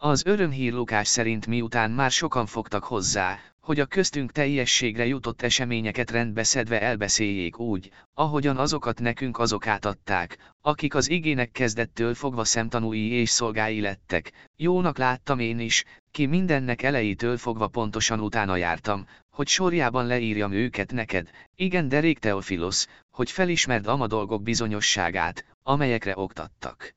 Az örömhír Lukás szerint miután már sokan fogtak hozzá, hogy a köztünk teljességre jutott eseményeket rendbeszedve elbeszéljék úgy, ahogyan azokat nekünk azok átadták, akik az igének kezdettől fogva szemtanúi és szolgái lettek. Jónak láttam én is, ki mindennek elejétől fogva pontosan utána jártam, hogy sorjában leírjam őket neked, igen derék Teofilos, hogy felismerd ama dolgok bizonyosságát, amelyekre oktattak.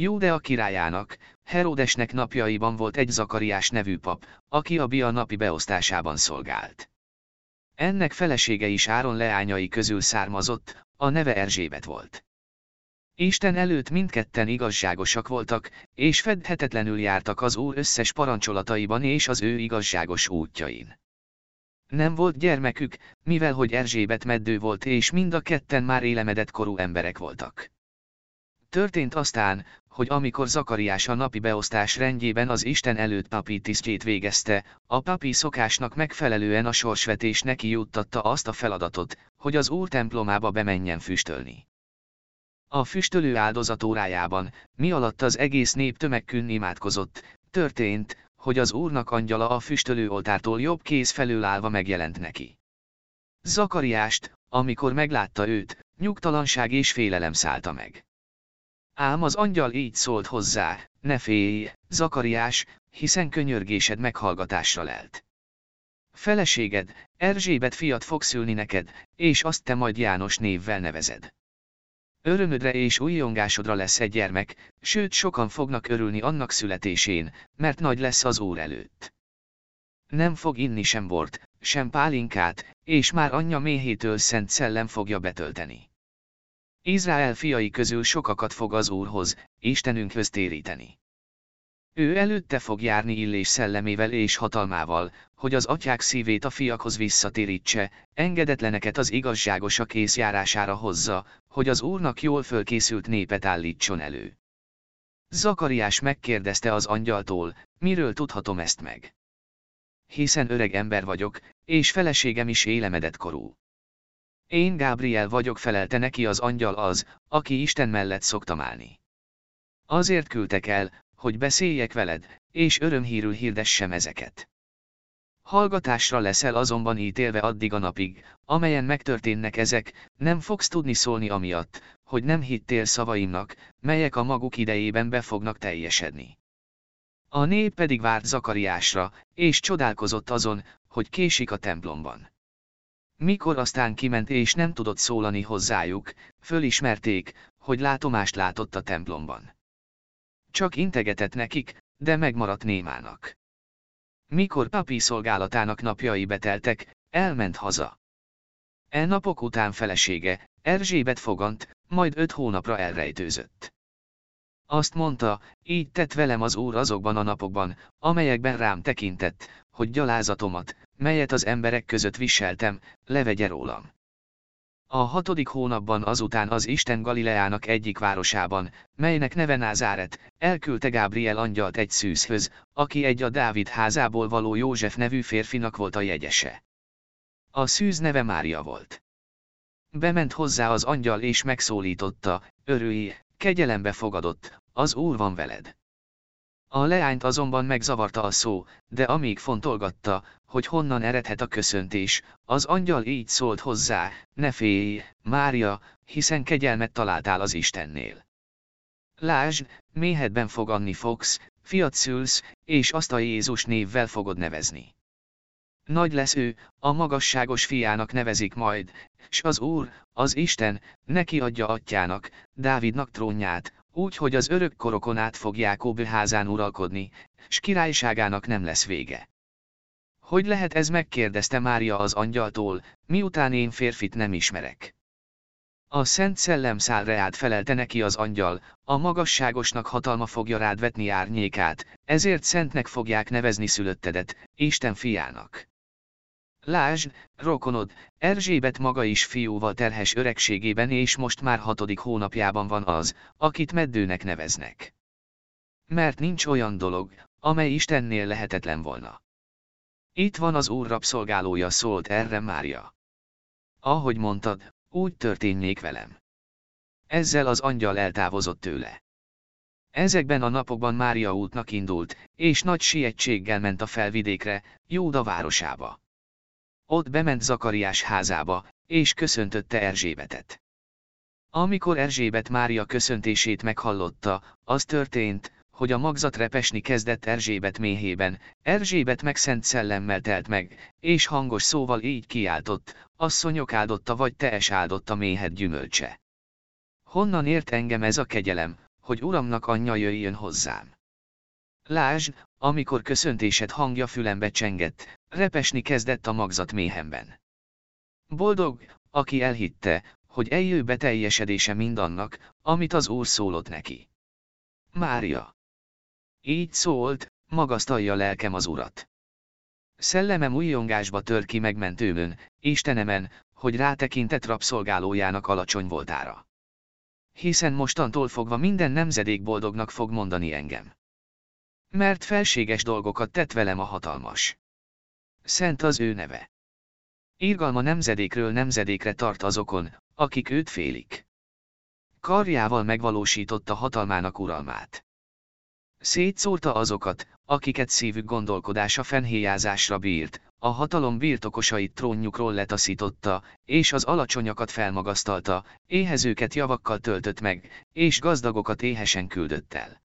Júdea királyának, Herodesnek napjaiban volt egy Zakariás nevű pap, aki a Bia napi beosztásában szolgált. Ennek felesége is Áron leányai közül származott, a neve Erzsébet volt. Isten előtt mindketten igazságosak voltak, és fedhetetlenül jártak az Úr összes parancsolataiban és az ő igazságos útjain. Nem volt gyermekük, mivel hogy Erzsébet meddő volt és mind a ketten már élemedett korú emberek voltak. Történt aztán, hogy amikor Zakariás a napi beosztás rendjében az Isten előtt papi tisztjét végezte, a papi szokásnak megfelelően a sorsvetés neki juttatta azt a feladatot, hogy az Úr templomába bemenjen füstölni. A füstölő áldozatórájában, mi alatt az egész nép tömegkün imádkozott, történt, hogy az Úrnak angyala a füstölő oltártól jobb kéz felől állva megjelent neki. Zakariást, amikor meglátta őt, nyugtalanság és félelem szállta meg. Ám az angyal így szólt hozzá, ne félj, Zakariás, hiszen könyörgésed meghallgatásra lelt. Feleséged, Erzsébet fiat fog szülni neked, és azt te majd János névvel nevezed. Örömödre és újongásodra lesz egy gyermek, sőt sokan fognak örülni annak születésén, mert nagy lesz az Úr előtt. Nem fog inni sem bort, sem pálinkát, és már anyja méhétől szent szellem fogja betölteni. Izrael fiai közül sokakat fog az Úrhoz, Istenünkhöz téríteni. Ő előtte fog járni illés szellemével és hatalmával, hogy az atyák szívét a fiakhoz visszatérítse, engedetleneket az igazságosak járására hozza, hogy az Úrnak jól fölkészült népet állítson elő. Zakariás megkérdezte az angyaltól, miről tudhatom ezt meg? Hiszen öreg ember vagyok, és feleségem is élemedett korú. Én Gábriel vagyok felelte neki az angyal az, aki Isten mellett szoktam állni. Azért küldtek el, hogy beszéljek veled, és örömhírül hirdessem ezeket. Hallgatásra leszel azonban ítélve addig a napig, amelyen megtörténnek ezek, nem fogsz tudni szólni amiatt, hogy nem hittél szavaimnak, melyek a maguk idejében be fognak teljesedni. A nép pedig várt Zakariásra, és csodálkozott azon, hogy késik a templomban. Mikor aztán kiment és nem tudott szólani hozzájuk, fölismerték, hogy látomást látott a templomban. Csak integetett nekik, de megmaradt némának. Mikor papi szolgálatának napjai beteltek, elment haza. E napok után felesége, Erzsébet fogant, majd öt hónapra elrejtőzött. Azt mondta, így tett velem az Úr azokban a napokban, amelyekben rám tekintett, hogy gyalázatomat, melyet az emberek között viseltem, levegye rólam. A hatodik hónapban azután az Isten Galileának egyik városában, melynek neve Názáret, elküldte Gábriel angyalt egy szűzhöz, aki egy a Dávid házából való József nevű férfinak volt a jegyese. A szűz neve Mária volt. Bement hozzá az angyal és megszólította, örülj, kegyelembe fogadott, az Úr van veled. A leányt azonban megzavarta a szó, de amíg fontolgatta, hogy honnan eredhet a köszöntés, az angyal így szólt hozzá, ne félj, Mária, hiszen kegyelmet találtál az Istennél. Lásd, méhedben fogadni fogsz, fiat szülsz, és azt a Jézus névvel fogod nevezni. Nagy lesz ő, a magasságos fiának nevezik majd, s az Úr, az Isten, neki adja atyának, Dávidnak trónját, úgy, hogy az örök korokon át fog Jákob házán uralkodni, s királyságának nem lesz vége. Hogy lehet ez megkérdezte Mária az angyaltól, miután én férfit nem ismerek. A Szent Szellem száll felelte neki az angyal, a magasságosnak hatalma fogja rád vetni árnyékát, ezért szentnek fogják nevezni szülöttedet, Isten fiának. Lásd, rokonod, Erzsébet maga is fiúval terhes öregségében és most már hatodik hónapjában van az, akit meddőnek neveznek. Mert nincs olyan dolog, amely Istennél lehetetlen volna. Itt van az úr rabszolgálója szólt erre Mária. Ahogy mondtad, úgy történjék velem. Ezzel az angyal eltávozott tőle. Ezekben a napokban Mária útnak indult, és nagy sietséggel ment a felvidékre, Júda városába. Ott bement Zakariás házába, és köszöntötte Erzsébetet. Amikor Erzsébet Mária köszöntését meghallotta, az történt, hogy a magzat repesni kezdett Erzsébet méhében, Erzsébet meg szent szellemmel telt meg, és hangos szóval így kiáltott, asszonyok áldotta vagy te es áldotta méhed gyümölcse. Honnan ért engem ez a kegyelem, hogy uramnak anyja jöjjön hozzám? Lásd, amikor köszöntésed hangja fülembe csengett, repesni kezdett a magzat méhemben. Boldog, aki elhitte, hogy eljő beteljesedése mindannak, amit az Úr szólott neki. Mária. Így szólt, magasztalja lelkem az Urat. Szellemem újjongásba tör ki megmentőmön, Istenemen, hogy rátekintett rabszolgálójának alacsony voltára. Hiszen mostantól fogva minden nemzedék boldognak fog mondani engem. Mert felséges dolgokat tett velem a hatalmas. Szent az ő neve. Írgalma nemzedékről nemzedékre tart azokon, akik őt félik. Karjával megvalósította hatalmának uralmát. Szétszórta azokat, akiket szívük gondolkodása fenhéjázásra bírt, a hatalom birtokosait trónjukról letaszította, és az alacsonyakat felmagasztalta, éhezőket javakkal töltött meg, és gazdagokat éhesen küldött el.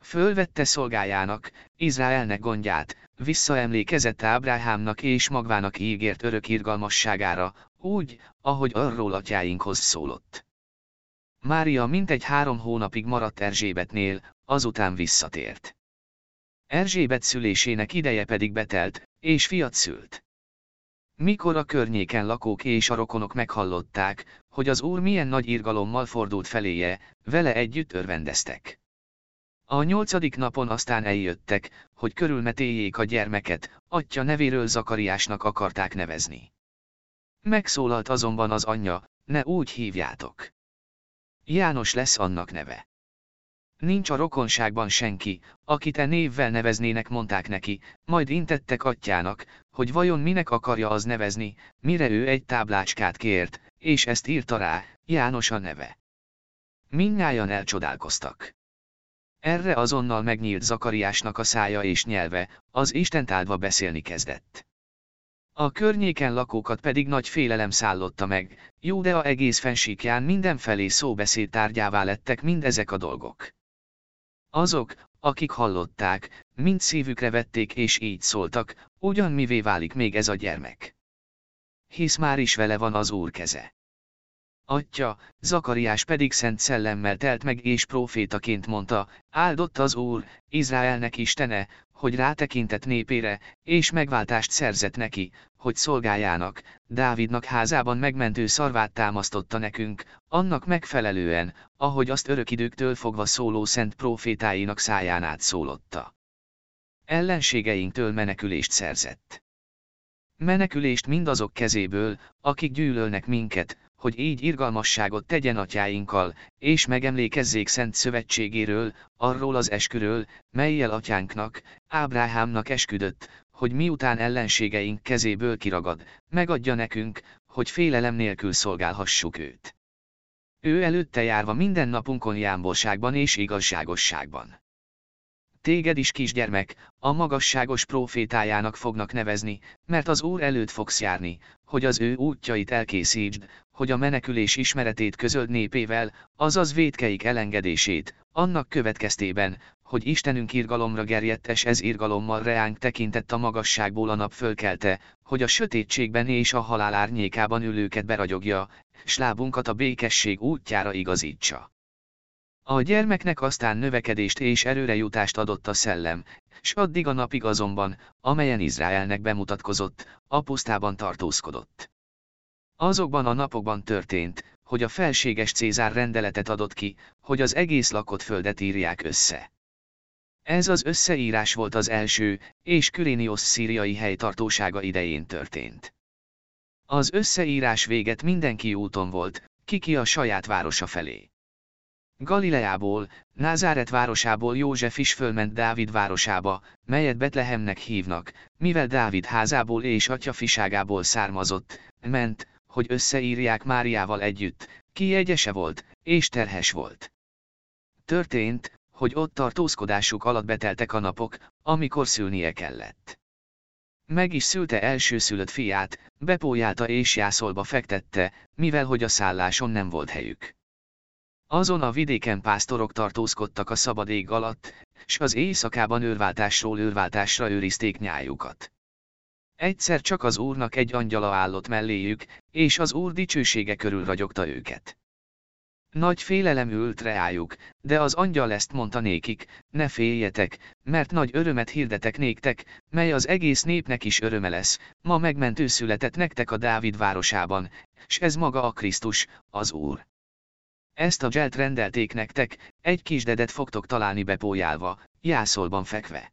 Fölvette szolgájának, Izraelnek gondját, visszaemlékezett Ábráhámnak és magvának ígért örök irgalmasságára, úgy, ahogy arról atyáinkhoz szólott. Mária mintegy három hónapig maradt Erzsébetnél, azután visszatért. Erzsébet szülésének ideje pedig betelt, és fiat szült. Mikor a környéken lakók és a rokonok meghallották, hogy az úr milyen nagy irgalommal fordult feléje, vele együtt örvendeztek. A nyolcadik napon aztán eljöttek, hogy körülmetéljék a gyermeket, atya nevéről Zakariásnak akarták nevezni. Megszólalt azonban az anyja, ne úgy hívjátok. János lesz annak neve. Nincs a rokonságban senki, akit e névvel neveznének mondták neki, majd intettek atyának, hogy vajon minek akarja az nevezni, mire ő egy táblácskát kért, és ezt írta rá, János a neve. Mindnyájan elcsodálkoztak. Erre azonnal megnyílt Zakariásnak a szája és nyelve, az Istent áldva beszélni kezdett. A környéken lakókat pedig nagy félelem szállotta meg, Júdea egész fensíkján mindenfelé szóbeszéd tárgyává lettek mindezek a dolgok. Azok, akik hallották, mind szívükre vették és így szóltak, ugyan mivé válik még ez a gyermek. Hisz már is vele van az Úr keze. Atya, Zakariás pedig szent szellemmel telt meg és profétaként mondta, áldott az Úr, Izraelnek Istene, hogy rátekintett népére, és megváltást szerzett neki, hogy szolgájának, Dávidnak házában megmentő szarvát támasztotta nekünk, annak megfelelően, ahogy azt örök időktől fogva szóló szent profétáinak száján át szólotta. Ellenségeinktől menekülést szerzett. Menekülést mindazok kezéből, akik gyűlölnek minket, hogy így irgalmasságot tegyen atyáinkkal, és megemlékezzék szent szövetségéről, arról az esküről, melyel atyánknak, Ábráhámnak esküdött, hogy miután ellenségeink kezéből kiragad, megadja nekünk, hogy félelem nélkül szolgálhassuk őt. Ő előtte járva minden napunkon jámborságban és igazságosságban. Téged is kisgyermek, a magasságos profétájának fognak nevezni, mert az Úr előtt fogsz járni, hogy az ő útjait elkészítsd, hogy a menekülés ismeretét közöld népével, azaz védkeik elengedését, annak következtében, hogy Istenünk irgalomra gerjedtes ez irgalommal reánk tekintett a magasságból a nap fölkelte, hogy a sötétségben és a halál árnyékában ülőket beragyogja, s lábunkat a békesség útjára igazítsa. A gyermeknek aztán növekedést és erőrejutást adott a szellem, s addig a napig azonban, amelyen Izraelnek bemutatkozott, a pusztában tartózkodott. Azokban a napokban történt, hogy a felséges Cézár rendeletet adott ki, hogy az egész lakott földet írják össze. Ez az összeírás volt az első, és Küréniosz szíriai helytartósága idején történt. Az összeírás véget mindenki úton volt, kiki a saját városa felé. Galileából, Názáret városából József is fölment Dávid városába, melyet Betlehemnek hívnak, mivel Dávid házából és atyafiságából származott, ment, hogy összeírják Máriával együtt, ki egyese volt, és terhes volt. Történt, hogy ott tartózkodásuk alatt beteltek a napok, amikor szülnie kellett. Meg is szülte elsőszülött fiát, bepójálta és jászolba fektette, mivel hogy a szálláson nem volt helyük. Azon a vidéken pásztorok tartózkodtak a szabad ég alatt, s az éjszakában őrváltásról őrváltásra őrizték nyájukat. Egyszer csak az úrnak egy angyala állott melléjük, és az úr dicsősége körül ragyogta őket. Nagy félelem ült reájuk, de az angyal ezt mondta nékik, ne féljetek, mert nagy örömet hirdetek néktek, mely az egész népnek is öröme lesz, ma megmentő született nektek a Dávid városában, s ez maga a Krisztus, az Úr. Ezt a zselt rendelték nektek, egy kisdedet fogtok találni bepójálva, jászolban fekve.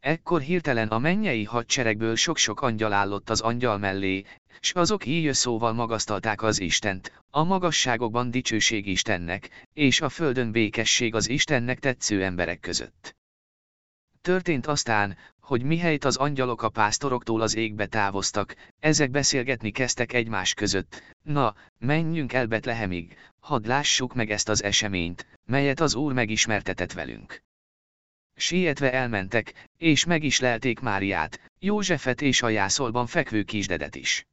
Ekkor hirtelen a mennyei hadseregből sok-sok angyal állott az angyal mellé, s azok így szóval magasztalták az Istent, a magasságokban dicsőség Istennek, és a földön békesség az Istennek tetsző emberek között. Történt aztán, hogy mihelyt az angyalok a pásztoroktól az égbe távoztak, ezek beszélgetni kezdtek egymás között, na, menjünk el Betlehemig, hadd lássuk meg ezt az eseményt, melyet az Úr megismertetett velünk. Sietve elmentek, és meg is lelték Máriát, Józsefet és a jászolban fekvő kisdedet is.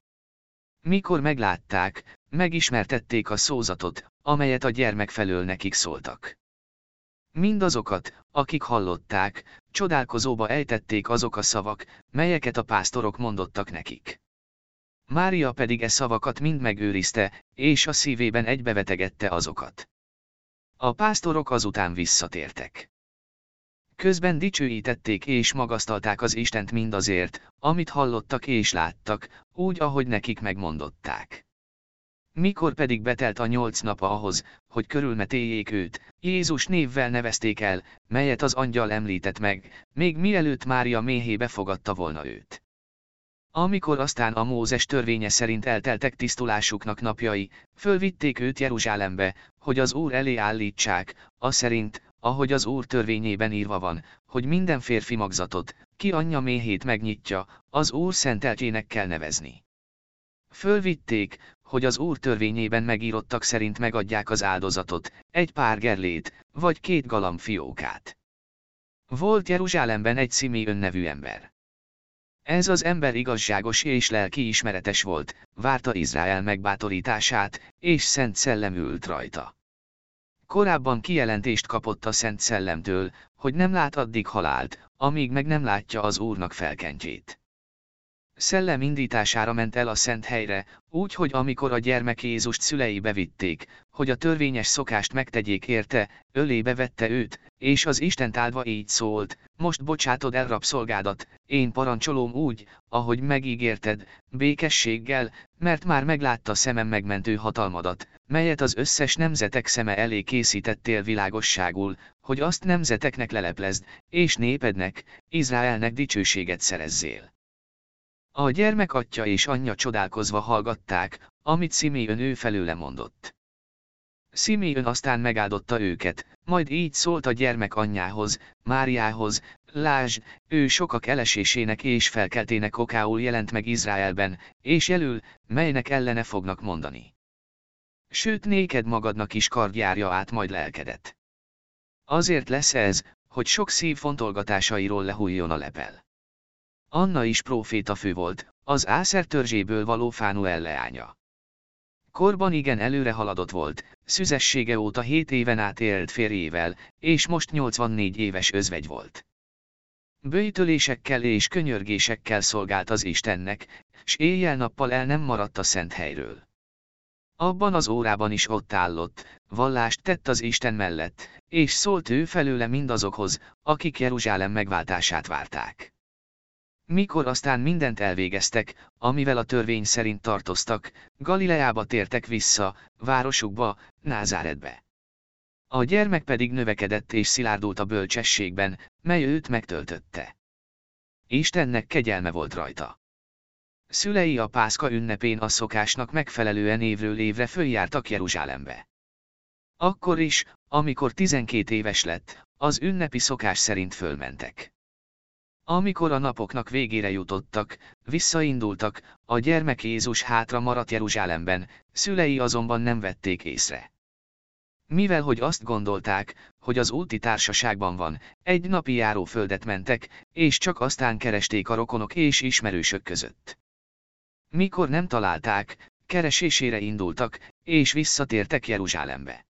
Mikor meglátták, megismertették a szózatot, amelyet a gyermek felől nekik szóltak. Mindazokat, akik hallották, csodálkozóba ejtették azok a szavak, melyeket a pásztorok mondottak nekik. Mária pedig e szavakat mind megőrizte, és a szívében egybevetegette azokat. A pásztorok azután visszatértek. Közben dicsőítették és magasztalták az Istent mindazért, amit hallottak és láttak, úgy ahogy nekik megmondották. Mikor pedig betelt a nyolc nap ahhoz, hogy körülmetéljék őt, Jézus névvel nevezték el, melyet az angyal említett meg, még mielőtt Mária méhébe fogadta volna őt. Amikor aztán a Mózes törvénye szerint elteltek tisztulásuknak napjai, fölvitték őt Jeruzsálembe, hogy az Úr elé állítsák, a szerint, ahogy az Úr törvényében írva van, hogy minden férfi magzatot, ki anyja méhét megnyitja, az Úr szenteltjének kell nevezni. Fölvitték, hogy az Úr törvényében megírottak szerint megadják az áldozatot, egy pár gerlét, vagy két galambfiókát. Volt Jeruzsálemben egy Sziméön nevű ember. Ez az ember igazságos és lelki ismeretes volt, várta Izrael megbátorítását, és Szent Szellem ült rajta. Korábban kijelentést kapott a Szent Szellemtől, hogy nem lát addig halált, amíg meg nem látja az Úrnak felkentjét. Szellem indítására ment el a szent helyre, úgy, hogy amikor a gyermek Jézust szülei bevitték, hogy a törvényes szokást megtegyék érte, ölébe vette őt, és az Isten áldva így szólt, most bocsátod el rabszolgádat, én parancsolom úgy, ahogy megígérted, békességgel, mert már meglátta szemem megmentő hatalmadat, melyet az összes nemzetek szeme elé készítettél világosságul, hogy azt nemzeteknek leleplezd, és népednek, Izraelnek dicsőséget szerezzél. A gyermek atya és anyja csodálkozva hallgatták, amit Sziméön ő felőle mondott. Sziméön aztán megáldotta őket, majd így szólt a gyermek anyjához, Máriához, lásd, ő sokak elesésének és felkeltének okául jelent meg Izraelben, és jelül, melynek ellene fognak mondani. Sőt néked magadnak is kardjárja át majd lelkedet. Azért lesz ez, hogy sok szív fontolgatásairól lehújjon a lepel. Anna is próféta fő volt, az Ászer törzséből való Fánuel leánya. Korban igen előre haladott volt, szüzessége óta 7 éven át élt férjével, és most 84 éves özvegy volt. Bőjtölésekkel és könyörgésekkel szolgált az Istennek, s éjjel-nappal el nem maradt a szent helyről. Abban az órában is ott állott, vallást tett az Isten mellett, és szólt ő felőle mindazokhoz, akik Jeruzsálem megváltását várták. Mikor aztán mindent elvégeztek, amivel a törvény szerint tartoztak, Galileába tértek vissza, városukba, Názáretbe. A gyermek pedig növekedett és szilárdult a bölcsességben, mely őt megtöltötte. Istennek kegyelme volt rajta. Szülei a Pászka ünnepén a szokásnak megfelelően évről évre följártak Jeruzsálembe. Akkor is, amikor 12 éves lett, az ünnepi szokás szerint fölmentek. Amikor a napoknak végére jutottak, visszaindultak, a gyermek Jézus hátra maradt Jeruzsálemben, szülei azonban nem vették észre. Mivel hogy azt gondolták, hogy az úti társaságban van, egy napi járóföldet mentek, és csak aztán keresték a rokonok és ismerősök között. Mikor nem találták, keresésére indultak, és visszatértek Jeruzsálembe.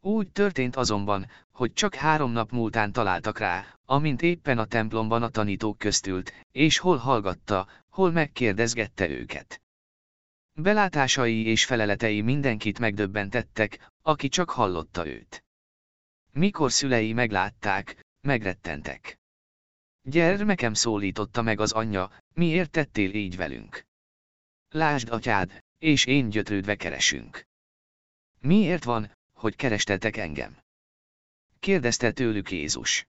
Úgy történt azonban, hogy csak három nap múltán találtak rá, amint éppen a templomban a tanítók köztült, és hol hallgatta, hol megkérdezgette őket. Belátásai és feleletei mindenkit megdöbbentettek, aki csak hallotta őt. Mikor szülei meglátták, megrettentek. Gyermekem szólította meg az anyja, miért tettél így velünk? Lásd atyád, és én gyötrődve keresünk. Miért van, hogy kerestetek engem? Kérdezte tőlük Jézus.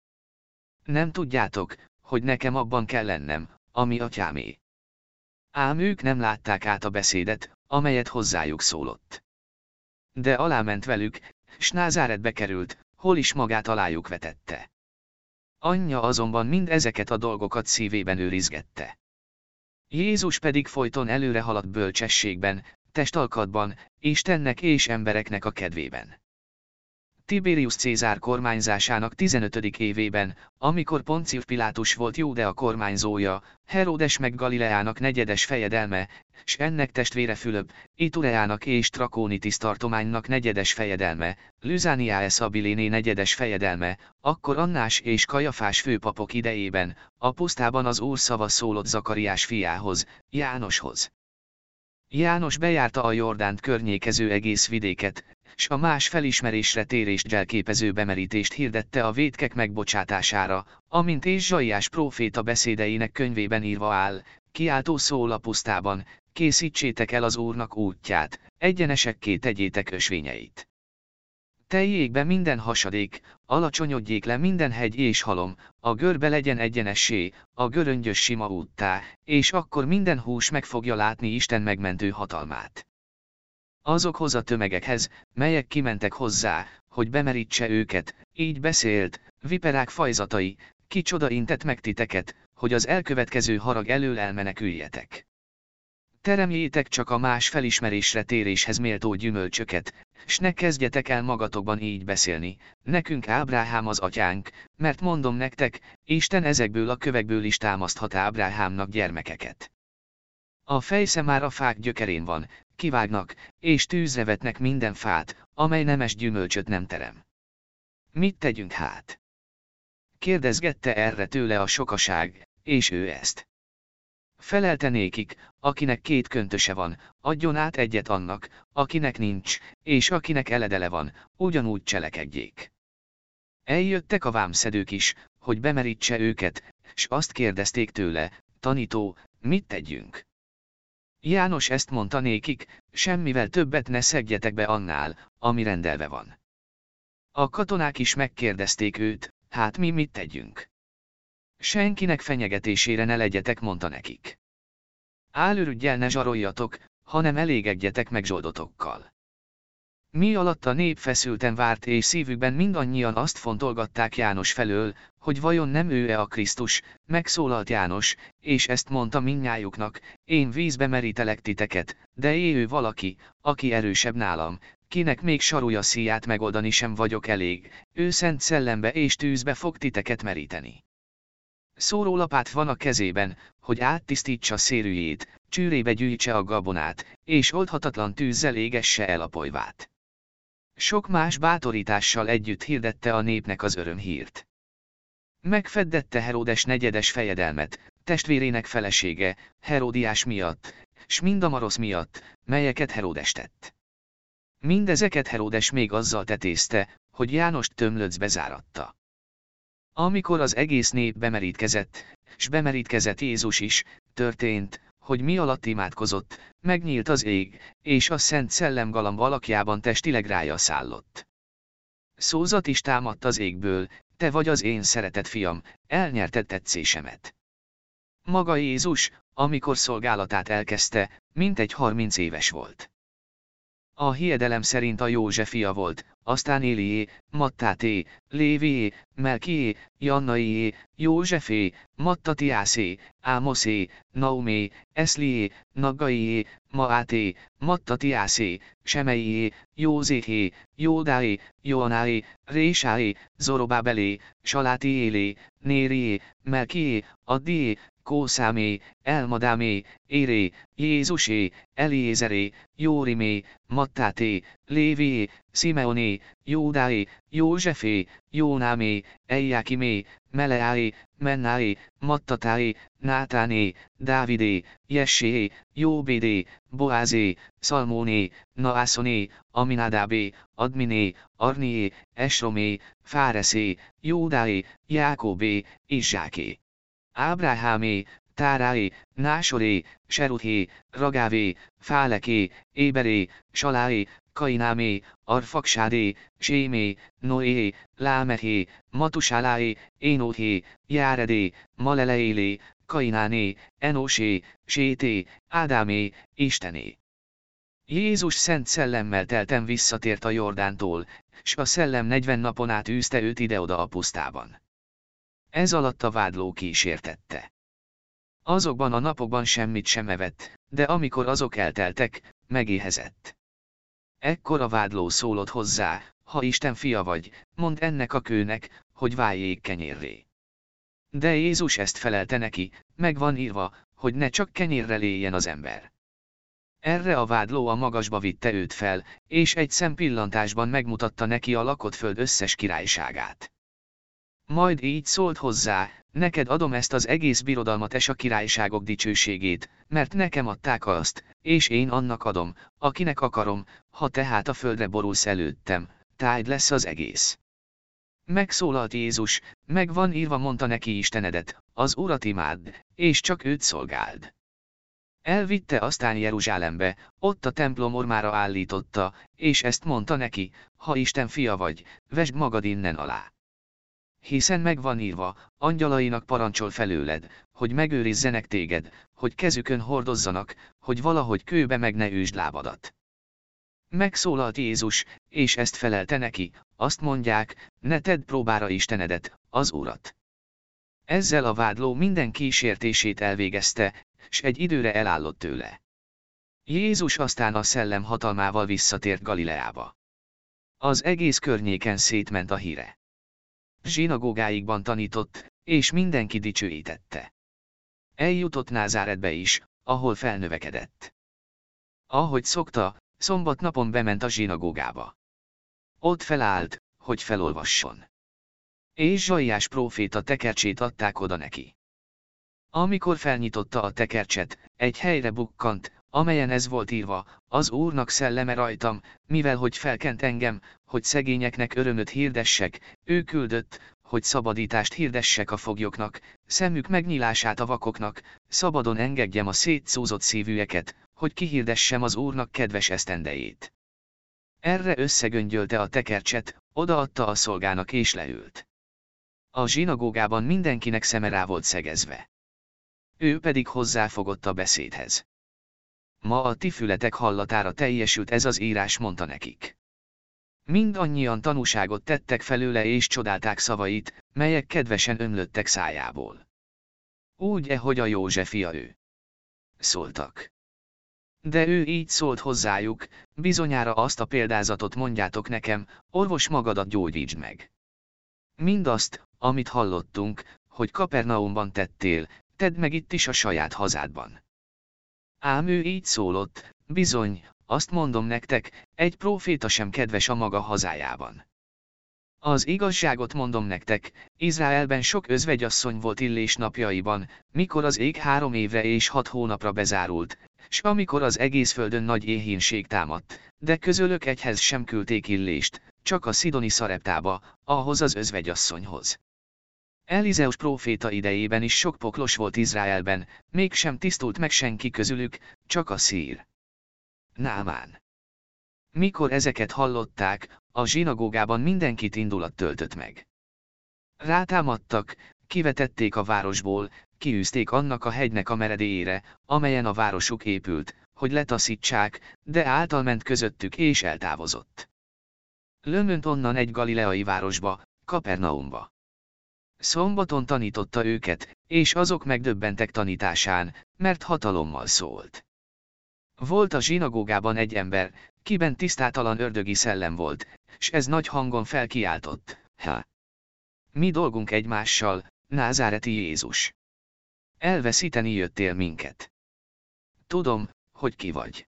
Nem tudjátok, hogy nekem abban kell lennem, ami atyámé. Ám ők nem látták át a beszédet, amelyet hozzájuk szólott. De aláment velük, s Názáretbe került, hol is magát alájuk vetette. Anyja azonban mind ezeket a dolgokat szívében őrizgette. Jézus pedig folyton előre haladt bölcsességben, testalkatban, Istennek és embereknek a kedvében. Tiberius Cézár kormányzásának 15. évében, amikor Poncius Pilátus volt Júdea kormányzója, Herodes meg Galileának negyedes fejedelme, s ennek testvére Fülöp, Itureának és Trakónitis tartománynak negyedes fejedelme, Lüzániáe Szabiléné negyedes fejedelme, akkor Annás és Kajafás főpapok idejében, a pusztában az Úr szava szólott Zakariás fiához, Jánoshoz. János bejárta a Jordánt környékező egész vidéket, s a más felismerésre térést jelképező bemerítést hirdette a vétkek megbocsátására, amint és Zsaiás próféta beszédeinek könyvében írva áll, kiáltó szól a pusztában, készítsétek el az Úrnak útját, egyenesekké tegyétek ösvényeit. Teljék be minden hasadék, alacsonyodjék le minden hegy és halom, a görbe legyen egyenessé, a göröngyös sima úttá, és akkor minden hús meg fogja látni Isten megmentő hatalmát. Azokhoz a tömegekhez, melyek kimentek hozzá, hogy bemerítse őket, így beszélt, viperák fajzatai, kicsoda intett meg titeket, hogy az elkövetkező harag elől elmeneküljetek. Teremjétek csak a más felismerésre téréshez méltó gyümölcsöket, s ne kezdjetek el magatokban így beszélni, nekünk Ábrahám az atyánk, mert mondom nektek, Isten ezekből a kövekből is támaszthat Ábrahámnak gyermekeket. A fejsze már a fák gyökerén van, kivágnak, és tűzre vetnek minden fát, amely nemes gyümölcsöt nem terem. Mit tegyünk hát? Kérdezgette erre tőle a sokaság, és ő ezt. Felelte nékik, akinek két köntöse van, adjon át egyet annak, akinek nincs, és akinek eledele van, ugyanúgy cselekedjék. Eljöttek a vámszedők is, hogy bemerítse őket, s azt kérdezték tőle, tanító, mit tegyünk? János ezt mondta nékik, semmivel többet ne szedjetek be annál, ami rendelve van. A katonák is megkérdezték őt, hát mi mit tegyünk? Senkinek fenyegetésére ne legyetek, mondta nekik. Álörügyel ne zsaroljatok, hanem elégedjetek meg zsoldotokkal. Mi alatt a nép feszülten várt és szívükben mindannyian azt fontolgatták János felől, hogy vajon nem ő-e a Krisztus, megszólalt János, és ezt mondta minnyájuknak, én vízbe merítelek titeket, de ő valaki, aki erősebb nálam, kinek még sarúja szíját megoldani sem vagyok elég, ő szent szellembe és tűzbe fog titeket meríteni. Szórólapát van a kezében, hogy áttisztítsa szérűjét, csűrébe gyűjtse a gabonát, és oldhatatlan tűzzel égesse el a polyvát. Sok más bátorítással együtt hirdette a népnek az örömhírt. Megfeddette Heródes negyedes fejedelmet, testvérének felesége, Heródiás miatt, s mind a marosz miatt, melyeket Heródes tett. Mindezeket Heródes még azzal tetézte, hogy Jánost tömlöcbe záratta. Amikor az egész nép bemerítkezett, s bemerítkezett Jézus is, történt, hogy mi alatt imádkozott, megnyílt az ég, és a Szent Szellem galamb alakjában testileg rája szállott. Szózat is támadt az égből, te vagy az én szeretett fiam, elnyerted tetszésemet. Maga Jézus, amikor szolgálatát elkezdte, mint egy harminc éves volt. A hiedelem szerint a József fia volt, aztán Élié, Mattáté, Lévié, Melkié, Jannaié, Józsefé, Mattatiászé, Ámoszé, Naumé, Eszlié, Naggaié, Maáté, Mattatiászé, Semeié, Józéhé, Jódáé, Joanáé, Résáé, Zorobábelé, Salátiélé, Nérié, Melkié, Addié, Kószámé, Elmadámé, Éré, Jézusé, Eliézeré, Jórimé, Mattáté, Lévié, Simeoné, Jódáé, Józsefé, Jónámé, Eljákimé, Meleáé, Mennáé, Mattatáé, Nátáné, Dávidé, Jessé, Jóbédé, Boázé, Szalmóné, Naászoné, Aminádábé, Adminé, Arnié, Esromé, Fáreszé, Jódáé, Jákobé, Izsáké. Ábráhámé, Táráé, Násoré, Seruthé, Ragávé, Fáleké, Éberé, Saláé, Kainámé, Arfaksádé, Sémé, Noé, Lámehé, Matusáláé, Énóhé, Járedé, Maleleélé, Kaináné, Enósé, Sété, Ádámé, Istené. Jézus szent szellemmel teltem visszatért a Jordántól, s a szellem negyven napon át űzte őt ide-oda a pusztában. Ez alatt a vádló kísértette. Azokban a napokban semmit sem evett, de amikor azok elteltek, megéhezett. Ekkor a vádló szólott hozzá, ha Isten fia vagy, mondd ennek a kőnek, hogy váljék kenyérré. De Jézus ezt felelte neki, meg van írva, hogy ne csak kenyérre léljen az ember. Erre a vádló a magasba vitte őt fel, és egy szempillantásban megmutatta neki a lakott föld összes királyságát. Majd így szólt hozzá, neked adom ezt az egész birodalmat és a királyságok dicsőségét, mert nekem adták azt, és én annak adom, akinek akarom, ha tehát a földre borulsz előttem, tájd lesz az egész. Megszólalt Jézus, meg van írva mondta neki Istenedet, az Urat imádd, és csak őt szolgáld. Elvitte aztán Jeruzsálembe, ott a templom ormára állította, és ezt mondta neki, ha Isten fia vagy, vesd magad innen alá. Hiszen megvan írva, angyalainak parancsol felőled, hogy megőrizzenek téged, hogy kezükön hordozzanak, hogy valahogy kőbe meg ne ősd lábadat. Megszólalt Jézus, és ezt felelte neki, azt mondják, ne tedd próbára Istenedet, az Urat. Ezzel a vádló minden kísértését elvégezte, s egy időre elállott tőle. Jézus aztán a szellem hatalmával visszatért Galileába. Az egész környéken szétment a híre zsinagógáikban tanított, és mindenki dicsőítette. Eljutott Názáretbe is, ahol felnövekedett. Ahogy szokta, szombat napon bement a zsinagógába. Ott felállt, hogy felolvasson. És Zsaiás próféta tekercsét adták oda neki. Amikor felnyitotta a tekercset, egy helyre bukkant, amelyen ez volt írva, az Úrnak szelleme rajtam, mivel hogy felkent engem, hogy szegényeknek örömöt hirdessek, ő küldött, hogy szabadítást hirdessek a foglyoknak, szemük megnyílását a vakoknak, szabadon engedjem a szétszúzott szívűeket, hogy kihirdessem az Úrnak kedves esztendejét. Erre összegöngyölte a tekercset, odaadta a szolgának és leült. A zsinagógában mindenkinek szeme rá volt szegezve. Ő pedig hozzáfogott a beszédhez. Ma a ti fületek hallatára teljesült ez az írás mondta nekik. Mindannyian tanúságot tettek felőle és csodálták szavait, melyek kedvesen ömlöttek szájából. Úgy-e, hogy a József fia ő? Szóltak. De ő így szólt hozzájuk, bizonyára azt a példázatot mondjátok nekem, orvos magadat gyógyítsd meg. Mindazt, amit hallottunk, hogy Kapernaumban tettél, tedd meg itt is a saját hazádban. Ám ő így szólott, bizony, azt mondom nektek, egy próféta sem kedves a maga hazájában. Az igazságot mondom nektek, Izraelben sok özvegyasszony volt illés napjaiban, mikor az ég három évre és hat hónapra bezárult, s amikor az egész földön nagy éhínség támadt, de közülök egyhez sem küldték illést, csak a szidoni szareptába, ahhoz az özvegyasszonyhoz. Elizeus próféta idejében is sok poklos volt Izraelben, mégsem tisztult meg senki közülük, csak a szír. Námán. Mikor ezeket hallották, a zsinagógában mindenkit indulat töltött meg. Rátámadtak, kivetették a városból, kiűzték annak a hegynek a meredélyére, amelyen a városuk épült, hogy letaszítsák, de által ment közöttük és eltávozott. Lömönt onnan egy galileai városba, Kapernaumba. Szombaton tanította őket, és azok megdöbbentek tanításán, mert hatalommal szólt. Volt a zsinagógában egy ember, kiben tisztátalan ördögi szellem volt, s ez nagy hangon felkiáltott, ha! Mi dolgunk egymással, názáreti Jézus. Elveszíteni jöttél minket. Tudom, hogy ki vagy.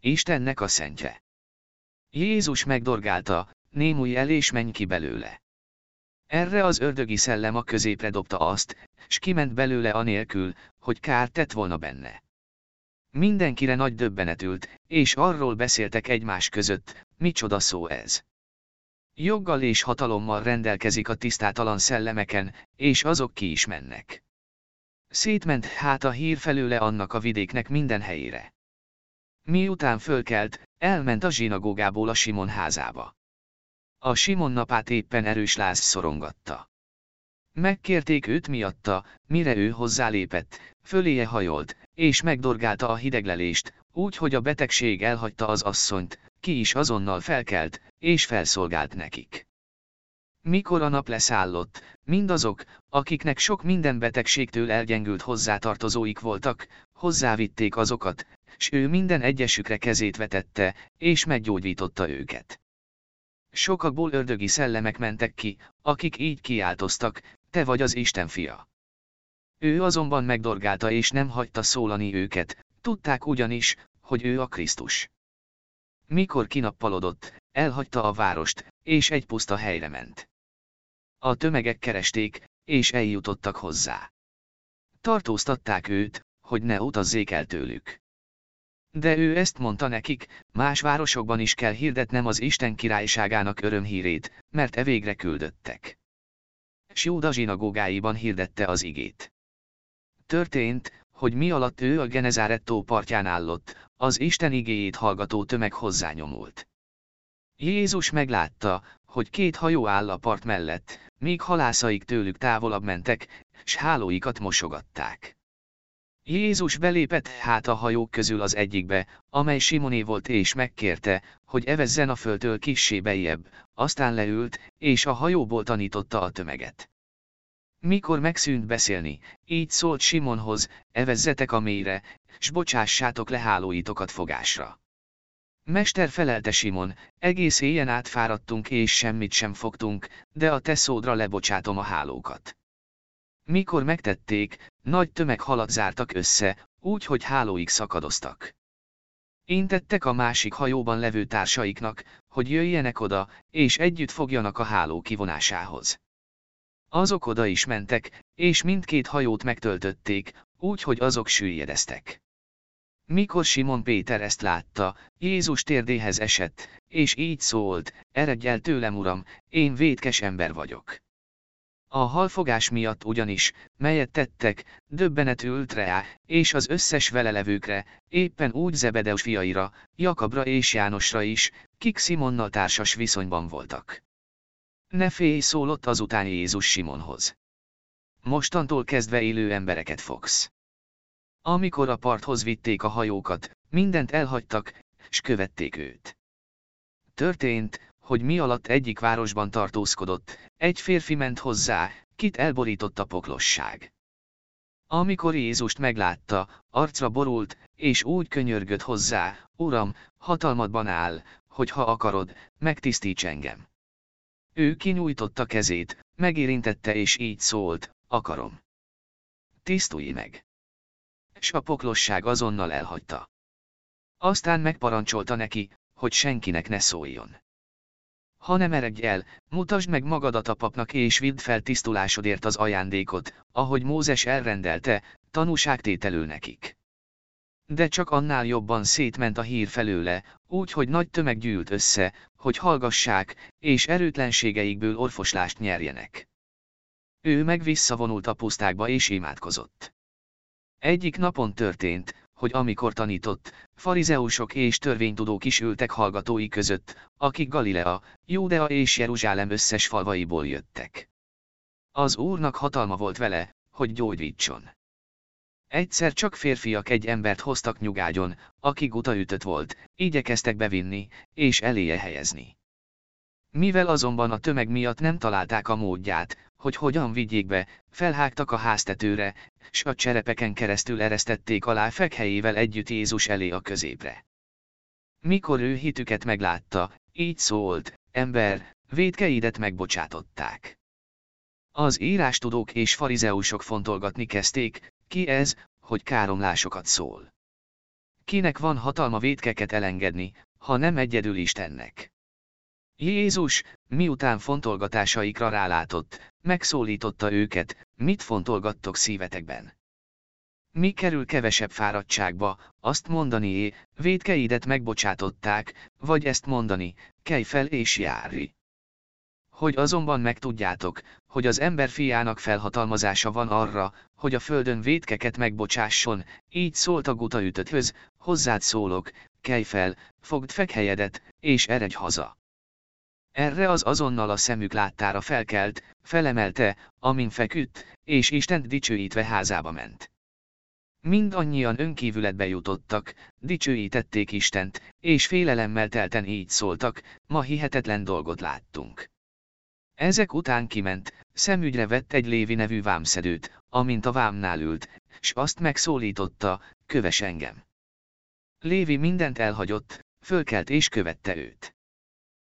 Istennek a szentje. Jézus megdorgálta, némulj el és menj ki belőle. Erre az ördögi szellem a középre dobta azt, s kiment belőle anélkül, hogy kár tett volna benne. Mindenkire nagy döbbenet ült, és arról beszéltek egymás között, micsoda szó ez. Joggal és hatalommal rendelkezik a tisztátalan szellemeken, és azok ki is mennek. Szétment hát a hír felőle annak a vidéknek minden helyére. Miután fölkelt, elment a zsinagógából a Simon házába. A Simon napát éppen erős láz szorongatta. Megkérték őt miatta, mire ő hozzálépett, föléje hajolt, és megdorgálta a hideglelést, úgy, hogy a betegség elhagyta az asszonyt, ki is azonnal felkelt, és felszolgált nekik. Mikor a nap leszállott, mindazok, akiknek sok minden betegségtől elgyengült hozzátartozóik voltak, hozzávitték azokat, s ő minden egyesükre kezét vetette, és meggyógyította őket. Sokakból ördögi szellemek mentek ki, akik így kiáltoztak, te vagy az Isten fia. Ő azonban megdorgálta és nem hagyta szólani őket, tudták ugyanis, hogy ő a Krisztus. Mikor kinappalodott, elhagyta a várost, és egy puszta helyre ment. A tömegek keresték, és eljutottak hozzá. Tartóztatták őt, hogy ne utazzék el tőlük. De ő ezt mondta nekik, más városokban is kell hirdetnem az Isten királyságának örömhírét, mert e végre küldöttek. S Júda zsinagógáiban hirdette az igét. Történt, hogy mi alatt ő a Genezárettó partján állott, az Isten igéjét hallgató tömeg hozzányomult. Jézus meglátta, hogy két hajó áll a part mellett, míg halászaik tőlük távolabb mentek, s hálóikat mosogatták. Jézus belépett hát a hajók közül az egyikbe, amely Simoné volt és megkérte, hogy evezzen a földtől kissé bejjebb, aztán leült, és a hajóból tanította a tömeget. Mikor megszűnt beszélni, így szólt Simonhoz, evezzetek a mélyre, s bocsássátok le hálóitokat fogásra. Mester felelte Simon, egész éjjel átfáradtunk és semmit sem fogtunk, de a te szódra lebocsátom a hálókat. Mikor megtették, nagy tömeg halat zártak össze, úgy, hogy hálóik szakadoztak. Intettek a másik hajóban levő társaiknak, hogy jöjjenek oda, és együtt fogjanak a háló kivonásához. Azok oda is mentek, és mindkét hajót megtöltötték, úgy, hogy azok süllyedeztek. Mikor Simon Péter ezt látta, Jézus térdéhez esett, és így szólt, eredj el tőlem uram, én vétkes ember vagyok. A halfogás miatt ugyanis, melyet tettek, döbbenet ült rá, és az összes velelevőkre, éppen úgy Zebedeus fiaira, Jakabra és Jánosra is, kik Simonnal társas viszonyban voltak. Ne félj szólott azután Jézus Simonhoz. Mostantól kezdve élő embereket fogsz. Amikor a parthoz vitték a hajókat, mindent elhagytak, s követték őt. Történt, hogy mi alatt egyik városban tartózkodott, egy férfi ment hozzá, kit elborított a poklosság. Amikor Jézust meglátta, arcra borult, és úgy könyörgött hozzá, Uram, hatalmadban áll, hogy ha akarod, megtisztíts engem. Ő kinyújtotta kezét, megérintette és így szólt, akarom. Tisztulj meg! S a poklosság azonnal elhagyta. Aztán megparancsolta neki, hogy senkinek ne szóljon. Ha nem eredj el, mutasd meg magadat a papnak és vidd fel tisztulásodért az ajándékot, ahogy Mózes elrendelte, tanúságtételül nekik. De csak annál jobban szétment a hír felőle, úgy, nagy tömeg gyűlt össze, hogy hallgassák, és erőtlenségeikből orfoslást nyerjenek. Ő meg visszavonult a pusztákba és imádkozott. Egyik napon történt, hogy amikor tanított, farizeusok és törvénytudók is ültek hallgatói között, akik Galilea, Júdea és Jeruzsálem összes falvaiból jöttek. Az Úrnak hatalma volt vele, hogy gyógyítson. Egyszer csak férfiak egy embert hoztak nyugágyon, aki gutaütött volt, igyekeztek bevinni, és eléje helyezni. Mivel azonban a tömeg miatt nem találták a módját, hogy hogyan vigyék be, felhágtak a háztetőre, s a cserepeken keresztül eresztették alá fekhelyével együtt Jézus elé a középre. Mikor ő hitüket meglátta, így szólt, ember, védkeidet megbocsátották. Az írástudók és farizeusok fontolgatni kezdték, ki ez, hogy káromlásokat szól. Kinek van hatalma védkeket elengedni, ha nem egyedül Istennek. Jézus, miután fontolgatásaikra rálátott, megszólította őket, mit fontolgattok szívetekben. Mi kerül kevesebb fáradtságba, azt mondani, védkeidet megbocsátották, vagy ezt mondani, kelj fel és járj. Hogy azonban megtudjátok, hogy az ember fiának felhatalmazása van arra, hogy a földön védkeket megbocsásson, így szólt a gutaütöthöz, hozzád szólok, kelj fel, fogd fekhelyedet, és eredj haza. Erre az azonnal a szemük láttára felkelt, felemelte, amin feküdt, és Istent dicsőítve házába ment. Mindannyian önkívületbe jutottak, dicsőítették Istent, és félelemmel telten így szóltak, ma hihetetlen dolgot láttunk. Ezek után kiment, szemügyre vett egy Lévi nevű vámszedőt, amint a vámnál ült, s azt megszólította, köves engem. Lévi mindent elhagyott, fölkelt és követte őt.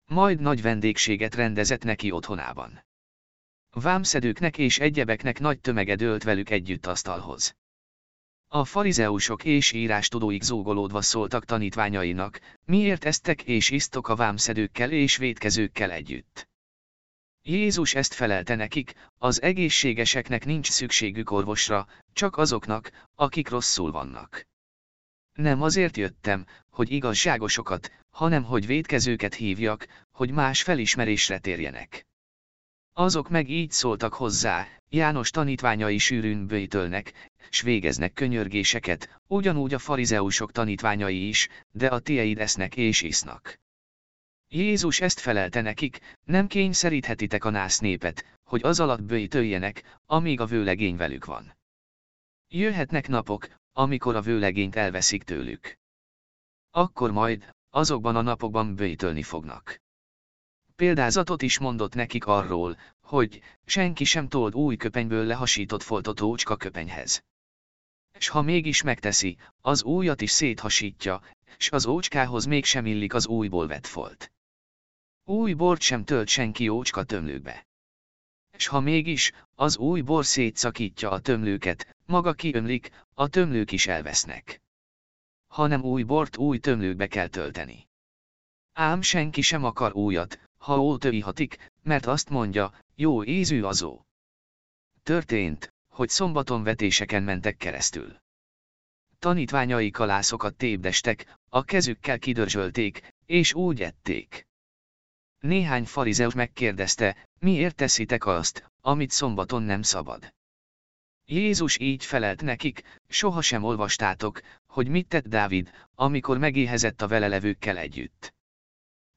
Majd nagy vendégséget rendezett neki otthonában. Vámszedőknek és egyebeknek nagy tömege dőlt velük együtt asztalhoz. A farizeusok és írástudóik zúgolódva szóltak tanítványainak, miért eztek és isztok a vámszedőkkel és védkezőkkel együtt. Jézus ezt felelte nekik, az egészségeseknek nincs szükségük orvosra, csak azoknak, akik rosszul vannak. Nem azért jöttem, hogy igazságosokat, hanem hogy védkezőket hívjak, hogy más felismerésre térjenek. Azok meg így szóltak hozzá, János tanítványai sűrűn bőjtölnek, s végeznek könyörgéseket, ugyanúgy a farizeusok tanítványai is, de a tieid esznek és isznak. Jézus ezt felelte nekik, nem kényszeríthetitek a nász népet, hogy az alatt bőjtöljenek, amíg a vőlegény velük van. Jöhetnek napok, amikor a vőlegényt elveszik tőlük. Akkor majd, azokban a napokban bőjtölni fognak. Példázatot is mondott nekik arról, hogy senki sem told új köpenyből lehasított foltot ócska köpenyhez. S ha mégis megteszi, az újat is széthasítja, s az ócskához mégsem illik az újból vett folt. Új bort sem tölt senki ócska tömlőbe. S ha mégis, az új bor szétszakítja a tömlőket, maga kiömlik, a tömlők is elvesznek. Hanem új bort új tömlőkbe kell tölteni. Ám senki sem akar újat, ha ót ihatik, mert azt mondja, jó ízű azó. Történt, hogy szombaton vetéseken mentek keresztül. Tanítványai kalászokat tépdestek, a kezükkel kidörzsölték, és úgy ették. Néhány farizeus megkérdezte, miért teszitek azt, amit szombaton nem szabad. Jézus így felelt nekik, sohasem olvastátok, hogy mit tett Dávid, amikor megéhezett a velelevőkkel együtt.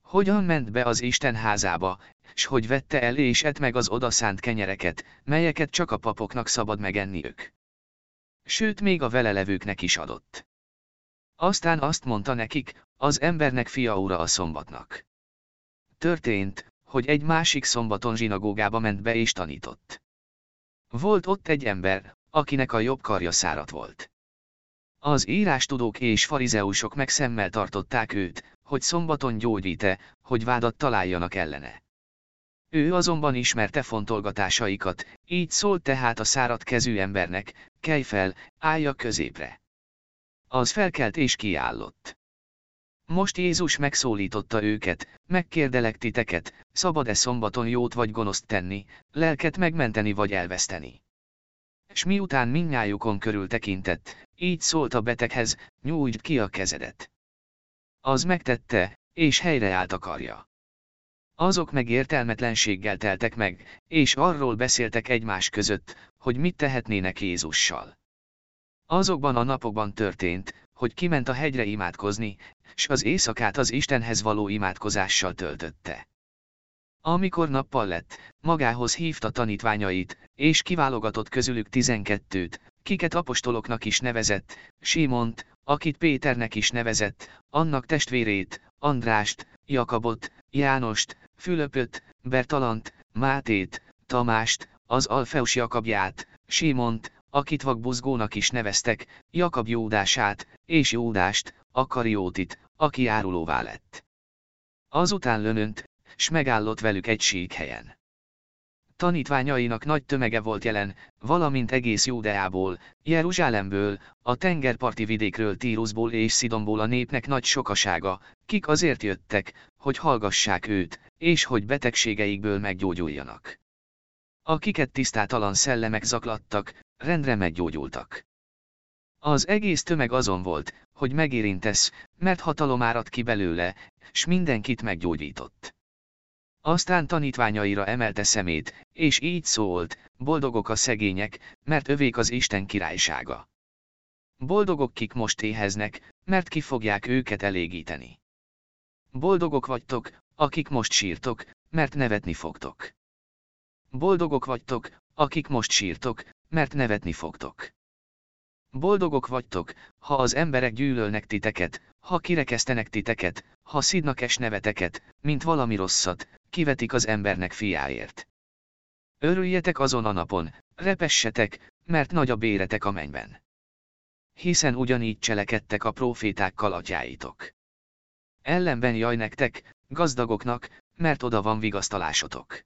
Hogyan ment be az Isten házába, s hogy vette el és et meg az odaszánt kenyereket, melyeket csak a papoknak szabad megenniük. Sőt még a velelevőknek is adott. Aztán azt mondta nekik, az embernek fia ura a szombatnak. Történt, hogy egy másik szombaton zsinagógába ment be és tanított. Volt ott egy ember, akinek a jobb karja szárat volt. Az írástudók és farizeusok meg szemmel tartották őt, hogy szombaton gyógyíte, hogy vádat találjanak ellene. Ő azonban ismerte fontolgatásaikat, így szólt tehát a szárat kezű embernek, kelj fel, állja középre. Az felkelt és kiállott. Most Jézus megszólította őket, megkérdelek titeket, szabad-e szombaton jót vagy gonoszt tenni, lelket megmenteni vagy elveszteni. És miután minnyájukon körül tekintett, így szólt a beteghez, nyújtsd ki a kezedet. Az megtette, és helyreállt a karja. Azok meg értelmetlenséggel teltek meg, és arról beszéltek egymás között, hogy mit tehetnének Jézussal. Azokban a napokban történt, hogy kiment a hegyre imádkozni, s az éjszakát az Istenhez való imádkozással töltötte. Amikor nappal lett, magához hívta tanítványait, és kiválogatott közülük tizenkettőt, kiket apostoloknak is nevezett, Simont, akit Péternek is nevezett, annak testvérét, Andrást, Jakabot, Jánost, Fülöpöt, Bertalant, Mátét, Tamást, az Alfeus Jakabját, Simont, akit vakbuzgónak is neveztek, Jakab Jódását, és Jódást, Akariótit, aki árulóvá lett. Azután lönönt, s megállott velük egy síkhelyen. Tanítványainak nagy tömege volt jelen, valamint egész Júdeából, Jeruzsálemből, a tengerparti vidékről Tírusból és Szidonból a népnek nagy sokasága, kik azért jöttek, hogy hallgassák őt, és hogy betegségeikből meggyógyuljanak. Akiket tisztátalan szellemek zaklattak, rendre meggyógyultak. Az egész tömeg azon volt, hogy megérintesz, mert hatalom árad ki belőle, s mindenkit meggyógyított. Aztán tanítványaira emelte szemét, és így szólt, boldogok a szegények, mert övék az Isten királysága. Boldogok kik most éheznek, mert ki fogják őket elégíteni. Boldogok vagytok, akik most sírtok, mert nevetni fogtok. Boldogok vagytok, akik most sírtok, mert nevetni fogtok. Boldogok vagytok, ha az emberek gyűlölnek titeket, ha kirekesztenek titeket, ha szidnak es neveteket, mint valami rosszat, kivetik az embernek fiáért. Örüljetek azon a napon, repessetek, mert nagy a béretek a mennyben. Hiszen ugyanígy cselekedtek a profétákkal atyáitok. Ellenben jaj nektek, gazdagoknak, mert oda van vigasztalásotok.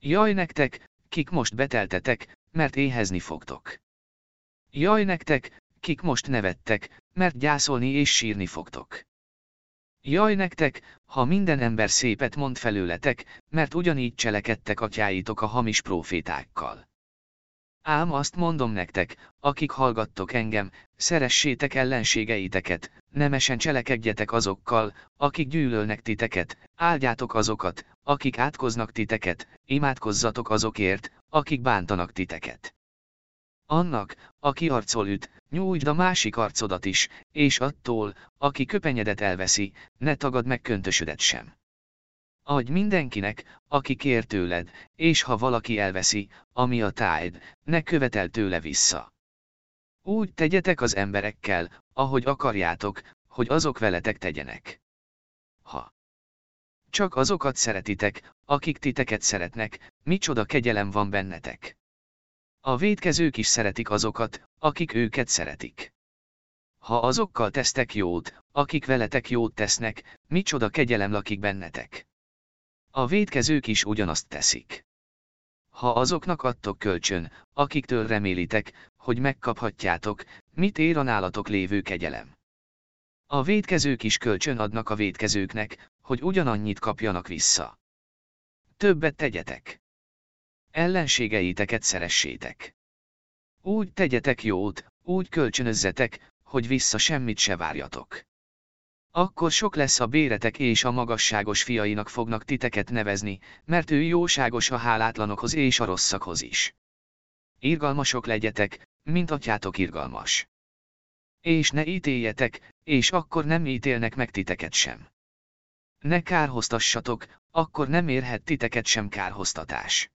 Jaj nektek, kik most beteltetek, mert éhezni fogtok. Jaj nektek, kik most nevettek, mert gyászolni és sírni fogtok. Jaj nektek, ha minden ember szépet mond felőletek, mert ugyanígy cselekedtek atyáitok a hamis profétákkal. Ám azt mondom nektek, akik hallgattok engem, szeressétek ellenségeiteket, nemesen cselekedjetek azokkal, akik gyűlölnek titeket, áldjátok azokat, akik átkoznak titeket, imádkozzatok azokért, akik bántanak titeket. Annak, aki arcol üt, nyújtsd a másik arcodat is, és attól, aki köpenyedet elveszi, ne tagad meg köntösödet sem. Adj mindenkinek, aki kér tőled, és ha valaki elveszi, ami a tájd, ne követel tőle vissza. Úgy tegyetek az emberekkel, ahogy akarjátok, hogy azok veletek tegyenek. Ha csak azokat szeretitek, akik titeket szeretnek, micsoda kegyelem van bennetek. A védkezők is szeretik azokat, akik őket szeretik. Ha azokkal tesztek jót, akik veletek jót tesznek, micsoda kegyelem lakik bennetek. A védkezők is ugyanazt teszik. Ha azoknak adtok kölcsön, akiktől remélitek, hogy megkaphatjátok, mit ér a nálatok lévő kegyelem? A védkezők is kölcsön adnak a védkezőknek, hogy ugyanannyit kapjanak vissza. Többet tegyetek. Ellenségeiteket szeressétek. Úgy tegyetek jót, úgy kölcsönözzetek, hogy vissza semmit se várjatok. Akkor sok lesz a béretek és a magasságos fiainak fognak titeket nevezni, mert ő jóságos a hálátlanokhoz és a rosszakhoz is. Irgalmasok legyetek, mint atyátok irgalmas. És ne ítéljetek, és akkor nem ítélnek meg titeket sem. Ne kárhoztassatok, akkor nem érhet titeket sem kárhoztatás.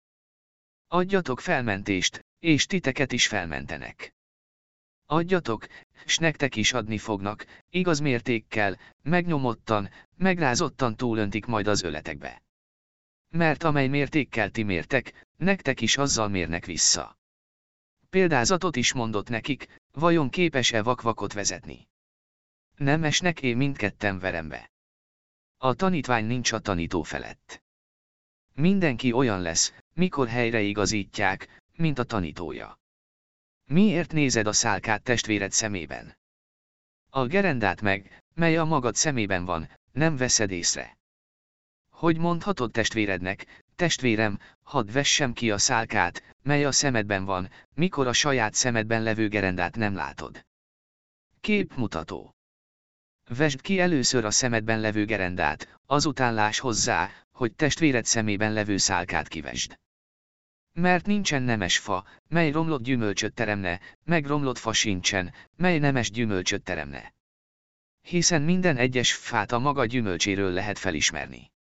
Adjatok felmentést, és titeket is felmentenek. Adjatok, s nektek is adni fognak, igaz mértékkel, megnyomottan, megrázottan túlöntik majd az öletekbe. Mert amely mértékkel ti mértek, nektek is azzal mérnek vissza. Példázatot is mondott nekik, vajon képes-e vakvakot vezetni? Nem esnek én mindketten verembe. A tanítvány nincs a tanító felett. Mindenki olyan lesz, mikor helyreigazítják, mint a tanítója. Miért nézed a szálkát testvéred szemében? A gerendát meg, mely a magad szemében van, nem veszed észre. Hogy mondhatod testvérednek, testvérem, hadd vessem ki a szálkát, mely a szemedben van, mikor a saját szemedben levő gerendát nem látod. Képmutató. Vesd ki először a szemedben levő gerendát, azután láss hozzá, hogy testvéred szemében levő szálkát kivesd. Mert nincsen nemes fa, mely romlott gyümölcsöt teremne, meg romlott fa sincsen, mely nemes gyümölcsöt teremne. Hiszen minden egyes fát a maga gyümölcséről lehet felismerni.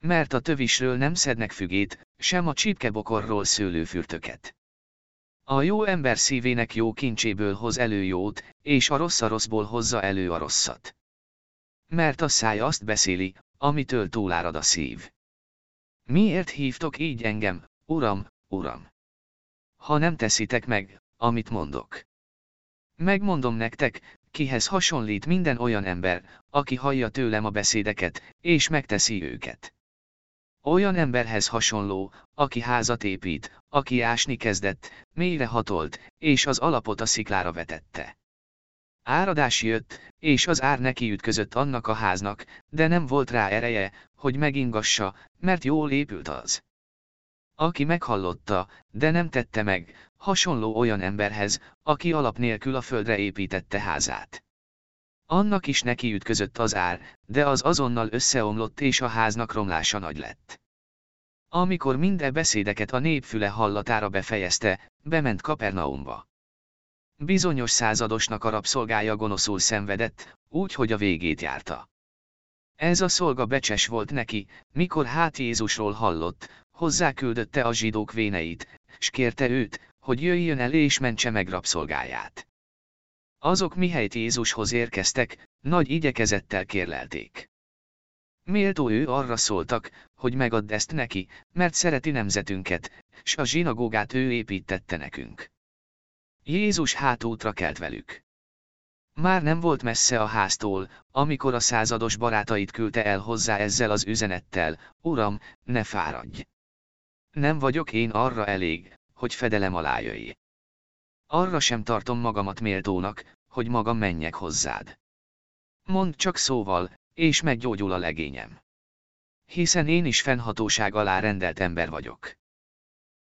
Mert a tövisről nem szednek fügét, sem a csípkebokorról szőlőfürtöket. A jó ember szívének jó kincséből hoz elő jót, és a rossz a rosszból hozza elő a rosszat. Mert a száj azt beszéli, amitől túlárad a szív. Miért hívtok így engem, Uram, Uram? Ha nem teszitek meg, amit mondok. Megmondom nektek, kihez hasonlít minden olyan ember, aki hallja tőlem a beszédeket, és megteszi őket. Olyan emberhez hasonló, aki házat épít, aki ásni kezdett, mélyre hatolt, és az alapot a sziklára vetette. Áradás jött, és az ár neki ütközött annak a háznak, de nem volt rá ereje, hogy megingassa, mert jól épült az. Aki meghallotta, de nem tette meg, hasonló olyan emberhez, aki alap nélkül a földre építette házát. Annak is neki ütközött az ár, de az azonnal összeomlott és a háznak romlása nagy lett. Amikor minden beszédeket a népfüle hallatára befejezte, bement Kapernaumba. Bizonyos századosnak a rabszolgája gonoszul szenvedett, úgy, hogy a végét járta. Ez a szolga becses volt neki, mikor hát Jézusról hallott, hozzáküldötte a zsidók véneit, s kérte őt, hogy jöjjön el és mentse meg rabszolgáját. Azok mihelyt Jézushoz érkeztek, nagy igyekezettel kérlelték. Méltó ő arra szóltak, hogy megadd ezt neki, mert szereti nemzetünket, s a zsinagógát ő építette nekünk. Jézus hátútra kelt velük. Már nem volt messze a háztól, amikor a százados barátait küldte el hozzá ezzel az üzenettel, Uram, ne fáradj! Nem vagyok én arra elég, hogy fedelem alá jöjj. Arra sem tartom magamat méltónak, hogy magam menjek hozzád. Mondd csak szóval, és meggyógyul a legényem. Hiszen én is fennhatóság alá rendelt ember vagyok.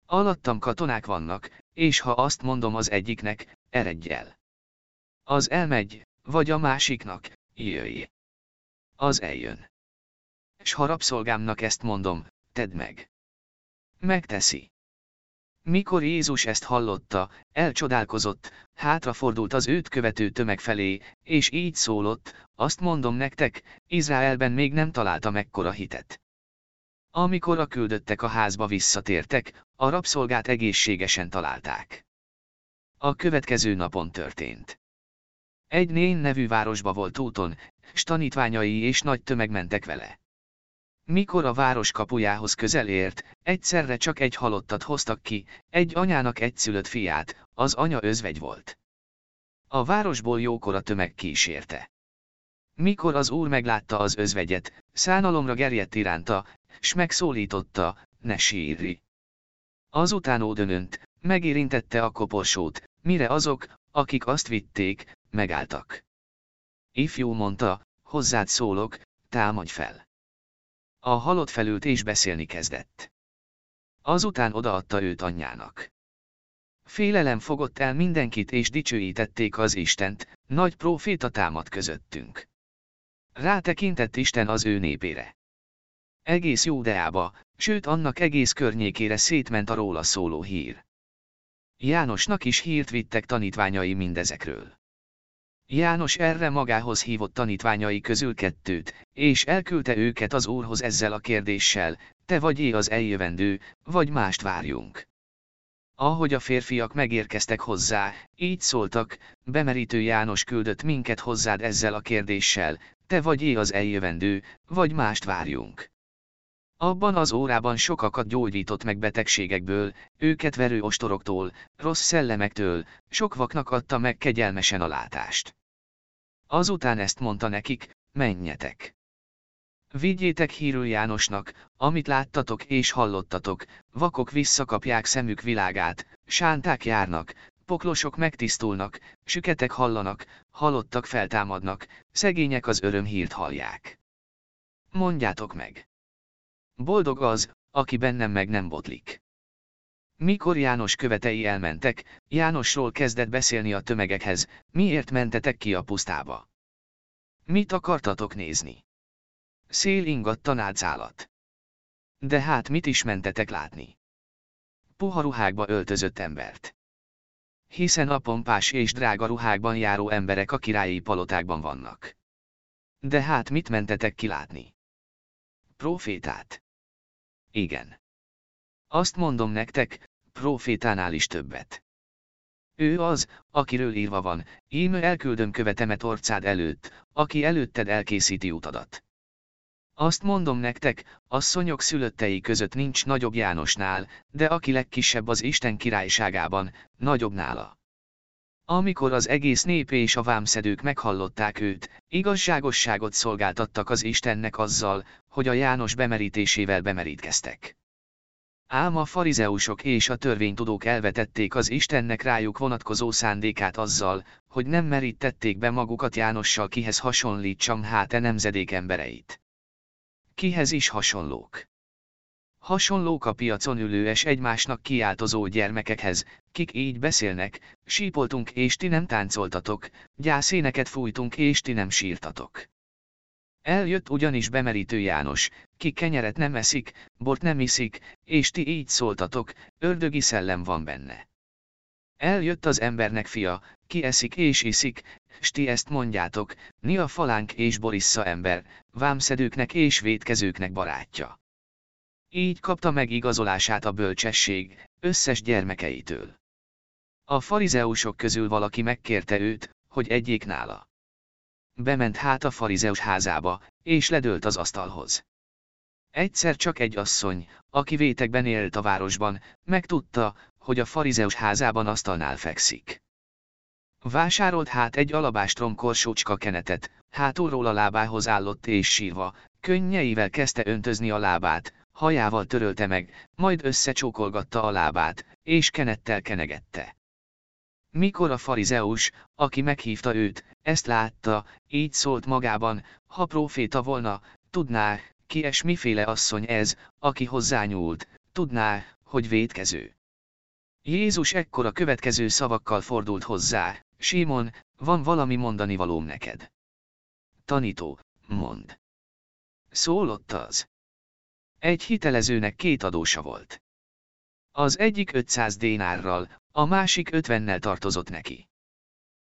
Alattam katonák vannak, és ha azt mondom az egyiknek, eredj el. Az elmegy, vagy a másiknak, jöjj. Az eljön. S ha rabszolgámnak ezt mondom, tedd meg. Megteszi. Mikor Jézus ezt hallotta, elcsodálkozott, hátrafordult az őt követő tömeg felé, és így szólott, azt mondom nektek, Izraelben még nem találta mekkora hitet. Amikor a küldöttek a házba visszatértek, a rabszolgát egészségesen találták. A következő napon történt. Egy nén nevű városba volt úton, s tanítványai és nagy tömeg mentek vele. Mikor a város kapujához közel ért, egyszerre csak egy halottat hoztak ki, egy anyának egy szülött fiát, az anya özvegy volt. A városból jókora tömeg kísérte. Mikor az úr meglátta az özvegyet, szánalomra gerjedt iránta, s megszólította, ne sírj. Azután ódönönt, megérintette a koporsót, mire azok, akik azt vitték, megálltak. Ifjú mondta, hozzád szólok, támadj fel. A halott felült és beszélni kezdett. Azután odaadta őt anyjának. Félelem fogott el mindenkit és dicsőítették az Istent, nagy próféta támad közöttünk. Rátekintett Isten az ő népére. Egész Júdeába, sőt annak egész környékére szétment a róla szóló hír. Jánosnak is hírt vittek tanítványai mindezekről. János erre magához hívott tanítványai közül kettőt, és elküldte őket az Úrhoz ezzel a kérdéssel, te vagy é az eljövendő, vagy mást várjunk. Ahogy a férfiak megérkeztek hozzá, így szóltak, bemerítő János küldött minket hozzád ezzel a kérdéssel, te vagy é az eljövendő, vagy mást várjunk. Abban az órában sokakat gyógyított meg betegségekből, őket verő ostoroktól, rossz szellemektől, sok vaknak adta meg kegyelmesen a látást. Azután ezt mondta nekik, menjetek. Vigyétek hírül Jánosnak, amit láttatok és hallottatok, vakok visszakapják szemük világát, sánták járnak, poklosok megtisztulnak, süketek hallanak, halottak feltámadnak, szegények az örömhírt hallják. Mondjátok meg! Boldog az, aki bennem meg nem botlik. Mikor János követei elmentek, Jánosról kezdett beszélni a tömegekhez, miért mentetek ki a pusztába? Mit akartatok nézni? Szél ingatta nádszálat. De hát mit is mentetek látni? Puha ruhákba öltözött embert. Hiszen a pompás és drága ruhákban járó emberek a királyi palotákban vannak. De hát mit mentetek kilátni? Profétát. Igen. Azt mondom nektek, profétánál is többet. Ő az, akiről írva van, íme elküldöm követemet orcád előtt, aki előtted elkészíti utadat. Azt mondom nektek, asszonyok szülöttei között nincs nagyobb Jánosnál, de aki legkisebb az Isten királyságában, nagyobb nála. Amikor az egész nép és a vámszedők meghallották őt, igazságosságot szolgáltattak az Istennek azzal, hogy a János bemerítésével bemerítkeztek. Ám a farizeusok és a törvénytudók elvetették az Istennek rájuk vonatkozó szándékát azzal, hogy nem merítették be magukat Jánossal kihez hasonlítsam hát e nemzedék embereit. Kihez is hasonlók? Hasonlók a piacon ülőes egymásnak kiáltozó gyermekekhez, kik így beszélnek, sípoltunk és ti nem táncoltatok, gyászéneket fújtunk és ti nem sírtatok. Eljött ugyanis bemerítő János, ki kenyeret nem eszik, bort nem iszik, és ti így szóltatok, ördögi szellem van benne. Eljött az embernek fia, ki eszik és iszik, s ti ezt mondjátok, mi a falánk és borissza ember, vámszedőknek és vétkezőknek barátja. Így kapta meg igazolását a bölcsesség, összes gyermekeitől. A farizeusok közül valaki megkérte őt, hogy egyék nála. Bement hát a farizeus házába, és ledőlt az asztalhoz. Egyszer csak egy asszony, aki vétekben élt a városban, megtudta, hogy a farizeus házában asztalnál fekszik. Vásárolt hát egy alabástrom korsócska kenetet, hátulról a lábához állott és sírva, könnyeivel kezdte öntözni a lábát, hajával törölte meg, majd összecsókolgatta a lábát, és kenettel kenegette. Mikor a farizeus, aki meghívta őt, ezt látta, így szólt magában, ha próféta volna, tudná, ki es miféle asszony ez, aki hozzányúlt, tudná, hogy védkező. Jézus ekkor a következő szavakkal fordult hozzá, Simon, van valami mondani valóm neked. Tanító, mond. Szólott az. Egy hitelezőnek két adósa volt. Az egyik 500 dénárral, a másik 50-nel tartozott neki.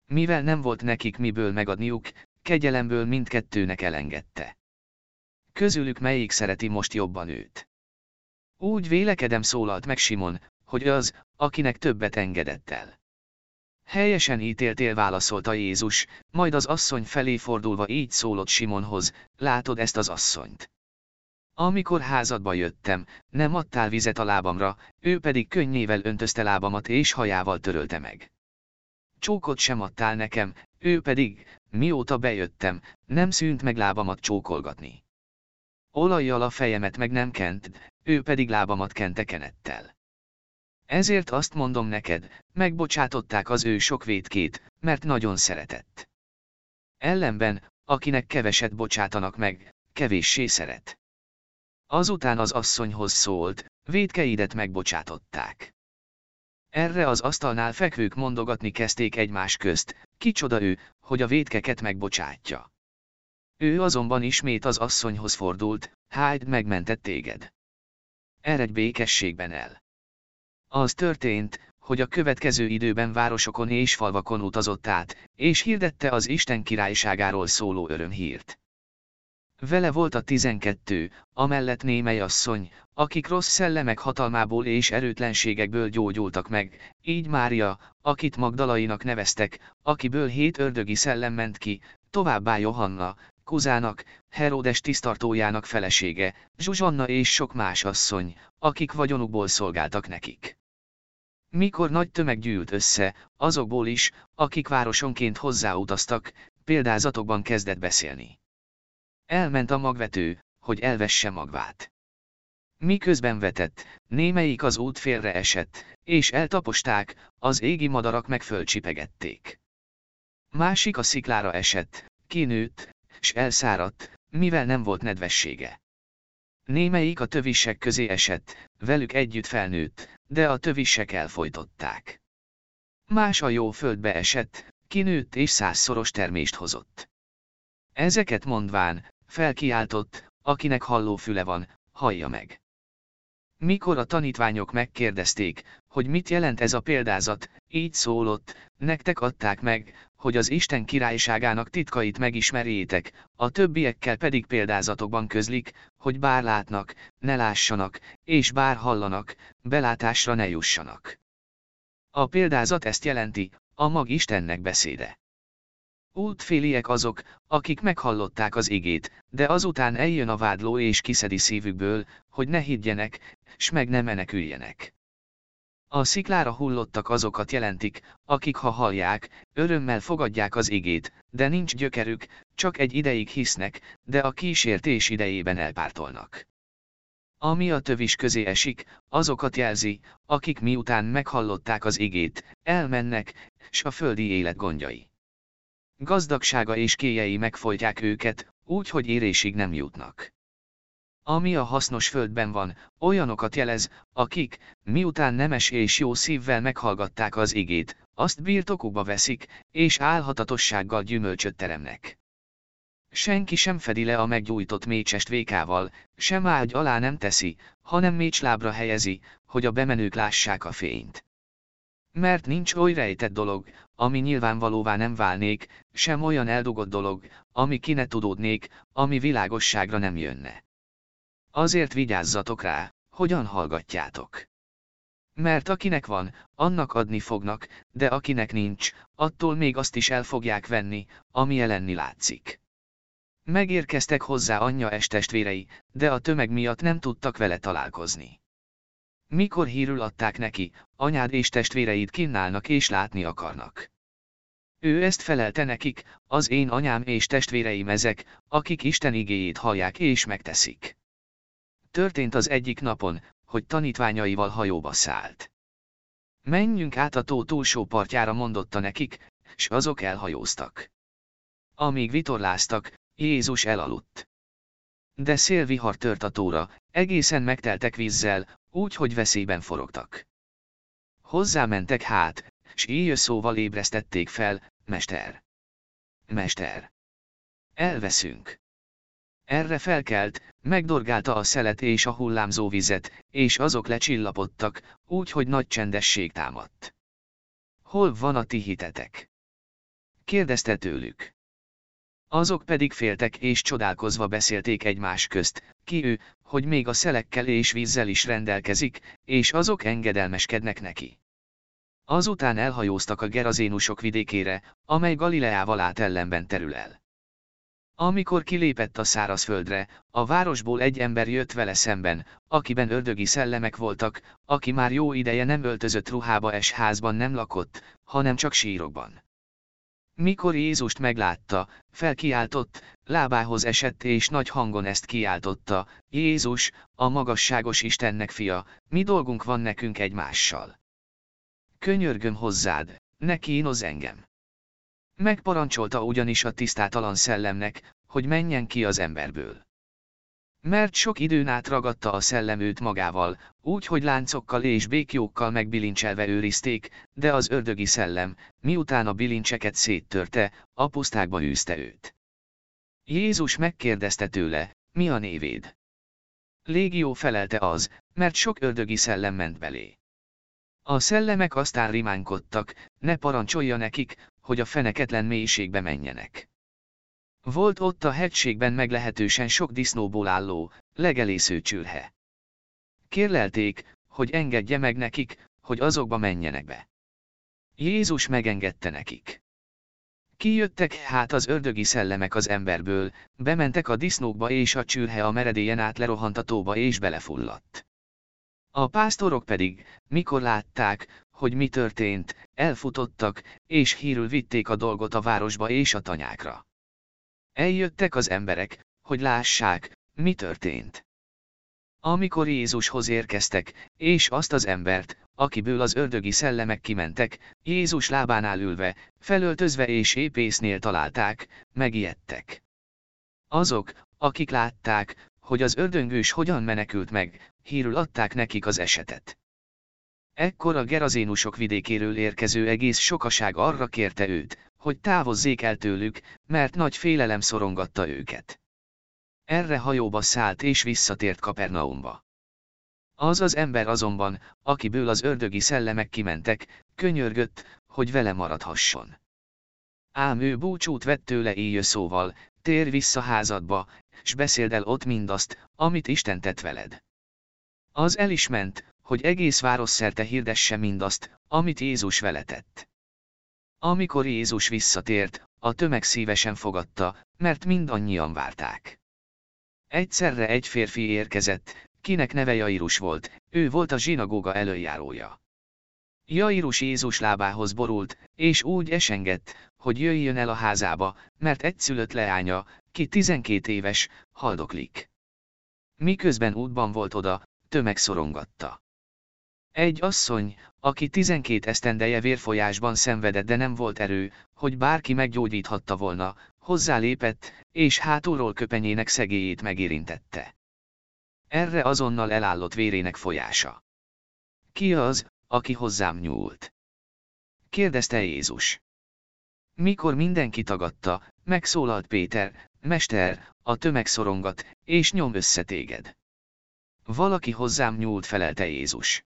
Mivel nem volt nekik miből megadniuk, kegyelemből mindkettőnek elengedte. Közülük melyik szereti most jobban őt? Úgy vélekedem szólalt meg Simon, hogy az, akinek többet engedett el. Helyesen ítéltél válaszolta Jézus, majd az asszony felé fordulva így szólott Simonhoz, látod ezt az asszonyt. Amikor házadba jöttem, nem adtál vizet a lábamra, ő pedig könnyével öntözte lábamat és hajával törölte meg. Csókot sem adtál nekem, ő pedig, mióta bejöttem, nem szűnt meg lábamat csókolgatni. Olajjal a fejemet meg nem kent, ő pedig lábamat kente kenettel. Ezért azt mondom neked, megbocsátották az ő sok vétkét, mert nagyon szeretett. Ellenben, akinek keveset bocsátanak meg, kevéssé szeret. Azután az asszonyhoz szólt, védkeidet megbocsátották. Erre az asztalnál fekvők mondogatni kezdték egymás közt, kicsoda ő, hogy a védkeket megbocsátja. Ő azonban ismét az asszonyhoz fordult, hájd megmentett téged. Eredj békességben el. Az történt, hogy a következő időben városokon és falvakon utazott át, és hirdette az Isten királyságáról szóló örömhírt. Vele volt a tizenkettő, amellett némely asszony, akik rossz szellemek hatalmából és erőtlenségekből gyógyultak meg, így Mária, akit Magdalainak neveztek, akiből hét ördögi szellem ment ki, továbbá Johanna, Kuzának, Heródes tisztartójának felesége, Zsuzsanna és sok más asszony, akik vagyonukból szolgáltak nekik. Mikor nagy tömeg gyűlt össze, azokból is, akik városonként hozzáutaztak, példázatokban kezdett beszélni. Elment a magvető, hogy elvesse magvát. Miközben vetett, némelyik az út félre esett, és eltaposták, az égi madarak meg fölcsipegették. Másik a sziklára esett, kinőtt, s elszáradt, mivel nem volt nedvessége. Némelyik a tövisek közé esett, velük együtt felnőtt, de a tövisek elfolytották. Más a jó földbe esett, kinőtt és százszoros termést hozott. Ezeket mondván, felkiáltott, akinek hallófüle van, hallja meg. Mikor a tanítványok megkérdezték, hogy mit jelent ez a példázat, így szólott, nektek adták meg, hogy az Isten királyságának titkait megismerjétek, a többiekkel pedig példázatokban közlik, hogy bár látnak, ne lássanak, és bár hallanak, belátásra ne jussanak. A példázat ezt jelenti, a mag Istennek beszéde. Útféliek azok, akik meghallották az igét, de azután eljön a vádló és kiszedi szívükből, hogy ne higgyenek, s meg ne meneküljenek. A sziklára hullottak azokat jelentik, akik ha hallják, örömmel fogadják az igét, de nincs gyökerük, csak egy ideig hisznek, de a kísértés idejében elpártolnak. Ami a tövis közé esik, azokat jelzi, akik miután meghallották az igét, elmennek, s a földi élet gondjai. Gazdagsága és kéjei megfolytják őket, úgy, hogy érésig nem jutnak. Ami a hasznos földben van, olyanokat jelez, akik, miután nemes és jó szívvel meghallgatták az igét, azt birtokukba veszik, és álhatatossággal gyümölcsöt teremnek. Senki sem fedi le a meggyújtott mécsest vékával, sem ágy alá nem teszi, hanem mécslábra helyezi, hogy a bemenők lássák a fényt. Mert nincs oly rejtett dolog, ami nyilvánvalóvá nem válnék, sem olyan eldugott dolog, ami ki ne tudódnék, ami világosságra nem jönne. Azért vigyázzatok rá, hogyan hallgatjátok. Mert akinek van, annak adni fognak, de akinek nincs, attól még azt is el fogják venni, ami jelenni látszik. Megérkeztek hozzá anyja estestvérei, de a tömeg miatt nem tudtak vele találkozni. Mikor hírül adták neki, anyád és testvéreid kinnálnak és látni akarnak. Ő ezt felelte nekik, az én anyám és testvéreim ezek, akik Isten igéjét hallják és megteszik. Történt az egyik napon, hogy tanítványaival hajóba szállt. Menjünk át a tó túlsó partjára mondotta nekik, s azok elhajóztak. Amíg vitorláztak, Jézus elaludt. De szélvihar tört a tóra, egészen megteltek vízzel, úgy, hogy veszélyben forogtak. Hozzámentek hát, s így szóval ébresztették fel, Mester. Mester. Elveszünk. Erre felkelt, megdorgálta a szelet és a hullámzó vizet, és azok lecsillapodtak, úgy, hogy nagy csendesség támadt. Hol van a ti hitetek? Kérdezte tőlük. Azok pedig féltek és csodálkozva beszélték egymás közt, ki ő, hogy még a szelekkel és vízzel is rendelkezik, és azok engedelmeskednek neki. Azután elhajóztak a Gerazénusok vidékére, amely Galileával át ellenben terül el. Amikor kilépett a szárazföldre, a városból egy ember jött vele szemben, akiben ördögi szellemek voltak, aki már jó ideje nem öltözött ruhába es házban nem lakott, hanem csak sírokban. Mikor Jézust meglátta, felkiáltott, lábához esett és nagy hangon ezt kiáltotta, Jézus, a magasságos Istennek fia, mi dolgunk van nekünk egymással? Könyörgöm hozzád, ne kínoz engem. Megparancsolta ugyanis a tisztátalan szellemnek, hogy menjen ki az emberből. Mert sok időn át ragadta a szellem őt magával, úgy, hogy láncokkal és békjókkal megbilincselve őrizték, de az ördögi szellem, miután a bilincseket széttörte, a pusztákba űzte őt. Jézus megkérdezte tőle, mi a névéd? Légió felelte az, mert sok ördögi szellem ment belé. A szellemek aztán rimánkodtak, ne parancsolja nekik, hogy a feneketlen mélységbe menjenek. Volt ott a hegységben meglehetősen sok disznóból álló, legelésző csülhe. Kérlelték, hogy engedje meg nekik, hogy azokba menjenek be. Jézus megengedte nekik. Kijöttek hát az ördögi szellemek az emberből, bementek a disznókba és a csülhe a meredélyen át lerohant a tóba és belefulladt. A pásztorok pedig, mikor látták, hogy mi történt, elfutottak, és hírül vitték a dolgot a városba és a tanyákra. Eljöttek az emberek, hogy lássák, mi történt. Amikor Jézushoz érkeztek, és azt az embert, akiből az ördögi szellemek kimentek, Jézus lábánál ülve, felöltözve és épésznél találták, megijedtek. Azok, akik látták, hogy az ördöngős hogyan menekült meg, hírül adták nekik az esetet. Ekkor a gerazénusok vidékéről érkező egész sokaság arra kérte őt, hogy távozzék el tőlük, mert nagy félelem szorongatta őket. Erre hajóba szállt és visszatért Kapernaumba. Az az ember azonban, akiből az ördögi szellemek kimentek, könyörgött, hogy vele maradhasson. Ám ő búcsút vett tőle éjjö szóval, tér vissza házadba, s beszéld el ott mindazt, amit Isten tett veled. Az el is ment, hogy egész város szerte hirdesse mindazt, amit Jézus vele tett. Amikor Jézus visszatért, a tömeg szívesen fogadta, mert mindannyian várták. Egyszerre egy férfi érkezett, kinek neve Jairus volt, ő volt a zsinagóga előjárója. Jairus Jézus lábához borult, és úgy esengett, hogy jöjjön el a házába, mert egyszülött leánya, ki 12 éves, haldoklik. Miközben útban volt oda, tömeg szorongatta. Egy asszony, aki 12 esztendeje vérfolyásban szenvedett de nem volt erő, hogy bárki meggyógyíthatta volna, hozzálépett, és hátulról köpenyének szegélyét megérintette. Erre azonnal elállott vérének folyása. Ki az, aki hozzám nyúlt? Kérdezte Jézus. Mikor mindenki tagadta, megszólalt Péter, Mester, a tömeg szorongat, és nyom össze téged. Valaki hozzám nyúlt felelte Jézus.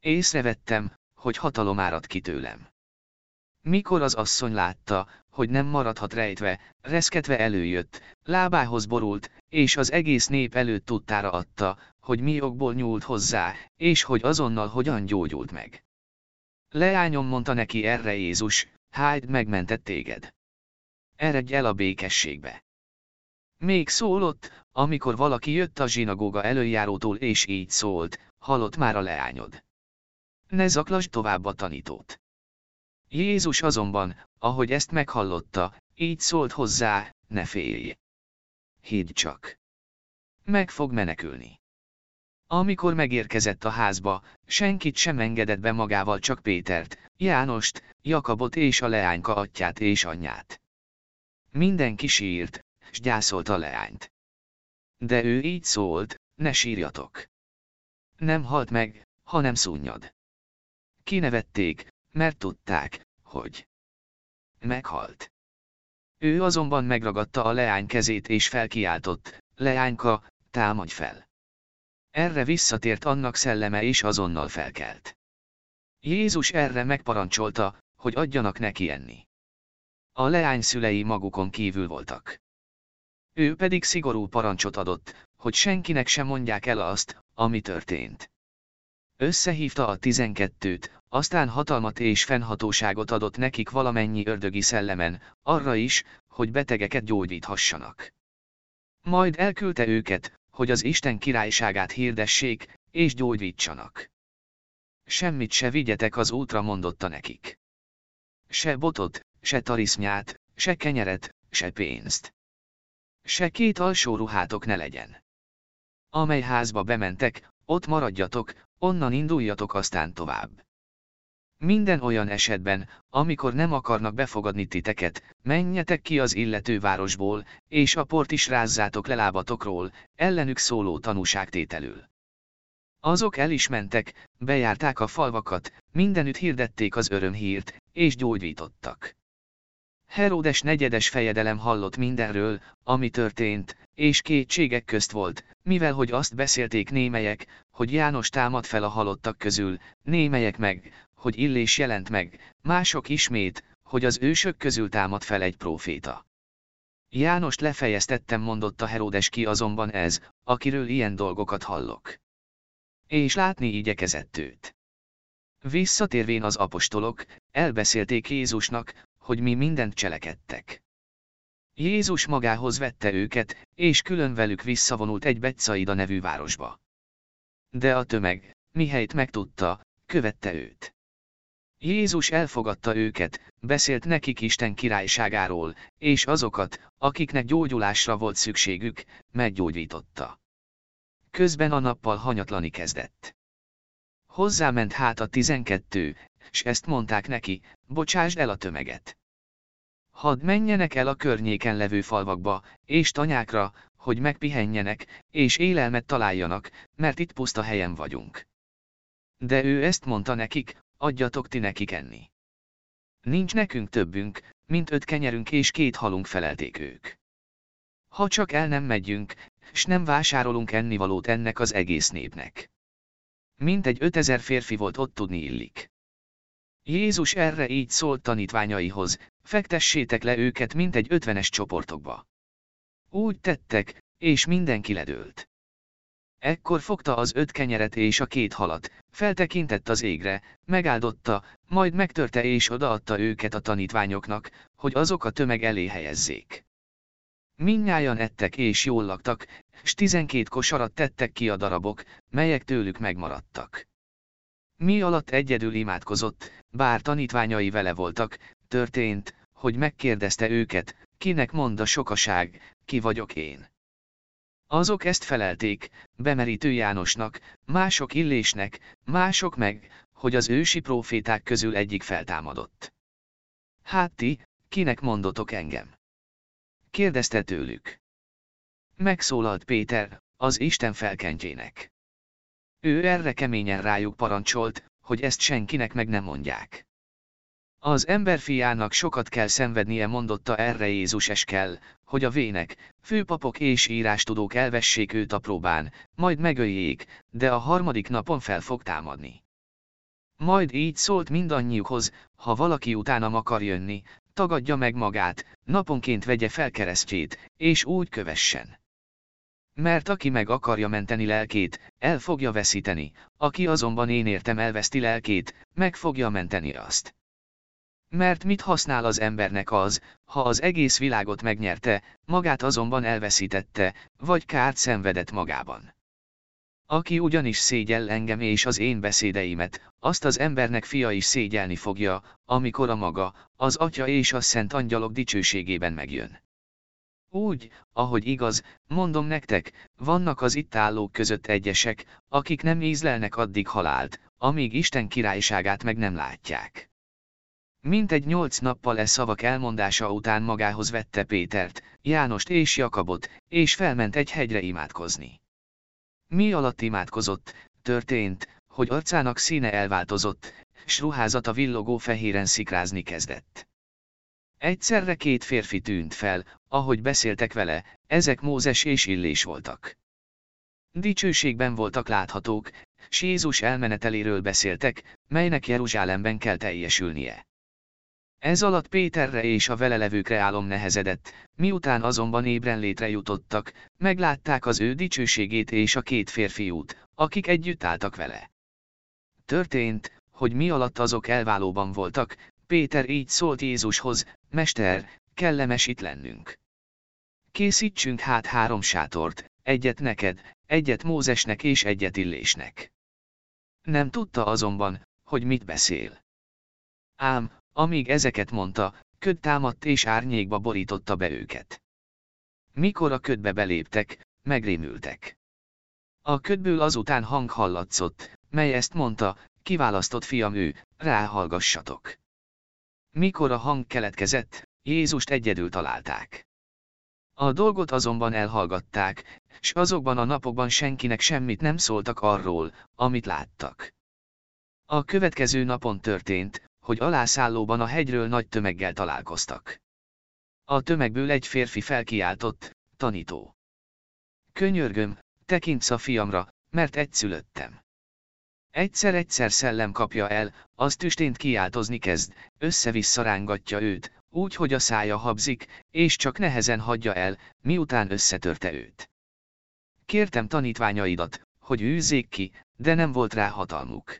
Észrevettem, hogy hatalom árad ki tőlem. Mikor az asszony látta, hogy nem maradhat rejtve, reszketve előjött, lábához borult, és az egész nép előtt tudtára adta, hogy mi okból nyúlt hozzá, és hogy azonnal hogyan gyógyult meg. Leányom mondta neki erre Jézus, Hájd megmentett téged. Eredj el a békességbe. Még szólott, amikor valaki jött a zsinagóga előjárótól és így szólt, halott már a leányod. Ne zaklasd tovább a tanítót. Jézus azonban, ahogy ezt meghallotta, így szólt hozzá, ne félj. Hidd csak. Meg fog menekülni. Amikor megérkezett a házba, senkit sem engedett be magával csak Pétert, Jánost, Jakabot és a leányka atyát és anyját. Mindenki sírt, s gyászolt a leányt. De ő így szólt, ne sírjatok. Nem halt meg, hanem szúnyad. Kinevették, mert tudták, hogy meghalt. Ő azonban megragadta a leány kezét és felkiáltott, leányka, támadj fel. Erre visszatért annak szelleme és azonnal felkelt. Jézus erre megparancsolta, hogy adjanak neki enni. A leány szülei magukon kívül voltak. Ő pedig szigorú parancsot adott, hogy senkinek sem mondják el azt, ami történt. Összehívta a tizenkettőt, aztán hatalmat és fennhatóságot adott nekik valamennyi ördögi szellemen, arra is, hogy betegeket gyógyíthassanak. Majd elküldte őket, hogy az Isten királyságát hirdessék, és gyógyítsanak. Semmit se vigyetek az útra mondotta nekik. Se botot, se tarisznyát, se kenyeret, se pénzt. Se két alsó ruhátok ne legyen. Amely házba bementek, ott maradjatok, onnan induljatok aztán tovább. Minden olyan esetben, amikor nem akarnak befogadni titeket, menjetek ki az illető városból, és a port is rázzátok le lábatokról, ellenük szóló tanúságtételül. Azok el is mentek, bejárták a falvakat, mindenütt hirdették az örömhírt, és gyógyítottak. Heródes negyedes fejedelem hallott mindenről, ami történt, és kétségek közt volt, mivel hogy azt beszélték némelyek, hogy János támad fel a halottak közül, némelyek meg, hogy Illés jelent meg, mások ismét, hogy az ősök közül támad fel egy próféta. Jánost lefejeztettem mondotta Heródes ki azonban ez, akiről ilyen dolgokat hallok. És látni igyekezett őt. Visszatérvén az apostolok, elbeszélték Jézusnak, hogy mi mindent cselekedtek. Jézus magához vette őket, és külön velük visszavonult egy Betsaida nevű városba. De a tömeg, mihelyt megtudta, követte őt. Jézus elfogadta őket, beszélt nekik Isten királyságáról, és azokat, akiknek gyógyulásra volt szükségük, meggyógyította. Közben a nappal hanyatlani kezdett. Hozzáment hát a tizenkettő, s ezt mondták neki, bocsásd el a tömeget. Hadd menjenek el a környéken levő falvakba, és tanyákra, hogy megpihenjenek, és élelmet találjanak, mert itt puszta helyen vagyunk. De ő ezt mondta nekik, adjatok ti nekik enni. Nincs nekünk többünk, mint öt kenyerünk és két halunk felelték ők. Ha csak el nem megyünk, s nem vásárolunk ennivalót ennek az egész népnek. Mint egy ötezer férfi volt ott tudni illik. Jézus erre így szólt tanítványaihoz, fektessétek le őket mint egy ötvenes csoportokba. Úgy tettek, és mindenki ledőlt. Ekkor fogta az öt kenyeret és a két halat, feltekintett az égre, megáldotta, majd megtörte és odaadta őket a tanítványoknak, hogy azok a tömeg elé helyezzék. Mindnyájan ettek és jól laktak, s tizenkét kosarat tettek ki a darabok, melyek tőlük megmaradtak. Mi alatt egyedül imádkozott, bár tanítványai vele voltak, történt, hogy megkérdezte őket, kinek mond a sokaság, ki vagyok én. Azok ezt felelték, bemerítő Jánosnak, mások Illésnek, mások meg, hogy az ősi proféták közül egyik feltámadott. Hát ti, kinek mondotok engem? Kérdezte tőlük. Megszólalt Péter, az Isten felkentjének. Ő erre keményen rájuk parancsolt, hogy ezt senkinek meg nem mondják. Az emberfiának sokat kell szenvednie mondotta erre Jézus eskel, hogy a vének, főpapok és írástudók elvessék őt a próbán, majd megöljék, de a harmadik napon fel fog támadni. Majd így szólt mindannyiukhoz, ha valaki utánam akar jönni, tagadja meg magát, naponként vegye fel keresztjét, és úgy kövessen. Mert aki meg akarja menteni lelkét, el fogja veszíteni, aki azonban én értem elveszti lelkét, meg fogja menteni azt. Mert mit használ az embernek az, ha az egész világot megnyerte, magát azonban elveszítette, vagy kárt szenvedett magában. Aki ugyanis szégyell engem és az én beszédeimet, azt az embernek fia is szégyelni fogja, amikor a maga, az atya és a szent angyalok dicsőségében megjön. Úgy, ahogy igaz, mondom nektek, vannak az itt állók között egyesek, akik nem ízlelnek addig halált, amíg Isten királyságát meg nem látják. Mintegy nyolc nappal e szavak elmondása után magához vette Pétert, Jánost és Jakabot, és felment egy hegyre imádkozni. Mi alatt imádkozott, történt, hogy arcának színe elváltozott, s ruházata villogó fehéren szikrázni kezdett. Egyszerre két férfi tűnt fel, ahogy beszéltek vele, ezek Mózes és Illés voltak. Dicsőségben voltak láthatók, s Jézus elmeneteléről beszéltek, melynek Jeruzsálemben kell teljesülnie. Ez alatt Péterre és a vele levőkre álom nehezedett, miután azonban ébren létre jutottak, meglátták az ő dicsőségét és a két férfiút, akik együtt álltak vele. Történt, hogy mi alatt azok elválóban voltak, Péter így szólt Jézushoz, Mester, kellemes itt lennünk. Készítsünk hát három sátort, egyet neked, egyet Mózesnek és egyet Illésnek. Nem tudta azonban, hogy mit beszél. Ám, amíg ezeket mondta, köd támadt és árnyékba borította be őket. Mikor a ködbe beléptek, megrémültek. A ködből azután hang hallatszott, mely ezt mondta, kiválasztott fiam ő, ráhallgassatok. Mikor a hang keletkezett, Jézust egyedül találták. A dolgot azonban elhallgatták, s azokban a napokban senkinek semmit nem szóltak arról, amit láttak. A következő napon történt, hogy alászállóban a hegyről nagy tömeggel találkoztak. A tömegből egy férfi felkiáltott, tanító. Könyörgöm, tekints a fiamra, mert egy szülöttem. Egyszer-egyszer szellem kapja el, az tüstént kiáltozni kezd, össze-vissza rángatja őt, úgy, hogy a szája habzik, és csak nehezen hagyja el, miután összetörte őt. Kértem tanítványaidat, hogy űzzék ki, de nem volt rá hatalmuk.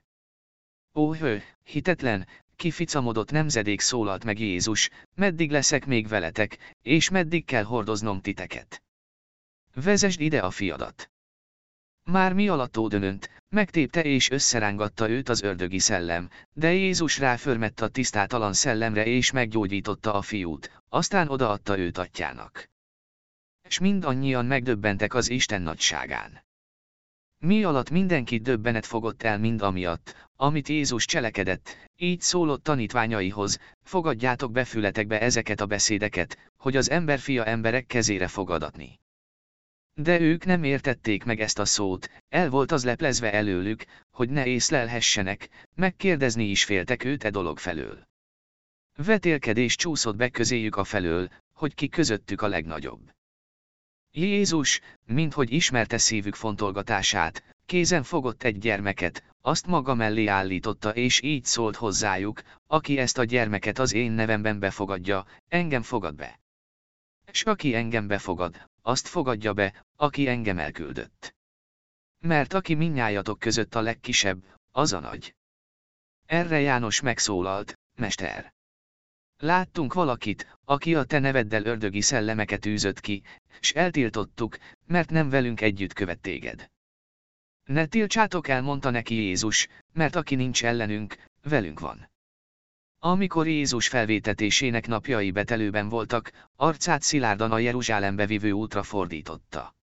Ó hő, hitetlen, kificamodott nemzedék szólalt meg Jézus, meddig leszek még veletek, és meddig kell hordoznom titeket. Vezesd ide a fiadat. Már mi alatt ódönönt, megtépte és összerángatta őt az ördögi szellem, de Jézus ráförmett a tisztátalan szellemre és meggyógyította a fiút, aztán odaadta őt atyának. És mindannyian megdöbbentek az Isten nagyságán. Mi alatt mindenki döbbenet fogott el mind amiatt, amit Jézus cselekedett, így szólott tanítványaihoz, fogadjátok be fületekbe ezeket a beszédeket, hogy az emberfia emberek kezére fogadatni. De ők nem értették meg ezt a szót, el volt az leplezve előlük, hogy ne észlelhessenek, megkérdezni is féltek őt e dolog felől. Vetélkedés csúszott be közéjük a felől, hogy ki közöttük a legnagyobb. Jézus, minthogy ismerte szívük fontolgatását, kézen fogott egy gyermeket, azt maga mellé állította és így szólt hozzájuk, aki ezt a gyermeket az én nevemben befogadja, engem fogad be. S aki engem befogad, azt fogadja be, aki engem elküldött. Mert aki minnyájatok között a legkisebb, az a nagy. Erre János megszólalt, Mester. Láttunk valakit, aki a te neveddel ördögi szellemeket űzött ki, s eltiltottuk, mert nem velünk együtt követ téged. Ne tiltsátok el, mondta neki Jézus, mert aki nincs ellenünk, velünk van. Amikor Jézus felvétetésének napjai betelőben voltak, arcát szilárdan a Jeruzsálembe vivő útra fordította.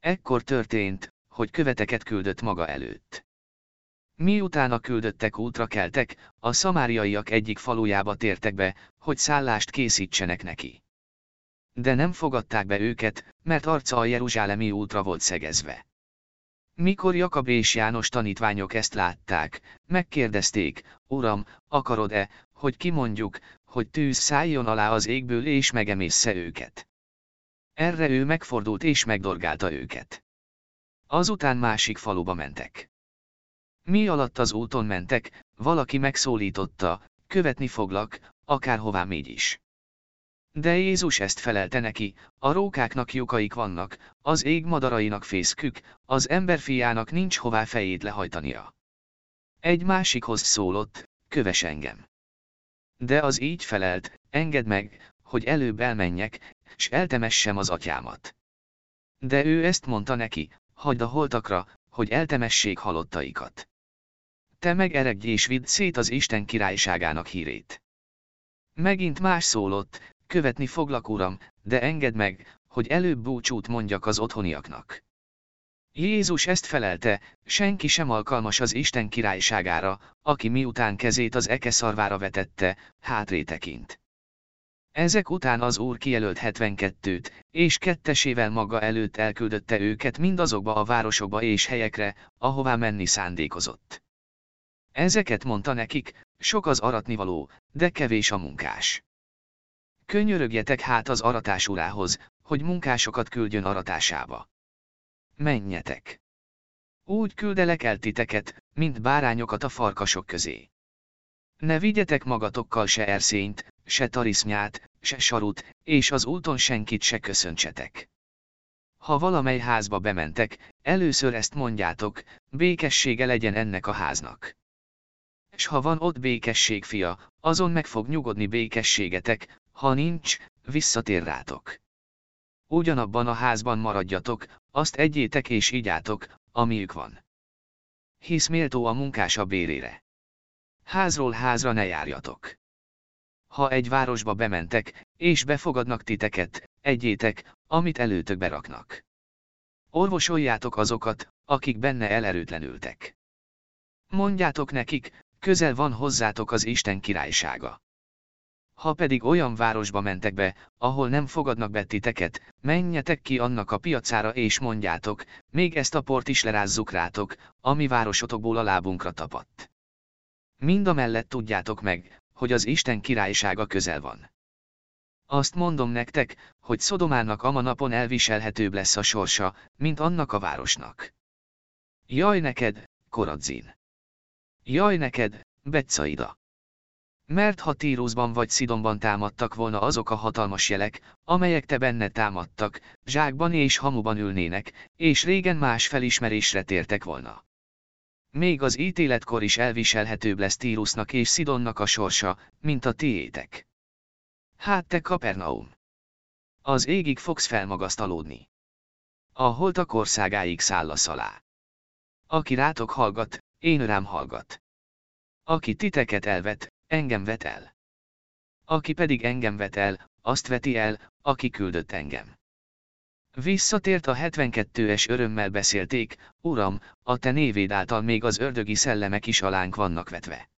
Ekkor történt, hogy követeket küldött maga előtt. Miután a küldöttek útra keltek, a szamáriaiak egyik falujába tértek be, hogy szállást készítsenek neki. De nem fogadták be őket, mert arca a Jeruzsálemi útra volt szegezve. Mikor Jakab és János tanítványok ezt látták, megkérdezték, Uram, akarod-e, hogy kimondjuk, hogy tűz szálljon alá az égből és megemészze őket? Erre ő megfordult és megdorgálta őket. Azután másik faluba mentek. Mi alatt az úton mentek, valaki megszólította, követni foglak, akárhová még is. De Jézus ezt felelte neki, a rókáknak lyukaik vannak, az ég madarainak fészkük, az emberfiának nincs hová fejét lehajtania. Egy másikhoz szólott, köves engem. De az így felelt, engedd meg, hogy előbb elmenjek, s eltemessem az atyámat. De ő ezt mondta neki, hagyd a holtakra, hogy eltemessék halottaikat. Te meg eregj és vidd szét az Isten királyságának hírét. Megint más szólott, követni foglak uram, de engedd meg, hogy előbb búcsút mondjak az otthoniaknak. Jézus ezt felelte, senki sem alkalmas az Isten királyságára, aki miután kezét az eke szarvára vetette, hátré. Ezek után az úr kijelölt 72-t, és kettesével maga előtt elküldötte őket mindazokba a városokba és helyekre, ahová menni szándékozott. Ezeket mondta nekik, sok az aratnivaló, de kevés a munkás. Könyörögjetek hát az aratás urához, hogy munkásokat küldjön aratásába. Menjetek! Úgy küldelek el titeket, mint bárányokat a farkasok közé. Ne vigyetek magatokkal se erszényt, se tarisznyát, se sarut, és az úton senkit se köszöntsetek. Ha valamely házba bementek, először ezt mondjátok, békessége legyen ennek a háznak. S ha van ott békesség fia, azon meg fog nyugodni békességetek, ha nincs, visszatér rátok. Ugyanabban a házban maradjatok, azt egyétek és igyátok, amiük van. Hisz méltó a munkás a bérére. Házról házra ne járjatok. Ha egy városba bementek, és befogadnak titeket, egyétek, amit előtök beraknak. Orvosoljátok azokat, akik benne elerőtlenültek. Mondjátok nekik, közel van hozzátok az Isten királysága. Ha pedig olyan városba mentek be, ahol nem fogadnak be titeket, menjetek ki annak a piacára és mondjátok, még ezt a port is lerázzuk rátok, ami városotokból a lábunkra tapadt. Mind a mellett tudjátok meg, hogy az Isten királysága közel van. Azt mondom nektek, hogy Szodomának ama napon elviselhetőbb lesz a sorsa, mint annak a városnak. Jaj neked, Koradzin! Jaj neked, Betsaida! Mert ha Tíruszban vagy Szidonban támadtak volna azok a hatalmas jelek, amelyek te benne támadtak, zsákban és hamuban ülnének, és régen más felismerésre tértek volna. Még az ítéletkor is elviselhetőbb lesz Tírusnak és Szidonnak a sorsa, mint a tiétek. Hát te Kapernaum! Az égig fogsz felmagasztalódni. A holtak országáig szállasz alá. Aki rátok hallgat, én rám hallgat. Aki titeket elvet, engem vet el. Aki pedig engem vet el, azt veti el, aki küldött engem. Visszatért a 72-es örömmel beszélték, Uram, a te névéd által még az ördögi szellemek is alánk vannak vetve.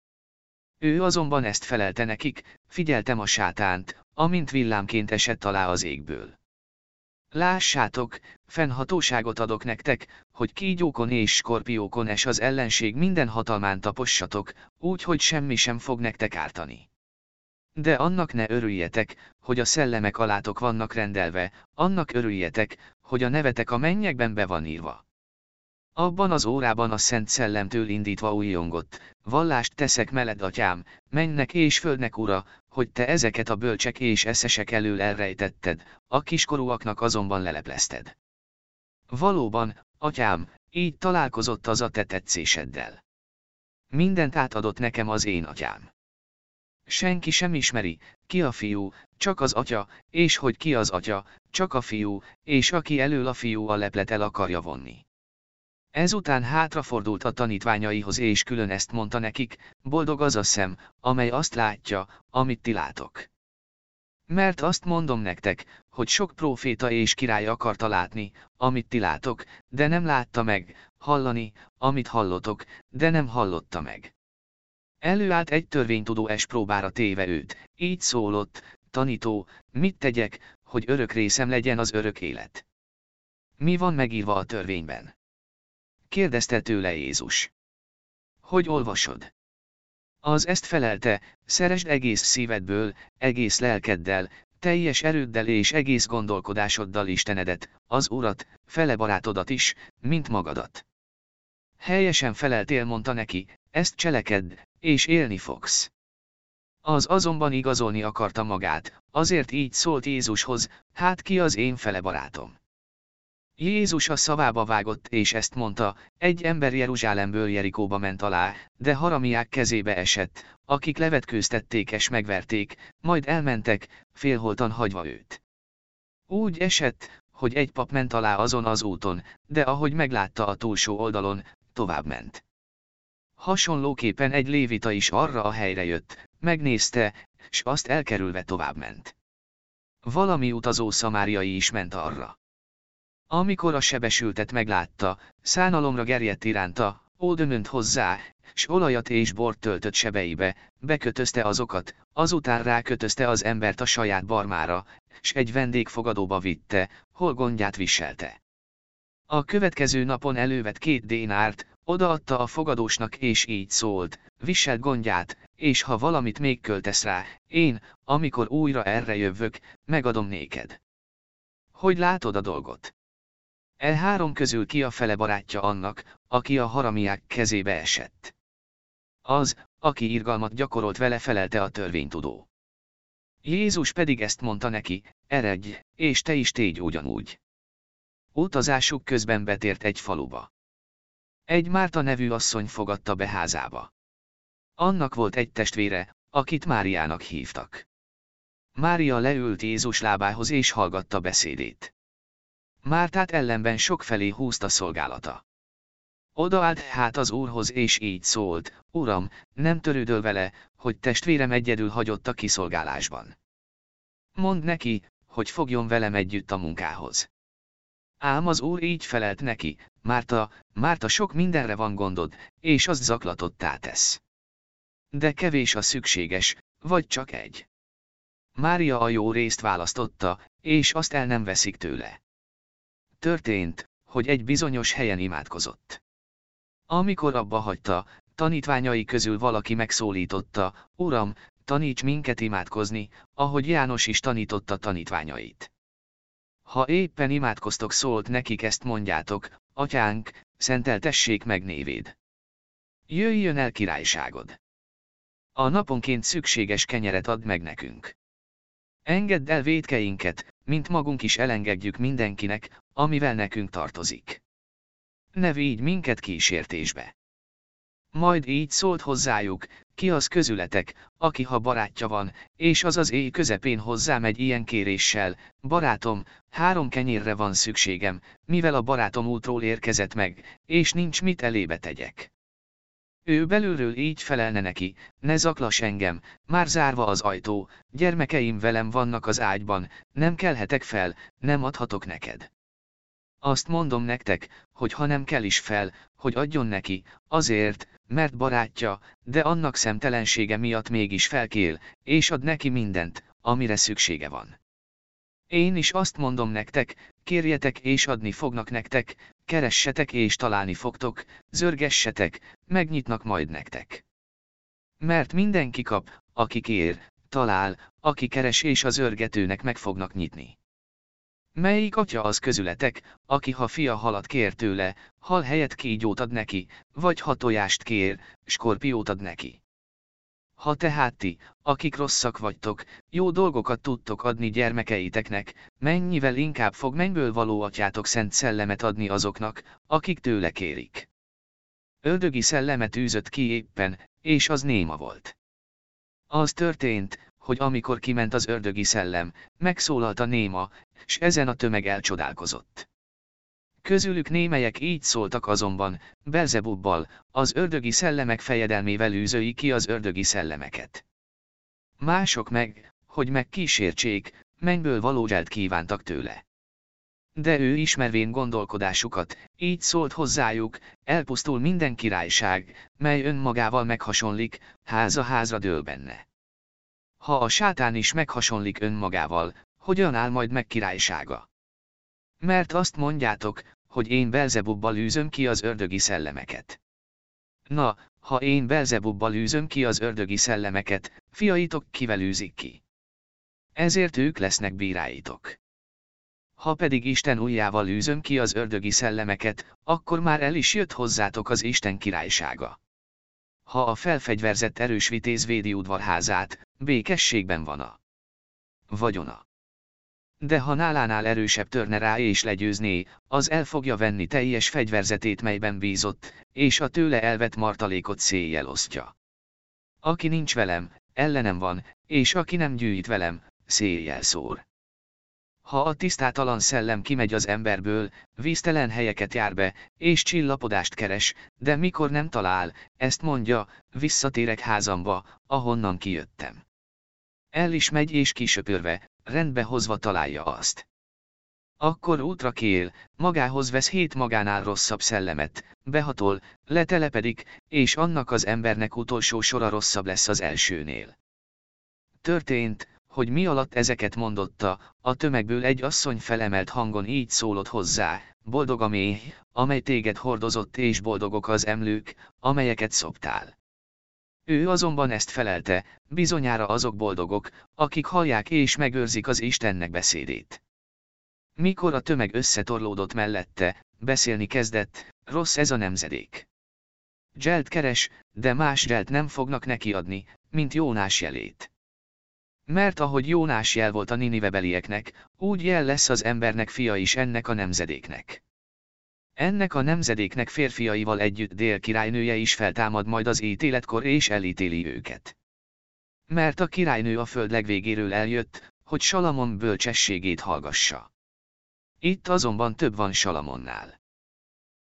Ő azonban ezt felelte nekik, figyeltem a sátánt, amint villámként esett alá az égből. Lássátok, fennhatóságot adok nektek, hogy kígyókon és skorpiókon es az ellenség minden hatalmán tapossatok, úgy, hogy semmi sem fog nektek ártani. De annak ne örüljetek, hogy a szellemek alátok vannak rendelve, annak örüljetek, hogy a nevetek a mennyekben be van írva. Abban az órában a Szent Szellemtől indítva újjongott, vallást teszek meled atyám, mennek és földnek ura, hogy te ezeket a bölcsek és eszesek elől elrejtetted, a kiskorúaknak azonban leleplezted. Valóban, atyám, így találkozott az a te tetszéseddel. Mindent átadott nekem az én atyám. Senki sem ismeri, ki a fiú, csak az atya, és hogy ki az atya, csak a fiú, és aki elől a fiú a leplet el akarja vonni. Ezután hátrafordult a tanítványaihoz és külön ezt mondta nekik, boldog az a szem, amely azt látja, amit ti látok. Mert azt mondom nektek, hogy sok próféta és király akarta látni, amit ti látok, de nem látta meg, hallani, amit hallotok, de nem hallotta meg. Előállt egy törvénytudó es próbára téve őt, így szólott, tanító, mit tegyek, hogy örök részem legyen az örök élet. Mi van megírva a törvényben? Kérdezte tőle Jézus. Hogy olvasod? Az ezt felelte, szeresd egész szívedből, egész lelkeddel, teljes erőddel és egész gondolkodásoddal Istenedet, az Urat, fele barátodat is, mint magadat. Helyesen feleltél mondta neki, ezt cselekedd, és élni fogsz. Az azonban igazolni akarta magát, azért így szólt Jézushoz, hát ki az én fele barátom. Jézus a szavába vágott és ezt mondta, egy ember Jeruzsálemből Jerikóba ment alá, de haramiák kezébe esett, akik levetkőztették és megverték, majd elmentek, félholtan hagyva őt. Úgy esett, hogy egy pap ment alá azon az úton, de ahogy meglátta a túlsó oldalon, tovább ment. Hasonlóképpen egy lévita is arra a helyre jött, megnézte, s azt elkerülve továbbment. Valami utazó szamáriai is ment arra. Amikor a sebesültet meglátta, szánalomra gerjedt iránta, oldömönt hozzá, s olajat és bort töltött sebeibe, bekötözte azokat, azután rákötözte az embert a saját barmára, s egy vendégfogadóba vitte, hol gondját viselte. A következő napon elővet két dénárt, odaadta a fogadósnak és így szólt, viselt gondját, és ha valamit még költesz rá, én, amikor újra erre jövök, megadom néked. Hogy látod a dolgot? E három közül ki a fele barátja annak, aki a haramiák kezébe esett. Az, aki irgalmat gyakorolt vele felelte a törvénytudó. Jézus pedig ezt mondta neki, eredj, és te is tégy ugyanúgy. Utazásuk közben betért egy faluba. Egy Márta nevű asszony fogadta be házába. Annak volt egy testvére, akit Máriának hívtak. Mária leült Jézus lábához és hallgatta beszédét. Mártát ellenben sokfelé húzta szolgálata. Odaállt hát az úrhoz és így szólt, Uram, nem törődöl vele, hogy testvérem egyedül hagyott a kiszolgálásban. Mondd neki, hogy fogjon velem együtt a munkához. Ám az úr így felelt neki, Márta, Márta sok mindenre van gondod, és az zaklatottá tesz. De kevés a szükséges, vagy csak egy. Mária a jó részt választotta, és azt el nem veszik tőle. Történt, hogy egy bizonyos helyen imádkozott. Amikor abba hagyta, tanítványai közül valaki megszólította, Uram, taníts minket imádkozni, ahogy János is tanította tanítványait. Ha éppen imádkoztok szólt nekik ezt mondjátok, atyánk, szenteltessék meg névéd. Jöjjön el királyságod. A naponként szükséges kenyeret ad meg nekünk. Engedd el védkeinket, mint magunk is elengedjük mindenkinek, amivel nekünk tartozik. Ne védj minket kísértésbe. Majd így szólt hozzájuk, ki az közületek, aki ha barátja van, és az az éj közepén hozzámegy ilyen kéréssel, barátom, három kenyérre van szükségem, mivel a barátom útról érkezett meg, és nincs mit elébe tegyek. Ő belülről így felelne neki, ne zaklas engem, már zárva az ajtó, gyermekeim velem vannak az ágyban, nem kelhetek fel, nem adhatok neked. Azt mondom nektek, hogy ha nem kell is fel, hogy adjon neki, azért, mert barátja, de annak szemtelensége miatt mégis felkél, és ad neki mindent, amire szüksége van. Én is azt mondom nektek, kérjetek és adni fognak nektek, keressetek és találni fogtok, zörgessetek, megnyitnak majd nektek. Mert mindenki kap, aki kér, talál, aki keres és az örgetőnek meg fognak nyitni. Melyik atya az közületek, aki ha fia halat kér tőle, hal helyett kígyót ad neki, vagy ha tojást kér, skorpiót ad neki? Ha tehát ti, akik rosszak vagytok, jó dolgokat tudtok adni gyermekeiteknek, mennyivel inkább fog mennyből való atyátok szent szellemet adni azoknak, akik tőle kérik. Ördögi szellemet űzött ki éppen, és az néma volt. Az történt, hogy amikor kiment az ördögi szellem, megszólalt a néma, s ezen a tömeg elcsodálkozott. Közülük némelyek így szóltak azonban, Belzebubbal, az ördögi szellemek fejedelmével űzői ki az ördögi szellemeket. Mások meg, hogy megkísértsék, mennyből való kívántak tőle. De ő ismervén gondolkodásukat, így szólt hozzájuk, elpusztul minden királyság, mely önmagával meghasonlik, háza házra dől benne. Ha a sátán is meghasonlik önmagával, hogyan áll majd meg királysága? Mert azt mondjátok, hogy én Belzebubbal űzöm ki az ördögi szellemeket. Na, ha én Belzebubbal űzöm ki az ördögi szellemeket, fiaitok kivel űzik ki. Ezért ők lesznek bíráitok. Ha pedig Isten ujjával űzöm ki az ördögi szellemeket, akkor már el is jött hozzátok az Isten királysága. Ha a felfegyverzett erős vitéz védi udvarházát, békességben van a vagyona. De ha nálánál erősebb törne rá és legyőzné, az el fogja venni teljes fegyverzetét melyben bízott, és a tőle elvett martalékot széjjel osztja. Aki nincs velem, ellenem van, és aki nem gyűjt velem, széjjel szór. Ha a tisztátalan szellem kimegy az emberből, víztelen helyeket jár be, és csillapodást keres, de mikor nem talál, ezt mondja, visszatérek házamba, ahonnan kijöttem. El is megy és kisöpörve, rendbe hozva találja azt. Akkor útra kél, magához vesz hét magánál rosszabb szellemet, behatol, letelepedik, és annak az embernek utolsó sora rosszabb lesz az elsőnél. Történt, hogy mi alatt ezeket mondotta, a tömegből egy asszony felemelt hangon így szólott hozzá, boldog a méh, amely téged hordozott és boldogok az emlők, amelyeket szoptál. Ő azonban ezt felelte, bizonyára azok boldogok, akik hallják és megőrzik az Istennek beszédét. Mikor a tömeg összetorlódott mellette, beszélni kezdett, rossz ez a nemzedék. Zselt keres, de más zselt nem fognak neki adni, mint Jónás jelét. Mert ahogy Jónás jel volt a ninivebelieknek, úgy jel lesz az embernek fia is ennek a nemzedéknek. Ennek a nemzedéknek férfiaival együtt dél királynője is feltámad majd az ítéletkor és elítéli őket. Mert a királynő a föld legvégéről eljött, hogy Salamon bölcsességét hallgassa. Itt azonban több van Salamonnál.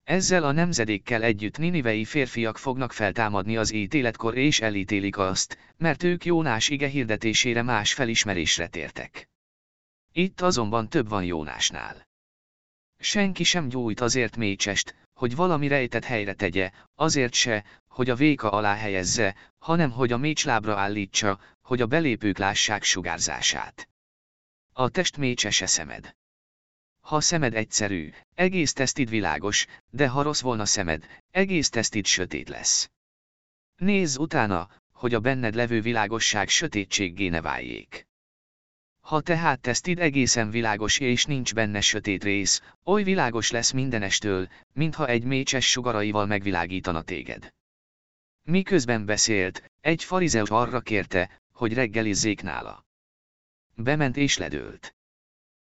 Ezzel a nemzedékkel együtt ninivei férfiak fognak feltámadni az ítéletkor és elítélik azt, mert ők Jónás ige hirdetésére más felismerésre tértek. Itt azonban több van Jónásnál. Senki sem gyújt azért mécsest, hogy valami rejtett helyre tegye, azért se, hogy a véka alá helyezze, hanem hogy a mécslábra állítsa, hogy a belépők lássák sugárzását. A test mécsese szemed. Ha szemed egyszerű, egész tesztid világos, de ha rossz volna szemed, egész tesztid sötét lesz. Nézz utána, hogy a benned levő világosság sötétséggé ne váljék. Ha tehát tesztid egészen világos és nincs benne sötét rész, oly világos lesz mindenestől, mintha egy mécses sugaraival megvilágítana téged. Miközben beszélt, egy farizeus arra kérte, hogy reggelizzék nála. Bement és ledőlt.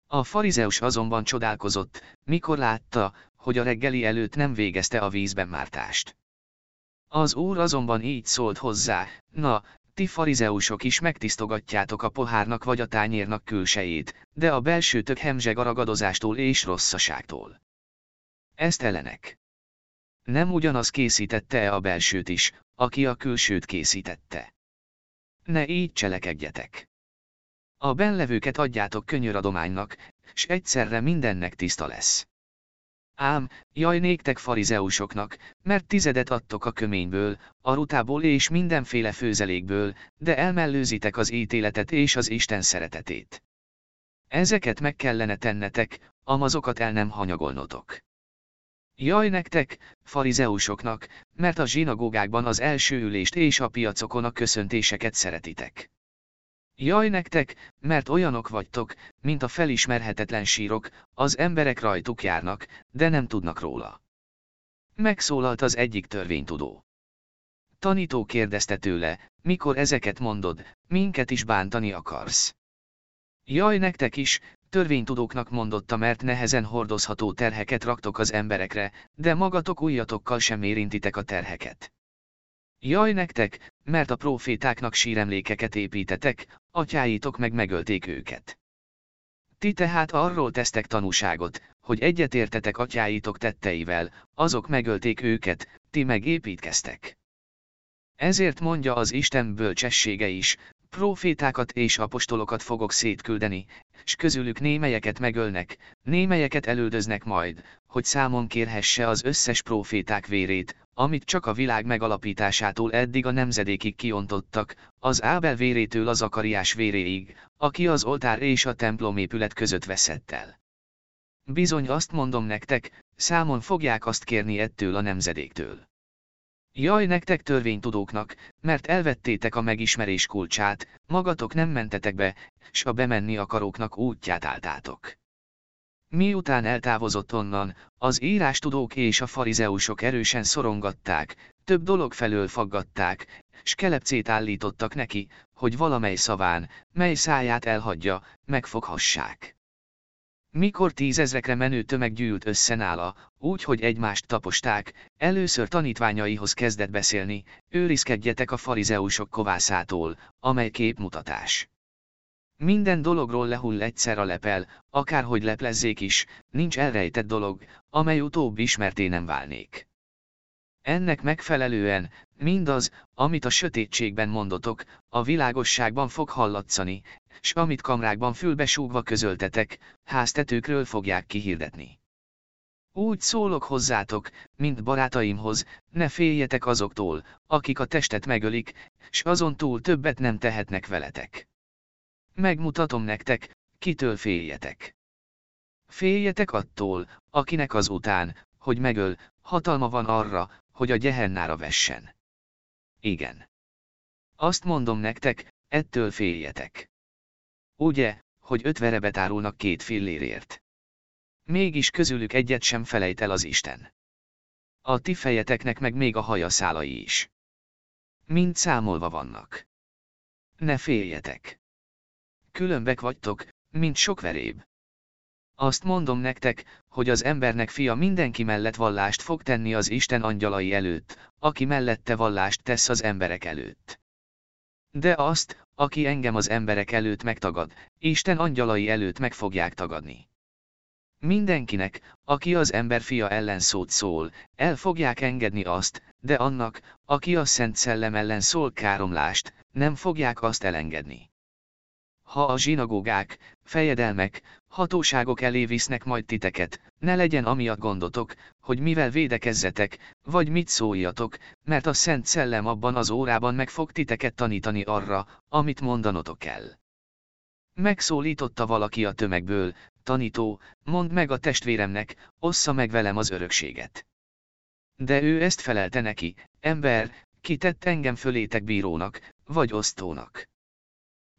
A farizeus azonban csodálkozott, mikor látta, hogy a reggeli előtt nem végezte a vízben mártást. Az úr azonban így szólt hozzá, na, ti farizeusok is megtisztogatjátok a pohárnak vagy a tányérnak külsejét, de a belsőtök hemzseg a ragadozástól és rosszaságtól. Ezt ellenek. Nem ugyanaz készítette-e a belsőt is, aki a külsőt készítette. Ne így cselekedjetek. A benlevőket adjátok könyöradománynak, s egyszerre mindennek tiszta lesz. Ám, jaj néktek farizeusoknak, mert tizedet adtok a köményből, a rutából és mindenféle főzelékből, de elmellőzitek az ítéletet és az Isten szeretetét. Ezeket meg kellene tennetek, amazokat el nem hanyagolnotok. Jaj nektek, farizeusoknak, mert a zsinagógákban az első ülést és a piacokon a köszöntéseket szeretitek. Jaj nektek, mert olyanok vagytok, mint a felismerhetetlen sírok, az emberek rajtuk járnak, de nem tudnak róla. Megszólalt az egyik törvénytudó. Tanító kérdezte tőle, mikor ezeket mondod, minket is bántani akarsz. Jaj nektek is, törvénytudóknak mondotta mert nehezen hordozható terheket raktok az emberekre, de magatok újjatokkal sem érintitek a terheket. Jaj nektek, mert a profétáknak síremlékeket építetek, atyáitok meg megölték őket. Ti tehát arról tesztek tanúságot, hogy egyetértetek atyáitok tetteivel, azok megölték őket, ti meg építkeztek. Ezért mondja az Isten bölcsessége is, profétákat és apostolokat fogok szétküldeni, s közülük némelyeket megölnek, némelyeket elődöznek majd, hogy számon kérhesse az összes proféták vérét, amit csak a világ megalapításától eddig a nemzedékig kiontottak, az Ábel vérétől az Akariás véréig, aki az oltár és a templom épület között veszett el. Bizony azt mondom nektek, számon fogják azt kérni ettől a nemzedéktől. Jaj nektek törvénytudóknak, mert elvettétek a megismerés kulcsát, magatok nem mentetek be, s a bemenni akaróknak útját álltátok. Miután eltávozott onnan, az írástudók és a farizeusok erősen szorongatták, több dolog felől faggatták, s kelepcét állítottak neki, hogy valamely szaván, mely száját elhagyja, megfoghassák. Mikor tízezrekre menő tömeg gyűlt össze nála, úgy, hogy egymást taposták, először tanítványaihoz kezdett beszélni, őrizkedjetek a farizeusok kovászától, amely képmutatás. Minden dologról lehull egyszer a lepel, akárhogy leplezzék is, nincs elrejtett dolog, amely utóbb ismerté nem válnék. Ennek megfelelően, mindaz, amit a sötétségben mondotok, a világosságban fog hallatszani, s amit kamrákban fülbesúgva közöltetek, háztetőkről fogják kihirdetni. Úgy szólok hozzátok, mint barátaimhoz, ne féljetek azoktól, akik a testet megölik, s azon túl többet nem tehetnek veletek. Megmutatom nektek, kitől féljetek. Féljetek attól, akinek az után, hogy megöl, hatalma van arra, hogy a gyehennára vessen. Igen. Azt mondom nektek, ettől féljetek. Ugye, hogy öt verebet árulnak két fillérért. Mégis közülük egyet sem felejt el az Isten. A ti fejeteknek meg még a hajaszálai is. Mind számolva vannak. Ne féljetek. Különbek vagytok, mint sok veréb. Azt mondom nektek, hogy az embernek fia mindenki mellett vallást fog tenni az Isten angyalai előtt, aki mellette vallást tesz az emberek előtt. De azt, aki engem az emberek előtt megtagad, Isten angyalai előtt meg fogják tagadni. Mindenkinek, aki az ember fia ellen szót szól, el fogják engedni azt, de annak, aki a Szent Szellem ellen szól káromlást, nem fogják azt elengedni. Ha a zsinagógák, fejedelmek, hatóságok elé visznek majd titeket, ne legyen amiatt gondotok, hogy mivel védekezzetek, vagy mit szóljatok, mert a Szent Szellem abban az órában meg fog titeket tanítani arra, amit mondanotok kell. Megszólította valaki a tömegből, tanító, mondd meg a testvéremnek, ossza meg velem az örökséget. De ő ezt felelte neki, ember, ki tett engem fölétek bírónak, vagy osztónak.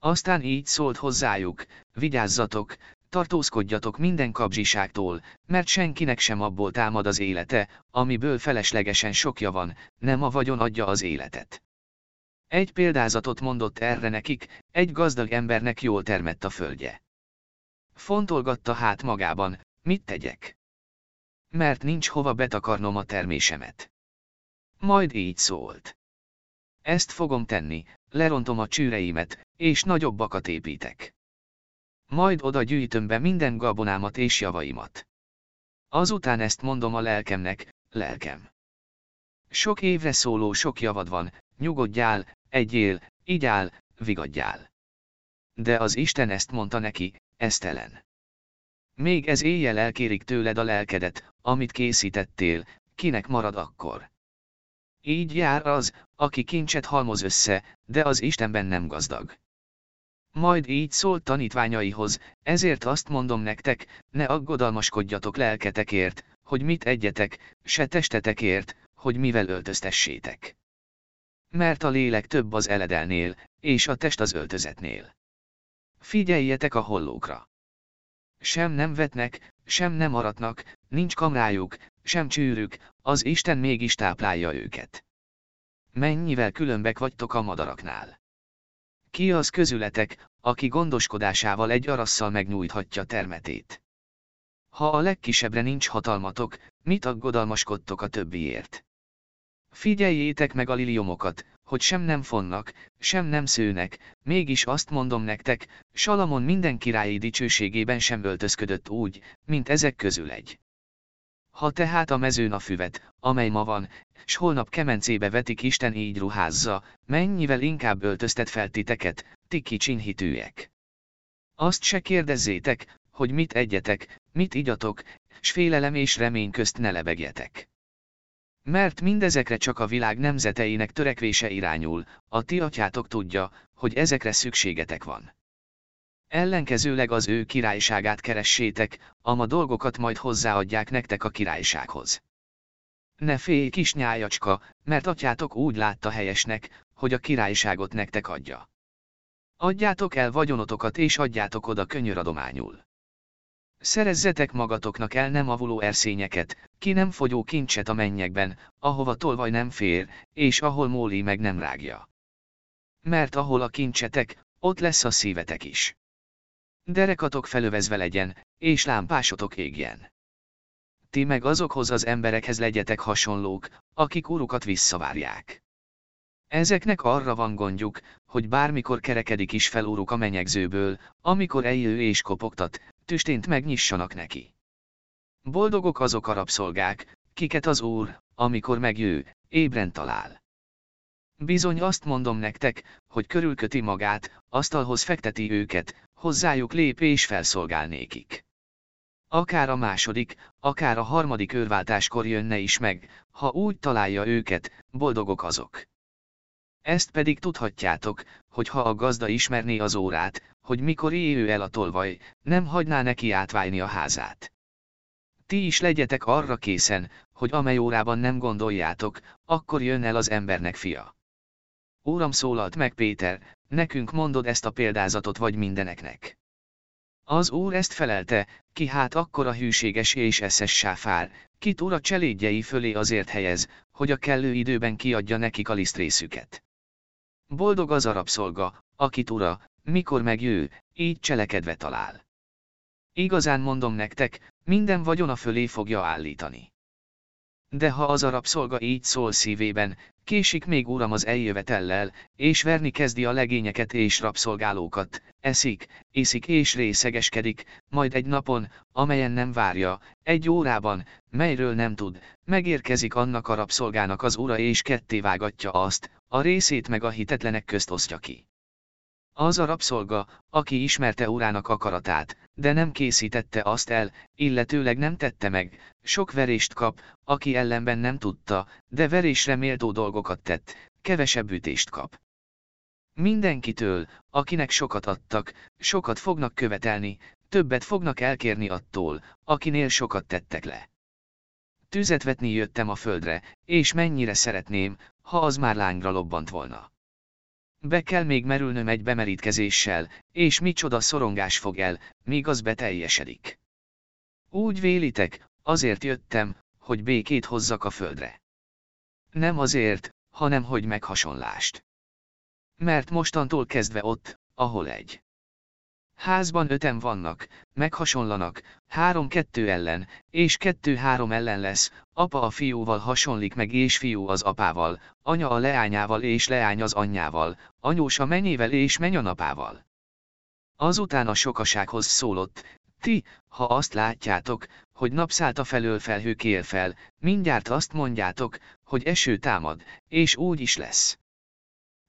Aztán így szólt hozzájuk, vigyázzatok, tartózkodjatok minden kapzsiságtól, mert senkinek sem abból támad az élete, amiből feleslegesen sokja van, nem a vagyon adja az életet. Egy példázatot mondott erre nekik, egy gazdag embernek jól termett a földje. Fontolgatta hát magában, mit tegyek? Mert nincs hova betakarnom a termésemet. Majd így szólt. Ezt fogom tenni, lerontom a csűreimet, és nagyobbakat építek. Majd oda gyűjtöm be minden gabonámat és javaimat. Azután ezt mondom a lelkemnek, lelkem. Sok évre szóló sok javad van, nyugodjál, egyél, igyál, vigadjál. De az Isten ezt mondta neki, esztelen. Még ez éjjel elkérik tőled a lelkedet, amit készítettél, kinek marad akkor. Így jár az, aki kincset halmoz össze, de az Istenben nem gazdag. Majd így szólt tanítványaihoz, ezért azt mondom nektek, ne aggodalmaskodjatok lelketekért, hogy mit egyetek, se testetekért, hogy mivel öltöztessétek. Mert a lélek több az eledelnél, és a test az öltözetnél. Figyeljetek a hollókra. Sem nem vetnek, sem nem aratnak, nincs kamrájuk, sem csűrük, az Isten mégis táplálja őket. mennyivel különbek vagytok a madaraknál. Ki az közületek, aki gondoskodásával egy arasszal megnyújthatja termetét? Ha a legkisebbre nincs hatalmatok, mit aggodalmaskodtok a többiért? Figyeljétek meg a liliomokat, hogy sem nem fonnak, sem nem szőnek, mégis azt mondom nektek, Salamon minden királyi dicsőségében sem öltözködött úgy, mint ezek közül egy. Ha tehát a mezőn a füvet, amely ma van, s holnap kemencébe vetik Isten így ruházza, mennyivel inkább öltöztet fel titeket, ti kicsinhitűek. Azt se kérdezzétek, hogy mit egyetek, mit igyatok, s félelem és remény közt ne lebegjetek. Mert mindezekre csak a világ nemzeteinek törekvése irányul, a ti atyátok tudja, hogy ezekre szükségetek van. Ellenkezőleg az ő királyságát keressétek, ama dolgokat majd hozzáadják nektek a királysághoz. Ne félj kis nyájacska, mert atyátok úgy látta helyesnek, hogy a királyságot nektek adja. Adjátok el vagyonotokat és adjátok oda könyöradományul. Szerezzetek magatoknak el nem avuló erszényeket, ki nem fogyó kincset a mennyekben, ahova tolvaj nem fér, és ahol móli meg nem rágja. Mert ahol a kincsetek, ott lesz a szívetek is. Derekatok felövezve legyen, és lámpásotok égjen. Ti meg azokhoz az emberekhez legyetek hasonlók, akik urukat visszavárják. Ezeknek arra van gondjuk, hogy bármikor kerekedik is fel uruk a menyegzőből, amikor eljő és kopogtat, tüstént megnyissanak neki. Boldogok azok a rabszolgák, kiket az Úr, amikor megjő, ébren talál. Bizony azt mondom nektek, hogy körülköti magát, asztalhoz fekteti őket, hozzájuk lép és felszolgál nékik. Akár a második, akár a harmadik őrváltáskor jönne is meg, ha úgy találja őket, boldogok azok. Ezt pedig tudhatjátok, hogy ha a gazda ismerné az órát, hogy mikor éjő el a tolvaj, nem hagyná neki átválni a házát. Ti is legyetek arra készen, hogy amely órában nem gondoljátok, akkor jön el az embernek fia. Úram szólalt meg Péter, nekünk mondod ezt a példázatot vagy mindeneknek. Az úr ezt felelte, ki hát akkor a hűséges és eszes sáfár, kit ura cselédjei fölé azért helyez, hogy a kellő időben kiadja nekik a lisztrészüket. Boldog az arab szolga, akit ura, mikor megjő, így cselekedve talál. Igazán mondom nektek, minden vagyona fölé fogja állítani. De ha az arab szolga így szól szívében, késik még uram az eljövetellel, és verni kezdi a legényeket és rabszolgálókat, eszik, iszik és részegeskedik, majd egy napon, amelyen nem várja, egy órában, melyről nem tud, megérkezik annak a rabszolgának az ura és ketté vágatja azt, a részét meg a hitetlenek közt osztja ki. Az a rabszolga, aki ismerte urának akaratát, de nem készítette azt el, illetőleg nem tette meg, sok verést kap, aki ellenben nem tudta, de verésre méltó dolgokat tett, kevesebb ütést kap. Mindenkitől, akinek sokat adtak, sokat fognak követelni, többet fognak elkérni attól, akinél sokat tettek le. Tüzet vetni jöttem a földre, és mennyire szeretném, ha az már lángra lobbant volna. Be kell még merülnöm egy bemerítkezéssel, és micsoda szorongás fog el, míg az beteljesedik. Úgy vélitek, azért jöttem, hogy békét hozzak a földre. Nem azért, hanem hogy meghasonlást. Mert mostantól kezdve ott, ahol egy Házban öten vannak, meghasonlanak, három-kettő ellen, és kettő-három ellen lesz, apa a fiúval hasonlik meg és fiú az apával, anya a leányával és leány az anyjával, anyós a menyével és menyanapával. Azután a sokasághoz szólott, ti, ha azt látjátok, hogy napszálta felől felhő kél fel, mindjárt azt mondjátok, hogy eső támad, és úgy is lesz.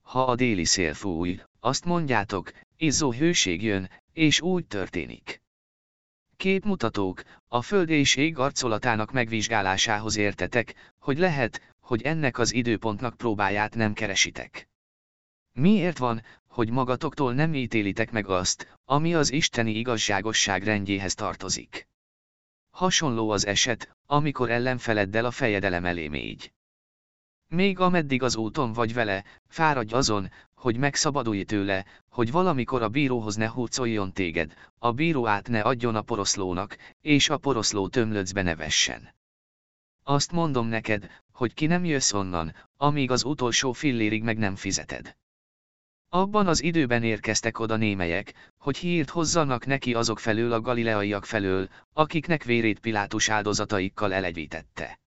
Ha a déli szél fúj, azt mondjátok, izzó hőség jön, és úgy történik. Képmutatók, a föld és ég arcolatának megvizsgálásához értetek, hogy lehet, hogy ennek az időpontnak próbáját nem keresitek. Miért van, hogy magatoktól nem ítélitek meg azt, ami az isteni igazságosság rendjéhez tartozik? Hasonló az eset, amikor ellenfeleddel a fejedelem elé mégy. Még ameddig az úton vagy vele, fáradj azon, hogy megszabadulj tőle, hogy valamikor a bíróhoz ne húcoljon téged, a bíró át ne adjon a poroszlónak, és a poroszló tömlöcbe ne vessen. Azt mondom neked, hogy ki nem jössz onnan, amíg az utolsó fillérig meg nem fizeted. Abban az időben érkeztek oda némelyek, hogy hírt hozzanak neki azok felől a galileaiak felől, akiknek vérét Pilátus áldozataikkal elegyítette.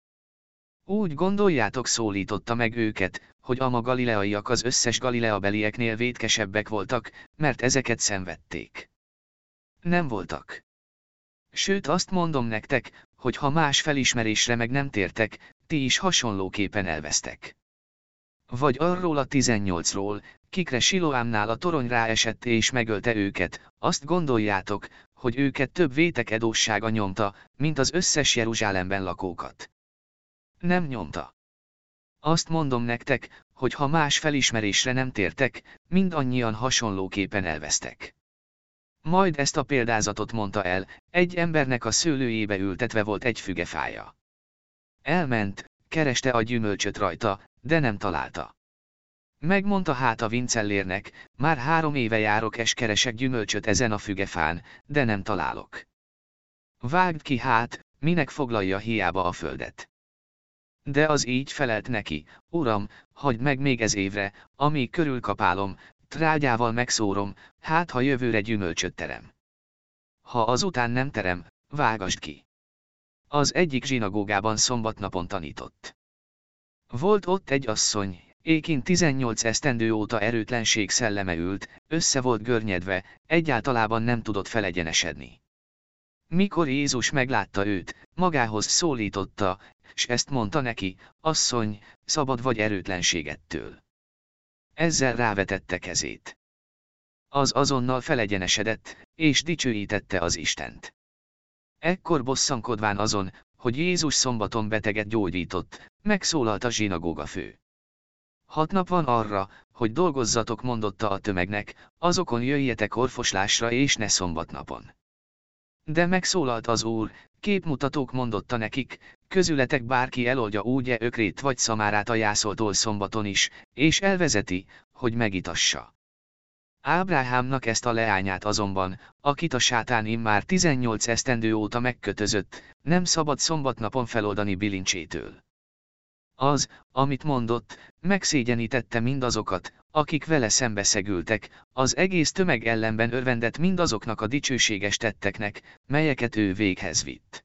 Úgy gondoljátok szólította meg őket, hogy ama galileaiak az összes galileabelieknél vétkesebbek voltak, mert ezeket szenvedték. Nem voltak. Sőt azt mondom nektek, hogy ha más felismerésre meg nem tértek, ti is hasonlóképpen elvesztek. Vagy arról a 18-ról, kikre Siloámnál a torony ráesett és megölte őket, azt gondoljátok, hogy őket több vétek edóssága nyomta, mint az összes Jeruzsálemben lakókat. Nem nyomta. Azt mondom nektek, hogy ha más felismerésre nem tértek, mindannyian hasonlóképpen elvesztek. Majd ezt a példázatot mondta el, egy embernek a szőlőjébe ültetve volt egy fügefája. Elment, kereste a gyümölcsöt rajta, de nem találta. Megmondta hát a vincellérnek, már három éve járok és keresek gyümölcsöt ezen a fügefán, de nem találok. Vágd ki hát, minek foglalja hiába a földet. De az így felelt neki, Uram, hagyd meg még ez évre, amíg körülkapálom, trágyával megszórom, hát ha jövőre gyümölcsöt terem. Ha azután nem terem, vágasd ki. Az egyik zsinagógában szombatnapon tanított. Volt ott egy asszony, ékin 18 esztendő óta erőtlenség szelleme ült, össze volt görnyedve, egyáltalában nem tudott felegyenesedni. Mikor Jézus meglátta őt, magához szólította, s ezt mondta neki, asszony, szabad vagy erőtlenségettől. Ezzel rávetette kezét. Az azonnal felegyenesedett, és dicsőítette az Istent. Ekkor bosszankodván azon, hogy Jézus szombaton beteget gyógyított, megszólalt a zsinagóga fő. Hat nap van arra, hogy dolgozzatok mondotta a tömegnek, azokon jöjjetek orfoslásra és ne szombatnapon. De megszólalt az úr, képmutatók mondotta nekik, közületek bárki eloldja úgy-e ökrét vagy szamárát a jászoltól szombaton is, és elvezeti, hogy megitassa. Ábráhámnak ezt a leányát azonban, akit a sátán immár 18 esztendő óta megkötözött, nem szabad szombatnapon feloldani bilincsétől. Az, amit mondott, megszégyenítette mindazokat, akik vele szembeszegültek, az egész tömeg ellenben örvendett mindazoknak a dicsőséges tetteknek, melyeket ő véghez vitt.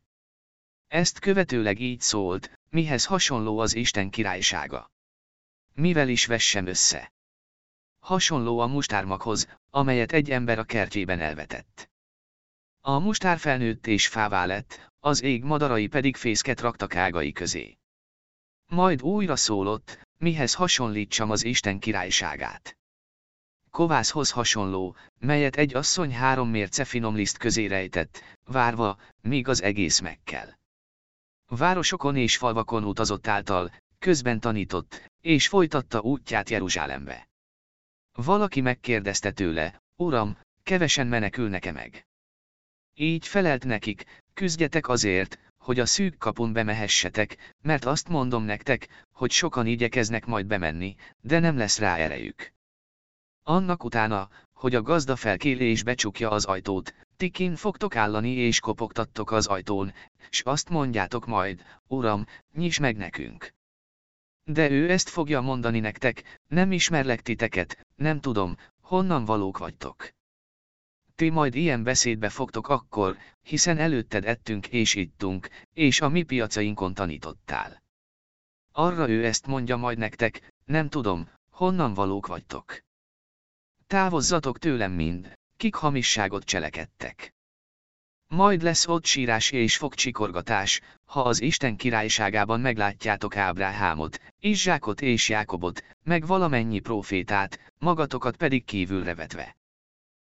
Ezt követőleg így szólt, mihez hasonló az Isten királysága. Mivel is vessem össze? Hasonló a mustármakhoz, amelyet egy ember a kertjében elvetett. A mustár felnőtt és fává lett, az ég madarai pedig fészket raktak ágai közé. Majd újra szólott, mihez hasonlítsam az Isten királyságát. Kovászhoz hasonló, melyet egy asszony három mérce finom liszt közé rejtett, várva, míg az egész meg kell. Városokon és falvakon utazott által, közben tanított, és folytatta útját Jeruzsálembe. Valaki megkérdezte tőle, Uram, kevesen menekülnek-e meg? Így felelt nekik, küzdjetek azért, hogy a szűk kapun bemehessetek, mert azt mondom nektek, hogy sokan igyekeznek majd bemenni, de nem lesz rá erejük. Annak utána, hogy a gazda felkéli és becsukja az ajtót, tikin fogtok állani és kopogtattok az ajtón, s azt mondjátok majd, Uram, nyis meg nekünk. De ő ezt fogja mondani nektek, nem ismerlek titeket, nem tudom, honnan valók vagytok. Ti majd ilyen beszédbe fogtok akkor, hiszen előtted ettünk és ittunk, és a mi piacainkon tanítottál. Arra ő ezt mondja majd nektek, nem tudom, honnan valók vagytok. Távozzatok tőlem mind, kik hamisságot cselekedtek. Majd lesz ott sírás és fogcsikorgatás, ha az Isten királyságában meglátjátok Ábráhámot, Izsákot és Jákobot, meg valamennyi profétát, magatokat pedig kívülre vetve.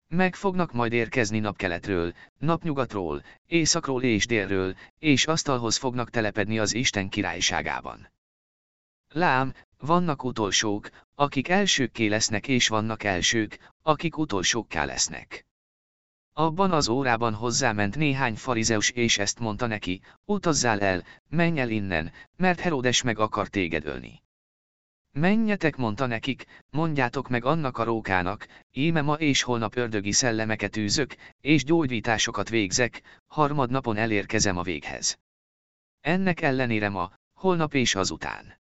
Meg fognak majd érkezni napkeletről, napnyugatról, északról és délről, és asztalhoz fognak telepedni az Isten királyságában. Lám, vannak utolsók, akik elsőkké lesznek és vannak elsők, akik utolsókká lesznek. Abban az órában hozzáment néhány farizeus és ezt mondta neki, utazzál el, menj el innen, mert Herodes meg akar téged ölni. Menjetek, mondta nekik, mondjátok meg annak a rókának, íme ma és holnap ördögi szellemeket űzök, és gyógyvításokat végzek, harmadnapon elérkezem a véghez. Ennek ellenére ma, holnap és azután.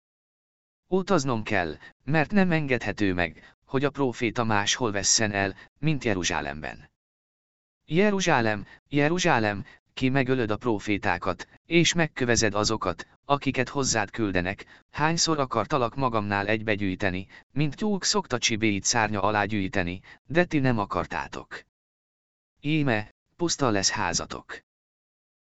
Utaznom kell, mert nem engedhető meg, hogy a próféta máshol vesszen el, mint Jeruzsálemben. Jeruzsálem, Jeruzsálem, ki megölöd a prófétákat, és megkövezed azokat, akiket hozzád küldenek, hányszor akartalak magamnál egybegyűjteni, mint tyúk szokta csibéit szárnya alá gyűjteni, de ti nem akartátok. Íme, puszta lesz házatok.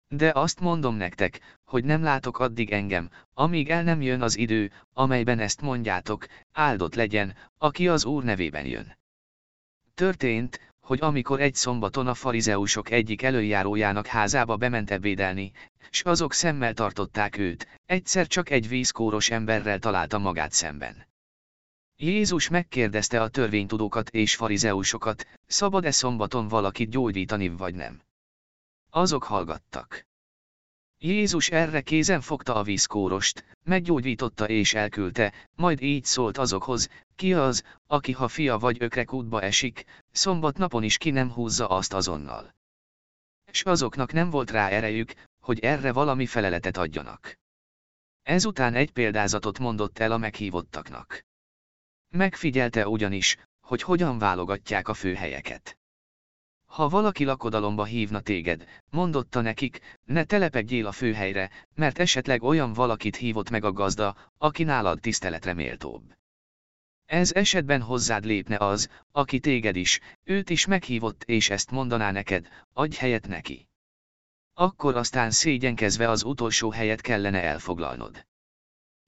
De azt mondom nektek, hogy nem látok addig engem, amíg el nem jön az idő, amelyben ezt mondjátok, áldott legyen, aki az Úr nevében jön. Történt, hogy amikor egy szombaton a farizeusok egyik előjárójának házába bement ebédelni, s azok szemmel tartották őt, egyszer csak egy vízkóros emberrel találta magát szemben. Jézus megkérdezte a törvénytudókat és farizeusokat, szabad-e szombaton valakit gyógyítani vagy nem. Azok hallgattak. Jézus erre kézen fogta a vízkórost, meggyógyította és elküldte, majd így szólt azokhoz, ki az, aki ha fia vagy ökrek útba esik, szombat napon is ki nem húzza azt azonnal. És azoknak nem volt rá erejük, hogy erre valami feleletet adjanak. Ezután egy példázatot mondott el a meghívottaknak. Megfigyelte ugyanis, hogy hogyan válogatják a főhelyeket. Ha valaki lakodalomba hívna téged, mondotta nekik, ne telepedjél a főhelyre, mert esetleg olyan valakit hívott meg a gazda, aki nálad tiszteletre méltóbb. Ez esetben hozzád lépne az, aki téged is, őt is meghívott és ezt mondaná neked, adj helyet neki. Akkor aztán szégyenkezve az utolsó helyet kellene elfoglalnod.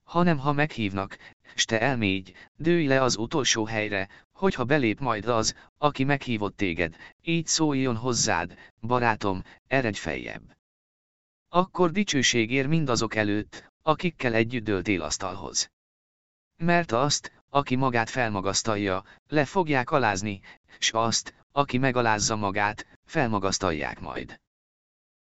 Hanem ha meghívnak, s te elmégy, dőj le az utolsó helyre, hogyha belép majd az, aki meghívott téged, így szóljon hozzád, barátom, eredj feljebb. Akkor dicsőség ér mindazok előtt, akikkel együtt döltél asztalhoz. Mert azt, aki magát felmagasztalja, le fogják alázni, s azt, aki megalázza magát, felmagasztalják majd.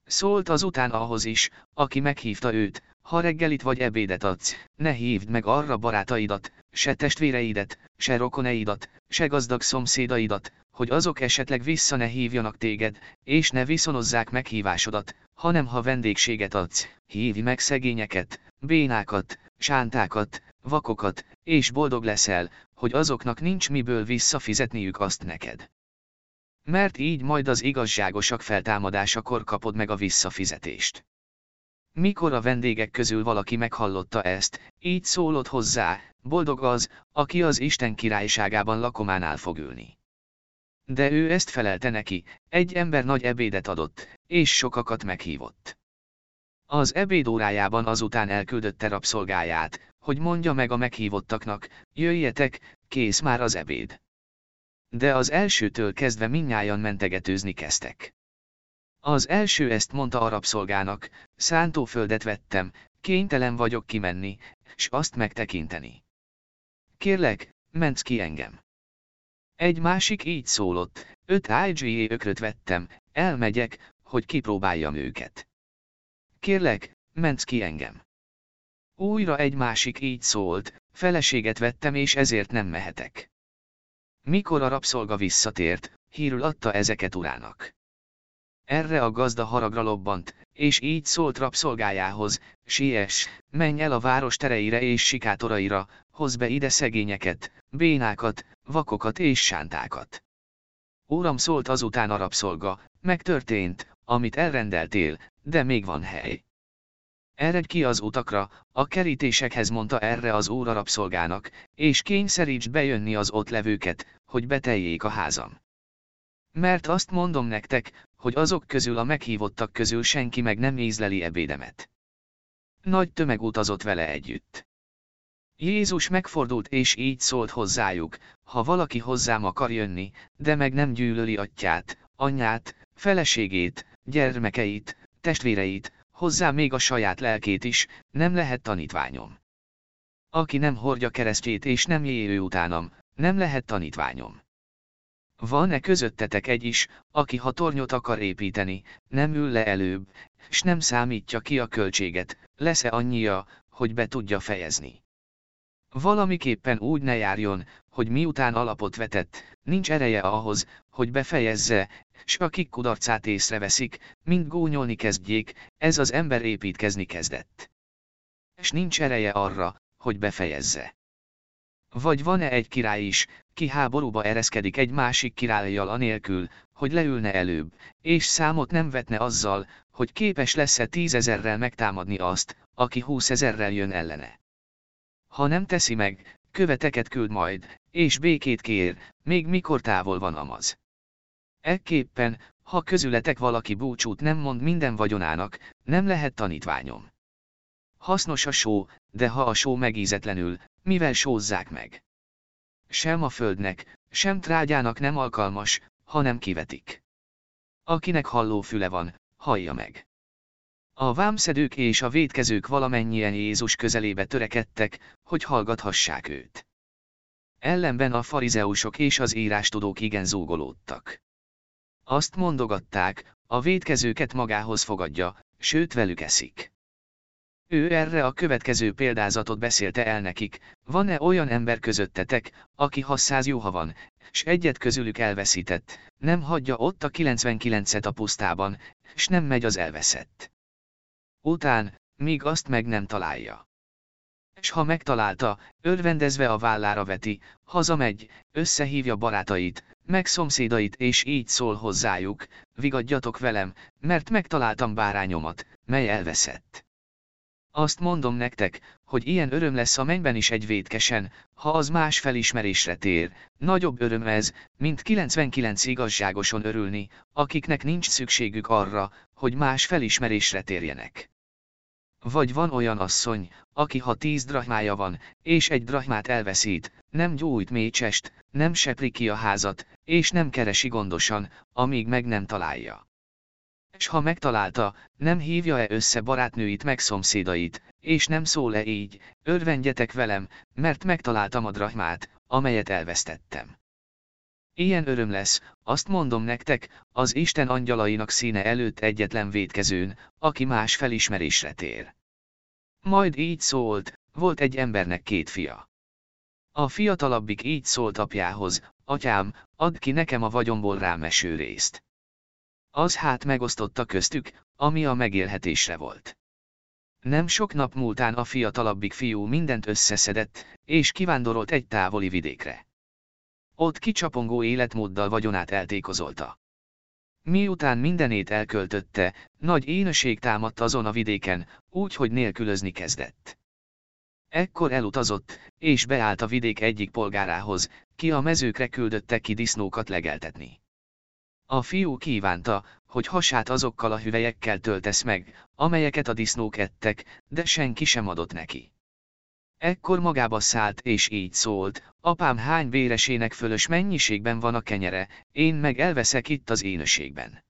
Szólt azután ahhoz is, aki meghívta őt, ha reggelit vagy ebédet adsz, ne hívd meg arra barátaidat, se testvéreidet, se rokoneidat, se gazdag szomszédaidat, hogy azok esetleg vissza ne hívjanak téged, és ne viszonozzák meghívásodat, hanem ha vendégséget adsz, hívj meg szegényeket, bénákat, sántákat, vakokat, és boldog leszel, hogy azoknak nincs miből visszafizetniük azt neked. Mert így majd az igazságosak feltámadásakor kapod meg a visszafizetést. Mikor a vendégek közül valaki meghallotta ezt, így szólott hozzá, boldog az, aki az Isten királyságában lakománál fog ülni. De ő ezt felelte neki, egy ember nagy ebédet adott, és sokakat meghívott. Az ebéd órájában azután elküldötte rabszolgáját, hogy mondja meg a meghívottaknak, jöjjetek, kész már az ebéd. De az elsőtől kezdve minnyájan mentegetőzni kezdtek. Az első ezt mondta a rabszolgának, szántóföldet vettem, kénytelen vagyok kimenni, s azt megtekinteni. Kérlek, mentsz ki engem. Egy másik így szólott, öt IGA ökröt vettem, elmegyek, hogy kipróbáljam őket. Kérlek, mentsz ki engem. Újra egy másik így szólt, feleséget vettem és ezért nem mehetek. Mikor a rabszolga visszatért, hírül adta ezeket urának. Erre a gazda haragra lobbant, és így szólt rabszolgájához, siess, menj el a város tereire és sikátoraira, hozz be ide szegényeket, bénákat, vakokat és sántákat. Óram szólt azután a rabszolga, megtörtént, amit elrendeltél, de még van hely. Eredj ki az utakra, a kerítésekhez mondta erre az óra rabszolgának, és kényszerítsd bejönni az ott levőket, hogy beteljék a házam. Mert azt mondom nektek, hogy azok közül a meghívottak közül senki meg nem ízleli ebédemet. Nagy tömeg utazott vele együtt. Jézus megfordult és így szólt hozzájuk, ha valaki hozzám akar jönni, de meg nem gyűlöli atyát, anyját, feleségét, gyermekeit, testvéreit, hozzá még a saját lelkét is, nem lehet tanítványom. Aki nem hordja keresztjét és nem jéjő utánam, nem lehet tanítványom. Van-e közöttetek egy is, aki ha tornyot akar építeni, nem ül le előbb, s nem számítja ki a költséget, lesz-e annyia, hogy be tudja fejezni. Valamiképpen úgy ne járjon, hogy miután alapot vetett, nincs ereje ahhoz, hogy befejezze, s akik kudarcát észreveszik, mind gónyolni kezdjék, ez az ember építkezni kezdett. S nincs ereje arra, hogy befejezze. Vagy van-e egy király is, ki háborúba ereszkedik egy másik királyjal anélkül, hogy leülne előbb, és számot nem vetne azzal, hogy képes lesz-e tízezerrel megtámadni azt, aki húszezerrel jön ellene. Ha nem teszi meg, követeket küld majd, és békét kér, még mikor távol van amaz. Ekképpen, ha közületek valaki búcsút nem mond minden vagyonának, nem lehet tanítványom. Hasznos a só, de ha a só megízetlenül, mivel sózzák meg? Sem a földnek, sem trágyának nem alkalmas, hanem kivetik. Akinek halló füle van, hallja meg. A vámszedők és a védkezők valamennyien Jézus közelébe törekedtek, hogy hallgathassák őt. Ellenben a farizeusok és az írástudók igen zúgolódtak. Azt mondogatták, a védkezőket magához fogadja, sőt velük eszik. Ő erre a következő példázatot beszélte el nekik, van-e olyan ember közöttetek, aki ha száz juha van, s egyet közülük elveszített, nem hagyja ott a 99-et a pusztában, s nem megy az elveszett. Után, míg azt meg nem találja. S ha megtalálta, örvendezve a vállára veti, hazamegy, összehívja barátait, meg szomszédait és így szól hozzájuk, vigadjatok velem, mert megtaláltam bárányomat, mely elveszett. Azt mondom nektek, hogy ilyen öröm lesz a mennyben is egy vétkesen, ha az más felismerésre tér, nagyobb öröm ez, mint 99 igazságoson örülni, akiknek nincs szükségük arra, hogy más felismerésre térjenek. Vagy van olyan asszony, aki ha tíz drachmája van, és egy drachmát elveszít, nem gyújt mécsest, nem sepri ki a házat, és nem keresi gondosan, amíg meg nem találja. És ha megtalálta, nem hívja-e össze barátnőit meg szomszédait, és nem szól-e így, örvendjetek velem, mert megtaláltam a drachmát, amelyet elvesztettem. Ilyen öröm lesz, azt mondom nektek, az Isten angyalainak színe előtt egyetlen védkezőn, aki más felismerésre tér. Majd így szólt, volt egy embernek két fia. A fiatalabbik így szólt apjához, atyám, add ki nekem a vagyomból rám eső részt. Az hát megosztotta köztük, ami a megélhetésre volt. Nem sok nap múltán a fiatalabbik fiú mindent összeszedett, és kivándorolt egy távoli vidékre. Ott kicsapongó életmóddal vagyonát eltékozolta. Miután mindenét elköltötte, nagy énöség támadt azon a vidéken, úgy, hogy nélkülözni kezdett. Ekkor elutazott, és beállt a vidék egyik polgárához, ki a mezőkre küldötte ki disznókat legeltetni. A fiú kívánta, hogy hasát azokkal a hüvelyekkel töltesz meg, amelyeket a disznók ettek, de senki sem adott neki. Ekkor magába szállt és így szólt, apám hány véresének fölös mennyiségben van a kenyere, én meg elveszek itt az énöségben.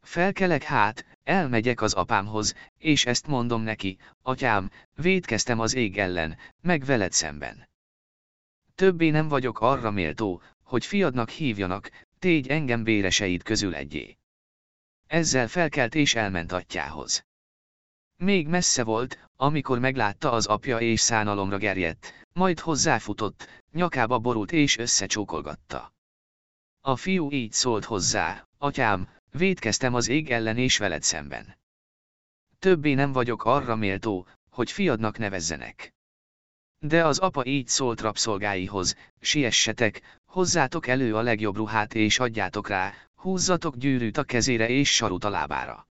Felkelek hát, elmegyek az apámhoz, és ezt mondom neki, atyám, védkeztem az ég ellen, meg veled szemben. Többé nem vagyok arra méltó, hogy fiadnak hívjanak, tégy engem véreseid közül egyé. Ezzel felkelt és elment atyához. Még messze volt, amikor meglátta az apja és szánalomra gerjedt, majd hozzáfutott, nyakába borult és összecsókolgatta. A fiú így szólt hozzá, atyám, védkeztem az ég ellen és veled szemben. Többé nem vagyok arra méltó, hogy fiadnak nevezzenek. De az apa így szólt rabszolgáihoz, siessetek, hozzátok elő a legjobb ruhát és adjátok rá, húzzatok gyűrűt a kezére és sarut a lábára.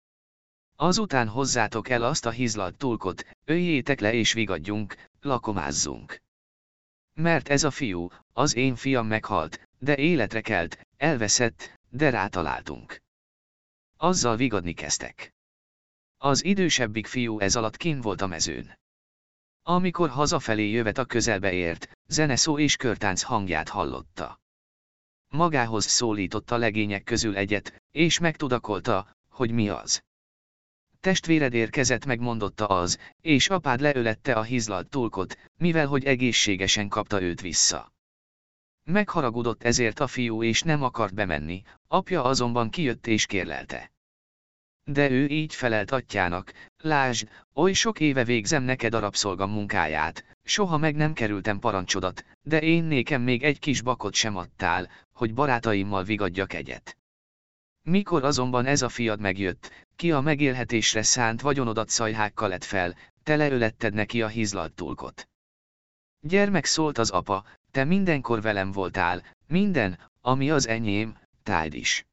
Azután hozzátok el azt a hizlalt tulkot, öljétek le és vigadjunk, lakomázzunk. Mert ez a fiú, az én fiam meghalt, de életre kelt, elveszett, de rátaláltunk. Azzal vigadni kezdtek. Az idősebbik fiú ez alatt kín volt a mezőn. Amikor hazafelé jövet a közelbe ért, zeneszó és körtánc hangját hallotta. Magához szólította legények közül egyet, és megtudakolta, hogy mi az. Testvéred érkezett megmondotta az, és apád leölette a hizlalt tulkot, mivel hogy egészségesen kapta őt vissza. Megharagudott ezért a fiú és nem akart bemenni, apja azonban kijött és kérlelte. De ő így felelt atyának, lásd, oly sok éve végzem neked a rabszolgam munkáját, soha meg nem kerültem parancsodat, de én nékem még egy kis bakot sem adtál, hogy barátaimmal vigadjak egyet. Mikor azonban ez a fiad megjött, ki a megélhetésre szánt vagyonodat szajhákkal lett fel, teleöletted neki a hizlalt tulkot. Gyermek szólt az apa, te mindenkor velem voltál, minden, ami az enyém, tájd is.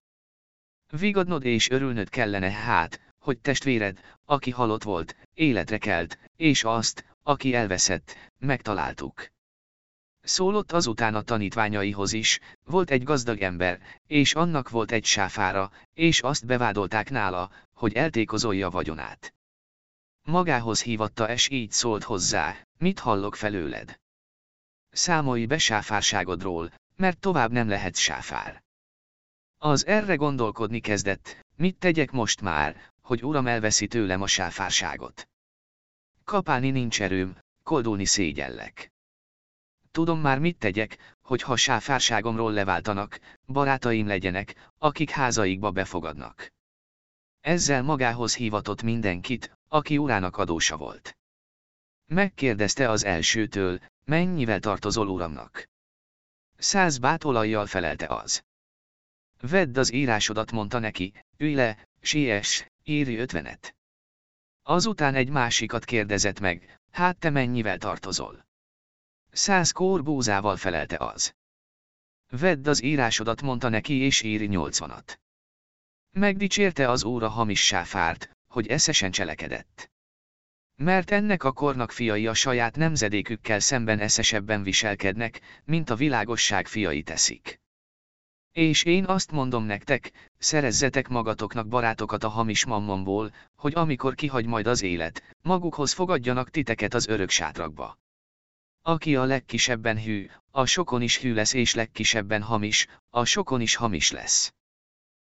Vigadnod és örülnöd kellene hát, hogy testvéred, aki halott volt, életre kelt, és azt, aki elveszett, megtaláltuk. Szólott azután a tanítványaihoz is, volt egy gazdag ember, és annak volt egy sáfára, és azt bevádolták nála, hogy eltékozolja vagyonát. Magához hívatta és így szólt hozzá, mit hallok felőled? Számolj be sáfárságodról, mert tovább nem lehet sáfár. Az erre gondolkodni kezdett, mit tegyek most már, hogy uram elveszi tőlem a sáfárságot. Kapálni nincs erőm, koldulni szégyellek. Tudom már mit tegyek, hogy ha sáfárságomról leváltanak, barátaim legyenek, akik házaikba befogadnak. Ezzel magához hívatott mindenkit, aki urának adósa volt. Megkérdezte az elsőtől, mennyivel tartozol uramnak. Száz bátolajjal felelte az. Vedd az írásodat mondta neki, ülj le, siess, írj ötvenet. Azután egy másikat kérdezett meg, hát te mennyivel tartozol? Száz kór felelte az. Vedd az írásodat mondta neki és írj nyolcvanat. Megdicsérte az óra hamis sáfárt, hogy eszesen cselekedett. Mert ennek a kornak fiai a saját nemzedékükkel szemben eszesebben viselkednek, mint a világosság fiai teszik. És én azt mondom nektek, szerezzetek magatoknak barátokat a hamis mammonból, hogy amikor kihagy majd az élet, magukhoz fogadjanak titeket az örök sátrakba. Aki a legkisebben hű, a sokon is hű lesz és legkisebben hamis, a sokon is hamis lesz.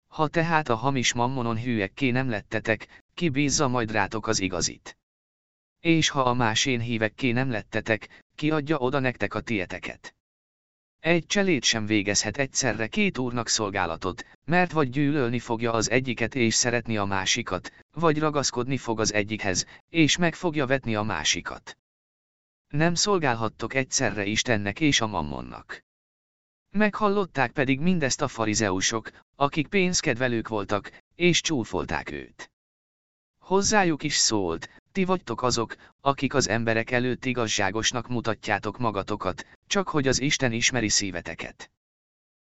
Ha tehát a hamis mammonon hűekké nem lettetek, ki bízza majd rátok az igazit. És ha a másén hívekké nem lettetek, ki adja oda nektek a tieteket. Egy cselét sem végezhet egyszerre két úrnak szolgálatot, mert vagy gyűlölni fogja az egyiket és szeretni a másikat, vagy ragaszkodni fog az egyikhez, és meg fogja vetni a másikat. Nem szolgálhattok egyszerre Istennek és a mammonnak. Meghallották pedig mindezt a farizeusok, akik pénzkedvelők voltak, és csúfolták őt. Hozzájuk is szólt, ti vagytok azok, akik az emberek előtt igazságosnak mutatjátok magatokat, csak hogy az Isten ismeri szíveteket.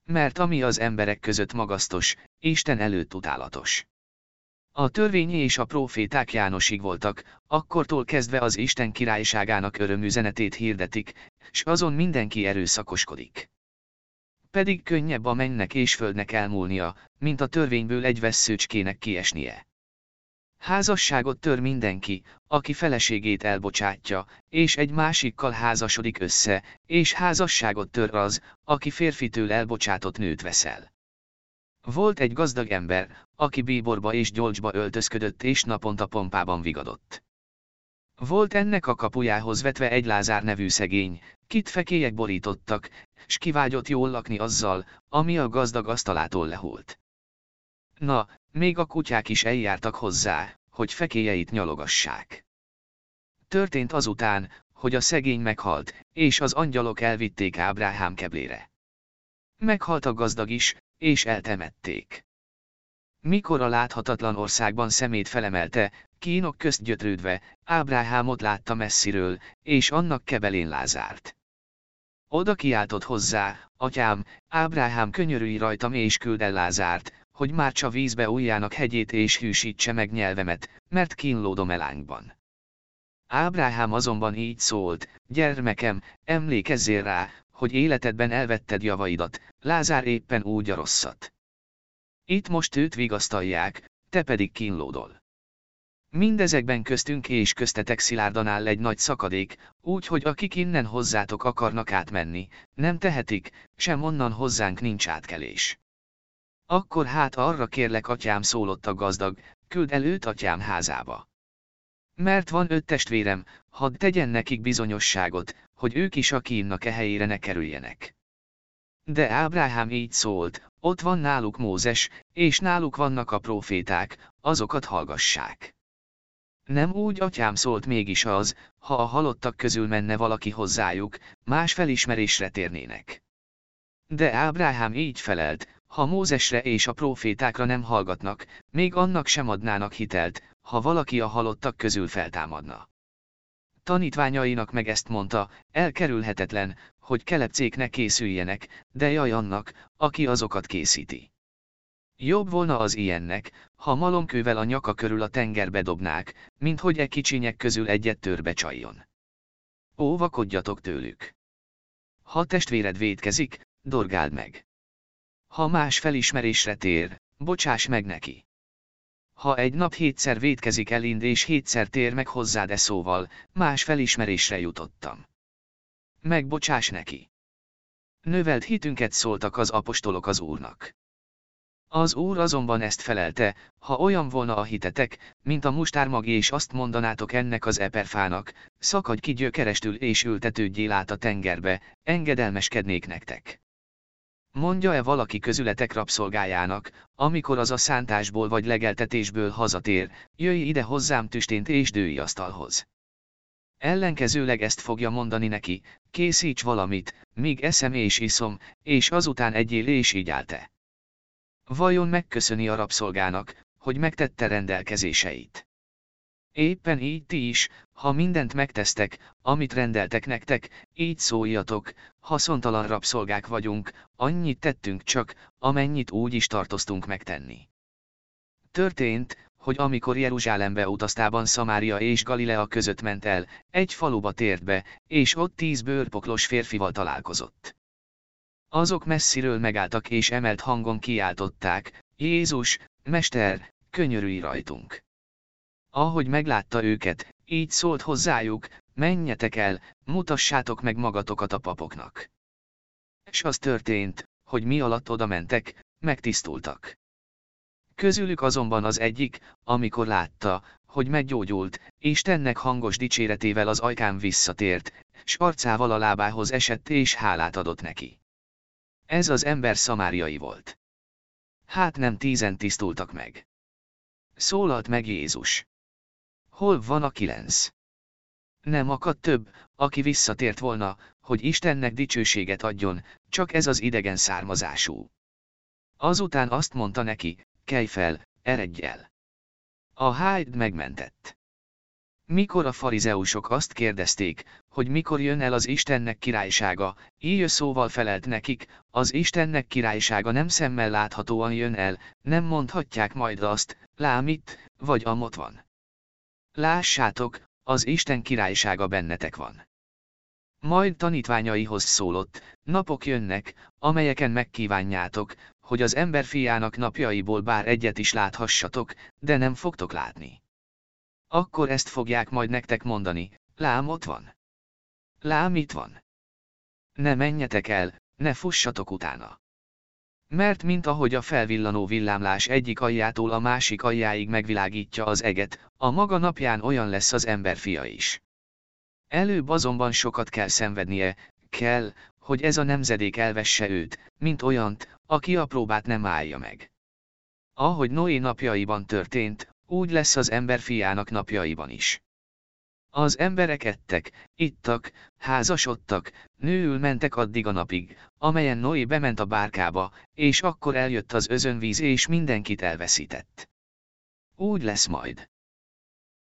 Mert ami az emberek között magasztos, Isten előtt utálatos. A törvényi és a proféták Jánosig voltak, akkortól kezdve az Isten királyságának örömüzenetét hirdetik, s azon mindenki erőszakoskodik. Pedig könnyebb a mennek és földnek elmúlnia, mint a törvényből egy vesszőcskének kiesnie. Házasságot tör mindenki, aki feleségét elbocsátja, és egy másikkal házasodik össze, és házasságot tör az, aki férfitől elbocsátott nőt veszel. Volt egy gazdag ember, aki bíborba és gyolcsba öltözködött és naponta pompában vigadott. Volt ennek a kapujához vetve egy Lázár nevű szegény, kit fekélyek borítottak, s kivágyott jól lakni azzal, ami a gazdag asztalától lehult. Na, még a kutyák is eljártak hozzá, hogy fekélyeit nyalogassák. Történt azután, hogy a szegény meghalt, és az angyalok elvitték Ábrahám keblére. Meghalt a gazdag is, és eltemették. Mikor a láthatatlan országban szemét felemelte, kínok közt gyötrődve, Ábrahámot látta messziről, és annak kebelén Lázárt. Oda kiáltott hozzá, atyám, Ábrahám könyörülj rajtam és küld el Lázárt, hogy mártsa vízbe ujjának hegyét és hűsítse meg nyelvemet, mert kínlódom elánkban. Ábrahám azonban így szólt, gyermekem, emlékezzél rá, hogy életedben elvetted javaidat, Lázár éppen úgy a rosszat. Itt most őt vigasztalják, te pedig kínlódol. Mindezekben köztünk és köztetek szilárdan áll egy nagy szakadék, úgy, hogy akik innen hozzátok akarnak átmenni, nem tehetik, sem onnan hozzánk nincs átkelés. Akkor hát arra kérlek atyám szólott a gazdag, küld el őt atyám házába. Mert van öt testvérem, hadd tegyen nekik bizonyosságot, hogy ők is a kínnak e helyére ne kerüljenek. De Ábrahám így szólt, ott van náluk Mózes, és náluk vannak a proféták, azokat hallgassák. Nem úgy atyám szólt mégis az, ha a halottak közül menne valaki hozzájuk, más felismerésre térnének. De Ábrahám így felelt, ha Mózesre és a profétákra nem hallgatnak, még annak sem adnának hitelt, ha valaki a halottak közül feltámadna. tanítványainak meg ezt mondta, elkerülhetetlen, hogy kelepcéknek készüljenek, de jaj annak, aki azokat készíti. Jobb volna az ilyennek, ha malomkővel a nyaka körül a tengerbe dobnák, mint hogy e kicsinyek közül egyet törbe csaljon. Óvakodjatok tőlük. Ha testvéred védkezik, dorgáld meg. Ha más felismerésre tér, bocsáss meg neki. Ha egy nap hétszer védkezik elind és hétszer tér meg hozzád e szóval, más felismerésre jutottam. Megbocsáss neki. Növelt hitünket szóltak az apostolok az Úrnak. Az Úr azonban ezt felelte, ha olyan volna a hitetek, mint a mustármag és azt mondanátok ennek az eperfának, szakadj ki gyökerestül és ültetődjél át a tengerbe, engedelmeskednék nektek. Mondja-e valaki közületek rabszolgájának, amikor az a szántásból vagy legeltetésből hazatér, jöjj ide hozzám tüstént és dői asztalhoz. Ellenkezőleg ezt fogja mondani neki, készíts valamit, míg eszem és iszom, és azután egyél és így te. Vajon megköszöni a rabszolgának, hogy megtette rendelkezéseit? Éppen így ti is, ha mindent megtesztek, amit rendeltek nektek, így szóljatok, haszontalan rabszolgák vagyunk, annyit tettünk csak, amennyit úgy is tartoztunk megtenni. Történt, hogy amikor Jeruzsálembe utaztában Szamária és Galilea között ment el, egy faluba tért be, és ott tíz bőrpoklos férfival találkozott. Azok messziről megálltak és emelt hangon kiáltották, Jézus, Mester, könyörülj rajtunk. Ahogy meglátta őket, így szólt hozzájuk, menjetek el, mutassátok meg magatokat a papoknak. És az történt, hogy mi alatt oda mentek, megtisztultak. Közülük azonban az egyik, amikor látta, hogy meggyógyult, Istennek hangos dicséretével az ajkán visszatért, s arcával a lábához esett és hálát adott neki. Ez az ember szamáriai volt. Hát nem tízen tisztultak meg. Szólalt meg Jézus. Hol van a kilenc? Nem akad több, aki visszatért volna, hogy Istennek dicsőséget adjon, csak ez az idegen származású. Azután azt mondta neki, kelj fel, eredj el. A hájd megmentett. Mikor a farizeusok azt kérdezték, hogy mikor jön el az Istennek királysága, így szóval felelt nekik, az Istennek királysága nem szemmel láthatóan jön el, nem mondhatják majd azt, lám itt, vagy amott van. Lássátok, az Isten királysága bennetek van. Majd tanítványaihoz szólott, napok jönnek, amelyeken megkívánjátok, hogy az ember fiának napjaiból bár egyet is láthassatok, de nem fogtok látni. Akkor ezt fogják majd nektek mondani, lám ott van. Lám itt van. Ne menjetek el, ne fussatok utána. Mert mint ahogy a felvillanó villámlás egyik aljától a másik aljáig megvilágítja az eget, a maga napján olyan lesz az ember fia is. Előbb azonban sokat kell szenvednie, kell, hogy ez a nemzedék elvesse őt, mint olyant, aki a próbát nem állja meg. Ahogy Noé napjaiban történt, úgy lesz az ember fiának napjaiban is. Az emberek ettek, ittak, házasodtak, nőül mentek addig a napig, amelyen Noé bement a bárkába, és akkor eljött az özönvíz és mindenkit elveszített. Úgy lesz majd.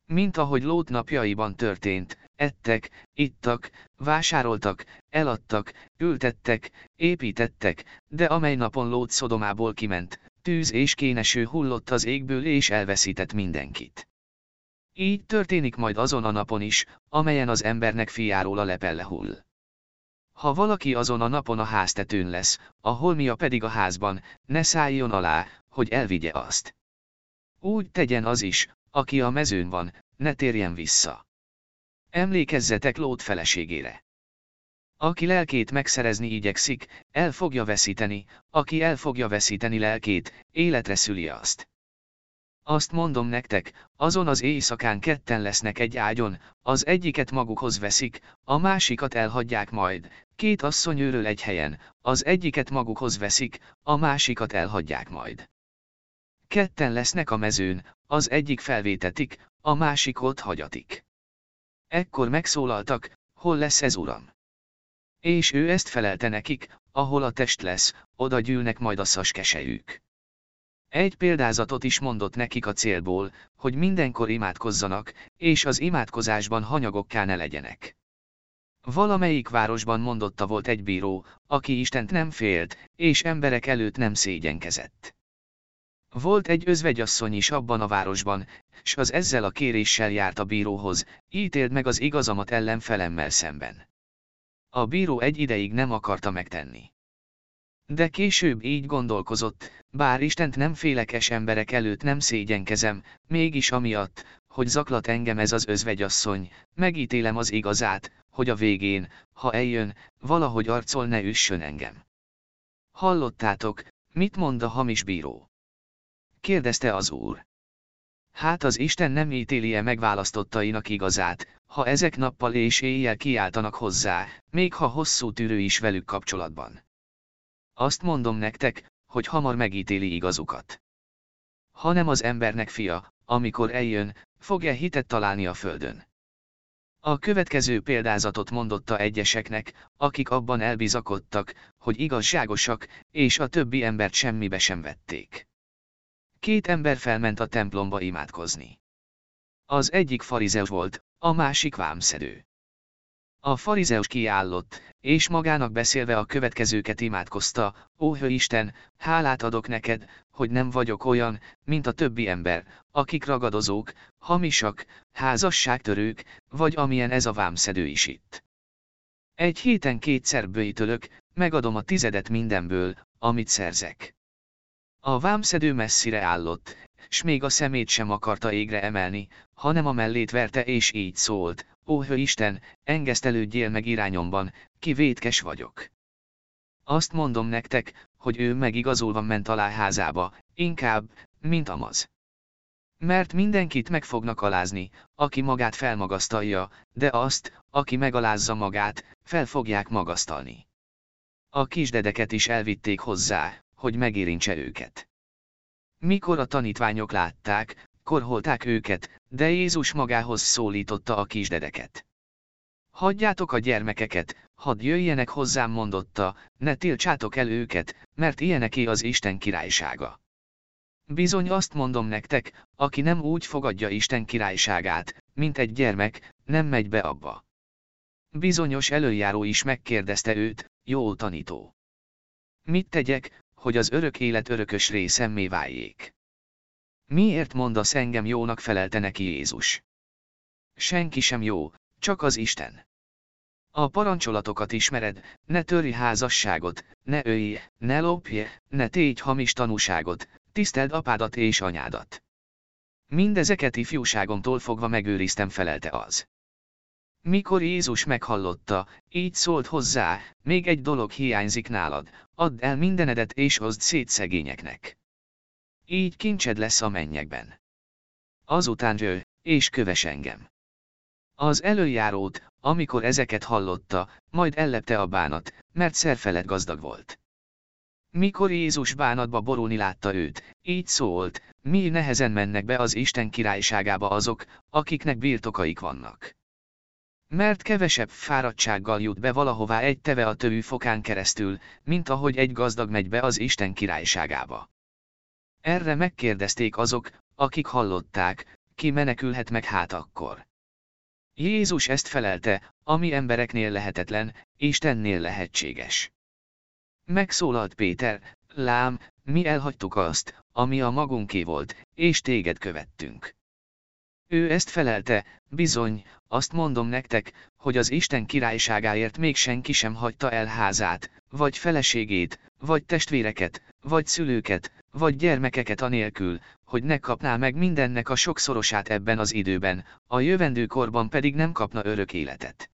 Mint ahogy Lót napjaiban történt, ettek, ittak, vásároltak, eladtak, ültettek, építettek, de amely napon Lót Szodomából kiment, tűz és kéneső hullott az égből és elveszített mindenkit. Így történik majd azon a napon is, amelyen az embernek fiáról a lepelle hull. Ha valaki azon a napon a háztetőn lesz, a holmia pedig a házban, ne szálljon alá, hogy elvigye azt. Úgy tegyen az is, aki a mezőn van, ne térjen vissza. Emlékezzetek Lót feleségére. Aki lelkét megszerezni igyekszik, el fogja veszíteni, aki el fogja veszíteni lelkét, életre szüli azt. Azt mondom nektek, azon az éjszakán ketten lesznek egy ágyon, az egyiket magukhoz veszik, a másikat elhagyják majd, két asszony őről egy helyen, az egyiket magukhoz veszik, a másikat elhagyják majd. Ketten lesznek a mezőn, az egyik felvétetik, a másik ott hagyatik. Ekkor megszólaltak, hol lesz ez uram? És ő ezt felelte nekik, ahol a test lesz, oda gyűlnek majd a szaskesejük. Egy példázatot is mondott nekik a célból, hogy mindenkor imádkozzanak, és az imádkozásban hanyagokká ne legyenek. Valamelyik városban mondotta volt egy bíró, aki Istent nem félt, és emberek előtt nem szégyenkezett. Volt egy özvegyasszony is abban a városban, s az ezzel a kéréssel járt a bíróhoz, ítéld meg az igazamat ellenfelemmel szemben. A bíró egy ideig nem akarta megtenni. De később így gondolkozott, bár Istent nem félekes emberek előtt nem szégyenkezem, mégis amiatt, hogy zaklat engem ez az özvegyasszony, megítélem az igazát, hogy a végén, ha eljön, valahogy arcol ne üssön engem. Hallottátok, mit mond a hamis bíró? Kérdezte az úr. Hát az Isten nem ítéli-e megválasztottainak igazát, ha ezek nappal és éjjel kiáltanak hozzá, még ha hosszú tűrő is velük kapcsolatban. Azt mondom nektek, hogy hamar megítéli igazukat. Hanem az embernek fia, amikor eljön, fogja hitet találni a földön. A következő példázatot mondotta egyeseknek, akik abban elbizakodtak, hogy igazságosak, és a többi embert semmibe sem vették. Két ember felment a templomba imádkozni. Az egyik farizeus volt, a másik vámszedő. A farizeus kiállott, és magának beszélve a következőket imádkozta, Ó Isten, hálát adok neked, hogy nem vagyok olyan, mint a többi ember, akik ragadozók, hamisak, házasságtörők, vagy amilyen ez a vámszedő is itt. Egy héten kétszer bőjtölök, megadom a tizedet mindenből, amit szerzek. A vámszedő messzire állott, s még a szemét sem akarta égre emelni, hanem a mellét verte és így szólt, Ó Isten, engesztelődjél meg irányomban, ki vétkes vagyok. Azt mondom nektek, hogy ő megigazolva ment alá házába, inkább, mint amaz. Mert mindenkit meg fognak alázni, aki magát felmagasztalja, de azt, aki megalázza magát, fel fogják magasztalni. A kisdedeket is elvitték hozzá, hogy megérintse őket. Mikor a tanítványok látták, korholták őket, de Jézus magához szólította a kisdedeket. Hagyjátok a gyermekeket, hadd jöjjenek hozzám mondotta, ne tiltsátok el őket, mert ilyeneké az Isten királysága. Bizony azt mondom nektek, aki nem úgy fogadja Isten királyságát, mint egy gyermek, nem megy be abba. Bizonyos előjáró is megkérdezte őt, jó tanító. Mit tegyek, hogy az örök élet örökös részemmé váljék? Miért mondasz engem jónak felelte neki Jézus? Senki sem jó, csak az Isten. A parancsolatokat ismered, ne törj házasságot, ne ölj, ne lopj, ne tégy hamis tanúságot, tiszteld apádat és anyádat. Mindezeket ifjúságomtól fogva megőriztem felelte az. Mikor Jézus meghallotta, így szólt hozzá, még egy dolog hiányzik nálad, add el mindenedet és hozd szét szegényeknek. Így kincsed lesz a mennyekben. Azután jöjj, és köves engem. Az előjárót, amikor ezeket hallotta, majd ellepte a bánat, mert szerfelett gazdag volt. Mikor Jézus bánatba borulni látta őt, így szólt, mi nehezen mennek be az Isten királyságába azok, akiknek birtokaik vannak. Mert kevesebb fáradtsággal jut be valahová egy teve a tövű fokán keresztül, mint ahogy egy gazdag megy be az Isten királyságába. Erre megkérdezték azok, akik hallották, ki menekülhet meg hát akkor. Jézus ezt felelte, ami embereknél lehetetlen, Istennél lehetséges. Megszólalt Péter, lám, mi elhagytuk azt, ami a magunké volt, és téged követtünk. Ő ezt felelte, bizony, azt mondom nektek, hogy az Isten királyságáért még senki sem hagyta el házát, vagy feleségét, vagy testvéreket, vagy szülőket, vagy gyermekeket anélkül, hogy ne kapná meg mindennek a sokszorosát ebben az időben, a jövendő korban pedig nem kapna örök életet.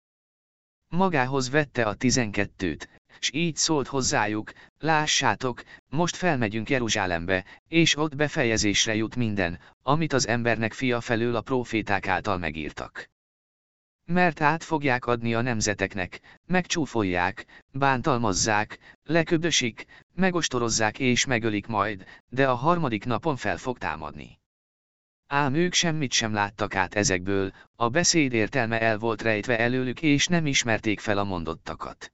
Magához vette a tizenkettőt, s így szólt hozzájuk, lássátok, most felmegyünk Jeruzsálembe, és ott befejezésre jut minden, amit az embernek fia felől a proféták által megírtak. Mert át fogják adni a nemzeteknek, megcsúfolják, bántalmazzák, leköbdösik, megostorozzák és megölik majd, de a harmadik napon fel fog támadni. Ám ők semmit sem láttak át ezekből, a beszéd értelme el volt rejtve előlük és nem ismerték fel a mondottakat.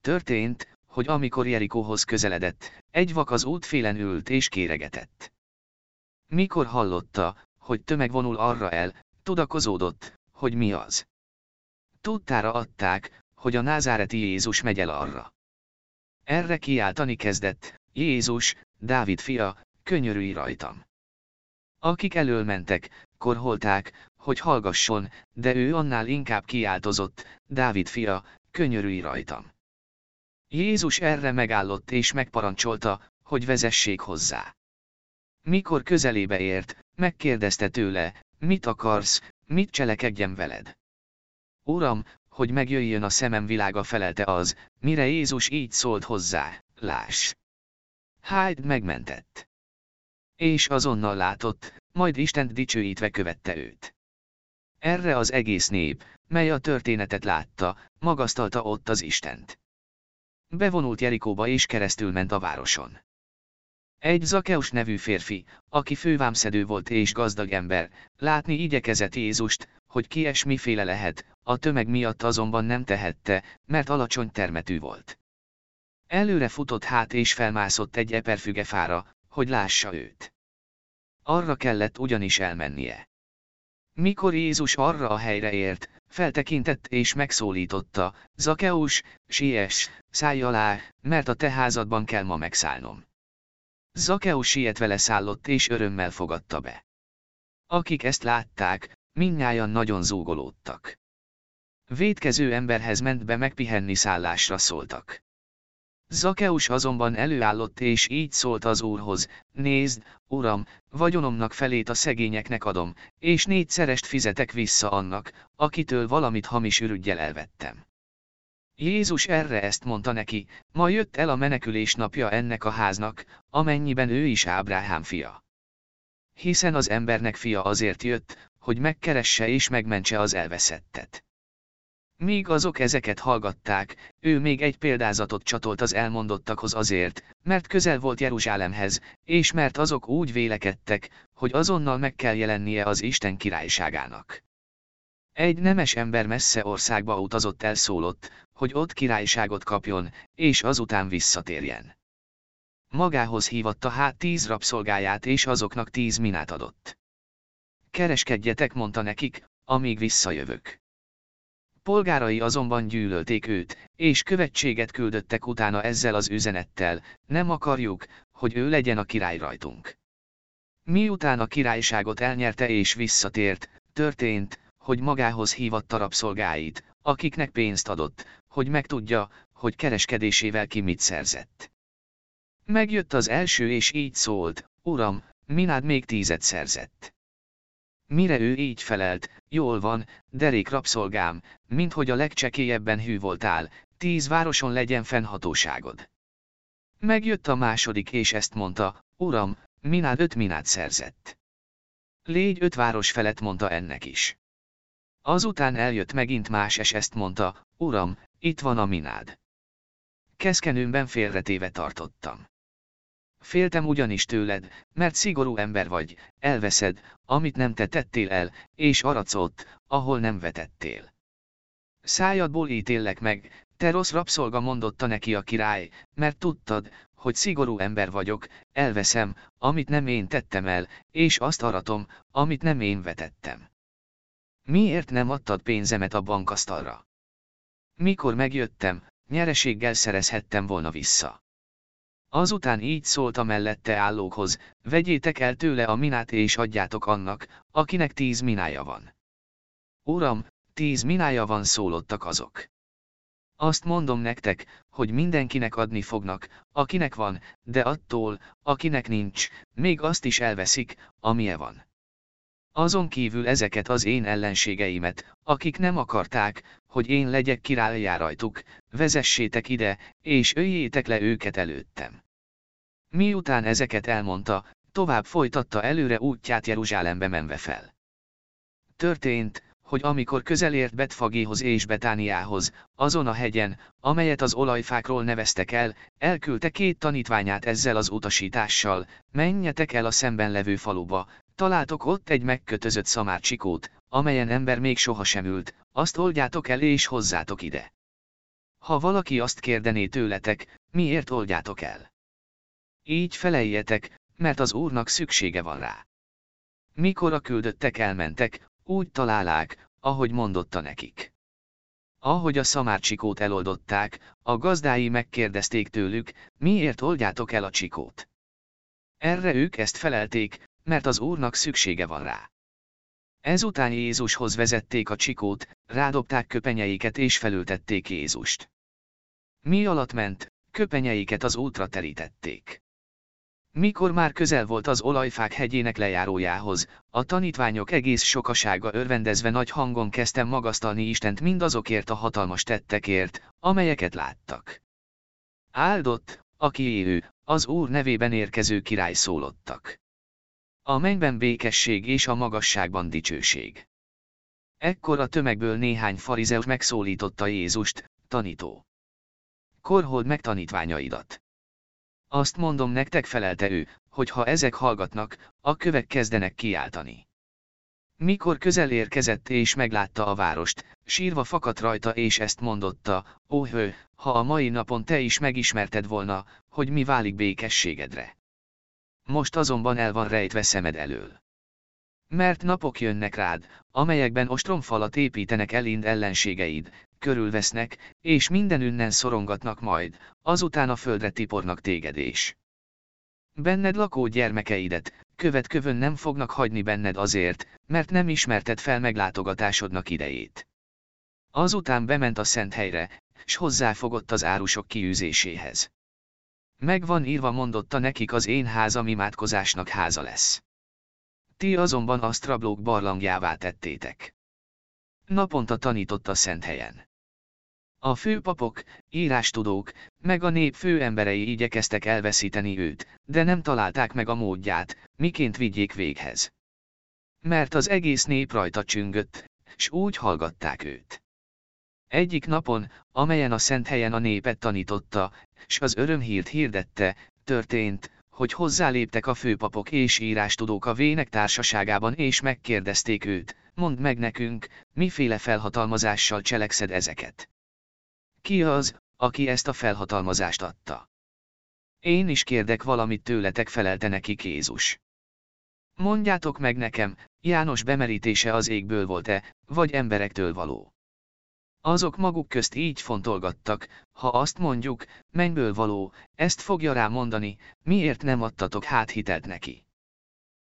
Történt, hogy amikor Jerikóhoz közeledett, egy vak az útfélen ült és kéregetett. Mikor hallotta, hogy tömeg vonul arra el, tudakozódott, hogy mi az. Tudtára adták, hogy a názáreti Jézus megy el arra. Erre kiáltani kezdett, Jézus, Dávid fia, könyörülj rajtam. Akik elől mentek, korholták, hogy hallgasson, de ő annál inkább kiáltozott, Dávid fia, könyörülj rajtam. Jézus erre megállott és megparancsolta, hogy vezessék hozzá. Mikor közelébe ért, megkérdezte tőle, mit akarsz, mit cselekedjem veled? Uram, hogy megjöjjön a szemem világa felelte az, mire Jézus így szólt hozzá, láss. Hyde megmentett. És azonnal látott, majd Istent dicsőítve követte őt. Erre az egész nép, mely a történetet látta, magasztalta ott az Istent. Bevonult Jerikóba és keresztül ment a városon. Egy Zakeus nevű férfi, aki fővámszedő volt és gazdag ember, látni igyekezett Jézust, hogy ki es miféle lehet, a tömeg miatt azonban nem tehette, mert alacsony termetű volt. Előre futott hát és felmászott egy eperfügefára, hogy lássa őt. Arra kellett ugyanis elmennie. Mikor Jézus arra a helyre ért, feltekintett és megszólította, Zakeus, siess, szállj alá, mert a te házadban kell ma megszállnom. Zakeus sietve leszállott és örömmel fogadta be. Akik ezt látták, minnyájan nagyon zúgolódtak. Védkező emberhez ment be megpihenni szállásra szóltak. Zakeus azonban előállott és így szólt az úrhoz, nézd, uram, vagyonomnak felét a szegényeknek adom, és négyszerest fizetek vissza annak, akitől valamit hamis ürügyjel elvettem. Jézus erre ezt mondta neki, ma jött el a menekülés napja ennek a háznak, amennyiben ő is Ábrahám fia. Hiszen az embernek fia azért jött, hogy megkeresse és megmentse az elveszettet. Míg azok ezeket hallgatták, ő még egy példázatot csatolt az elmondottakhoz azért, mert közel volt Jeruzsálemhez, és mert azok úgy vélekedtek, hogy azonnal meg kell jelennie az Isten királyságának. Egy nemes ember messze országba utazott elszólott, hogy ott királyságot kapjon, és azután visszatérjen. Magához hívatta hát tíz rabszolgáját és azoknak tíz minát adott. Kereskedjetek, mondta nekik, amíg visszajövök. Polgárai azonban gyűlölték őt, és követséget küldöttek utána ezzel az üzenettel, nem akarjuk, hogy ő legyen a király rajtunk. Miután a királyságot elnyerte és visszatért, történt, hogy magához hívatta rabszolgáit, akiknek pénzt adott, hogy megtudja, hogy kereskedésével ki mit szerzett. Megjött az első és így szólt, Uram, minád még tízet szerzett. Mire ő így felelt, jól van, derék rabszolgám, minthogy a legcsekélyebben hű voltál, tíz városon legyen fennhatóságod. Megjött a második és ezt mondta, Uram, minád öt minát szerzett. Légy öt város felett mondta ennek is. Azután eljött megint más és ezt mondta, Uram, itt van a minád. Keszkenőmben félretéve tartottam. Féltem ugyanis tőled, mert szigorú ember vagy, elveszed, amit nem te tettél el, és aradsz ott, ahol nem vetettél. Szájadból ítéllek meg, te rossz rabszolga mondotta neki a király, mert tudtad, hogy szigorú ember vagyok, elveszem, amit nem én tettem el, és azt aratom, amit nem én vetettem. Miért nem adtad pénzemet a bankasztalra? Mikor megjöttem, nyereséggel szerezhettem volna vissza. Azután így szólt a mellette állókhoz, vegyétek el tőle a minát és adjátok annak, akinek tíz minája van. Uram, tíz minája van szólottak azok. Azt mondom nektek, hogy mindenkinek adni fognak, akinek van, de attól, akinek nincs, még azt is elveszik, amilyen van. Azon kívül ezeket az én ellenségeimet, akik nem akarták, hogy én legyek királyá rajtuk, vezessétek ide, és öljétek le őket előttem. Miután ezeket elmondta, tovább folytatta előre útját Jeruzsálembe menve fel. Történt, hogy amikor közelért Betfagéhoz és Betániához, azon a hegyen, amelyet az olajfákról neveztek el, elküldte két tanítványát ezzel az utasítással, menjetek el a szemben levő faluba, találtok ott egy megkötözött szamárcsikót, amelyen ember még sohasem ült, azt oldjátok el és hozzátok ide. Ha valaki azt kérdené tőletek, miért oldjátok el? Így feleljetek, mert az Úrnak szüksége van rá. Mikor a küldöttek elmentek, úgy találák, ahogy mondotta nekik. Ahogy a szamárcsikót eloldották, a gazdái megkérdezték tőlük, miért oldjátok el a csikót. Erre ők ezt felelték, mert az Úrnak szüksége van rá. Ezután Jézushoz vezették a csikót, rádobták köpenyeiket és felültették Jézust. Mi alatt ment, köpenyeiket az útra terítették. Mikor már közel volt az olajfák hegyének lejárójához, a tanítványok egész sokasága örvendezve nagy hangon kezdtem magasztalni Istent mindazokért a hatalmas tettekért, amelyeket láttak. Áldott, aki élő, az Úr nevében érkező király szólottak. A mennyben békesség és a magasságban dicsőség. Ekkor a tömegből néhány farizeus megszólította Jézust, tanító. Korhold meg tanítványaidat. Azt mondom nektek felelte ő, hogy ha ezek hallgatnak, a kövek kezdenek kiáltani. Mikor közel érkezett és meglátta a várost, sírva fakadt rajta és ezt mondotta, ó ha a mai napon te is megismerted volna, hogy mi válik békességedre. Most azonban el van rejtve szemed elől. Mert napok jönnek rád, amelyekben ostromfalat építenek elind ellenségeid, körülvesznek, és mindenünnen szorongatnak majd, azután a földre tipornak téged és. Benned lakó gyermekeidet, követ kövön nem fognak hagyni benned azért, mert nem ismerted fel meglátogatásodnak idejét. Azután bement a szent helyre, s hozzáfogott az árusok kiűzéséhez. Megvan írva mondotta nekik az én házam imádkozásnak háza lesz. Ti azonban azt rablók barlangjává tettétek. Naponta tanított a szent helyen. A főpapok, írástudók, meg a nép főemberei igyekeztek elveszíteni őt, de nem találták meg a módját, miként vigyék véghez. Mert az egész nép rajta csüngött, s úgy hallgatták őt. Egyik napon, amelyen a szent helyen a népet tanította, s az örömhírt hirdette, történt, hogy hozzáléptek a főpapok és írástudók a vének társaságában és megkérdezték őt, mondd meg nekünk, miféle felhatalmazással cselekszed ezeket. Ki az, aki ezt a felhatalmazást adta? Én is kérdek valamit tőletek felelte neki Jézus. Mondjátok meg nekem, János bemerítése az égből volt-e, vagy emberektől való? Azok maguk közt így fontolgattak, ha azt mondjuk, mennyből való, ezt fogja rá mondani, miért nem adtatok hát hitelt neki.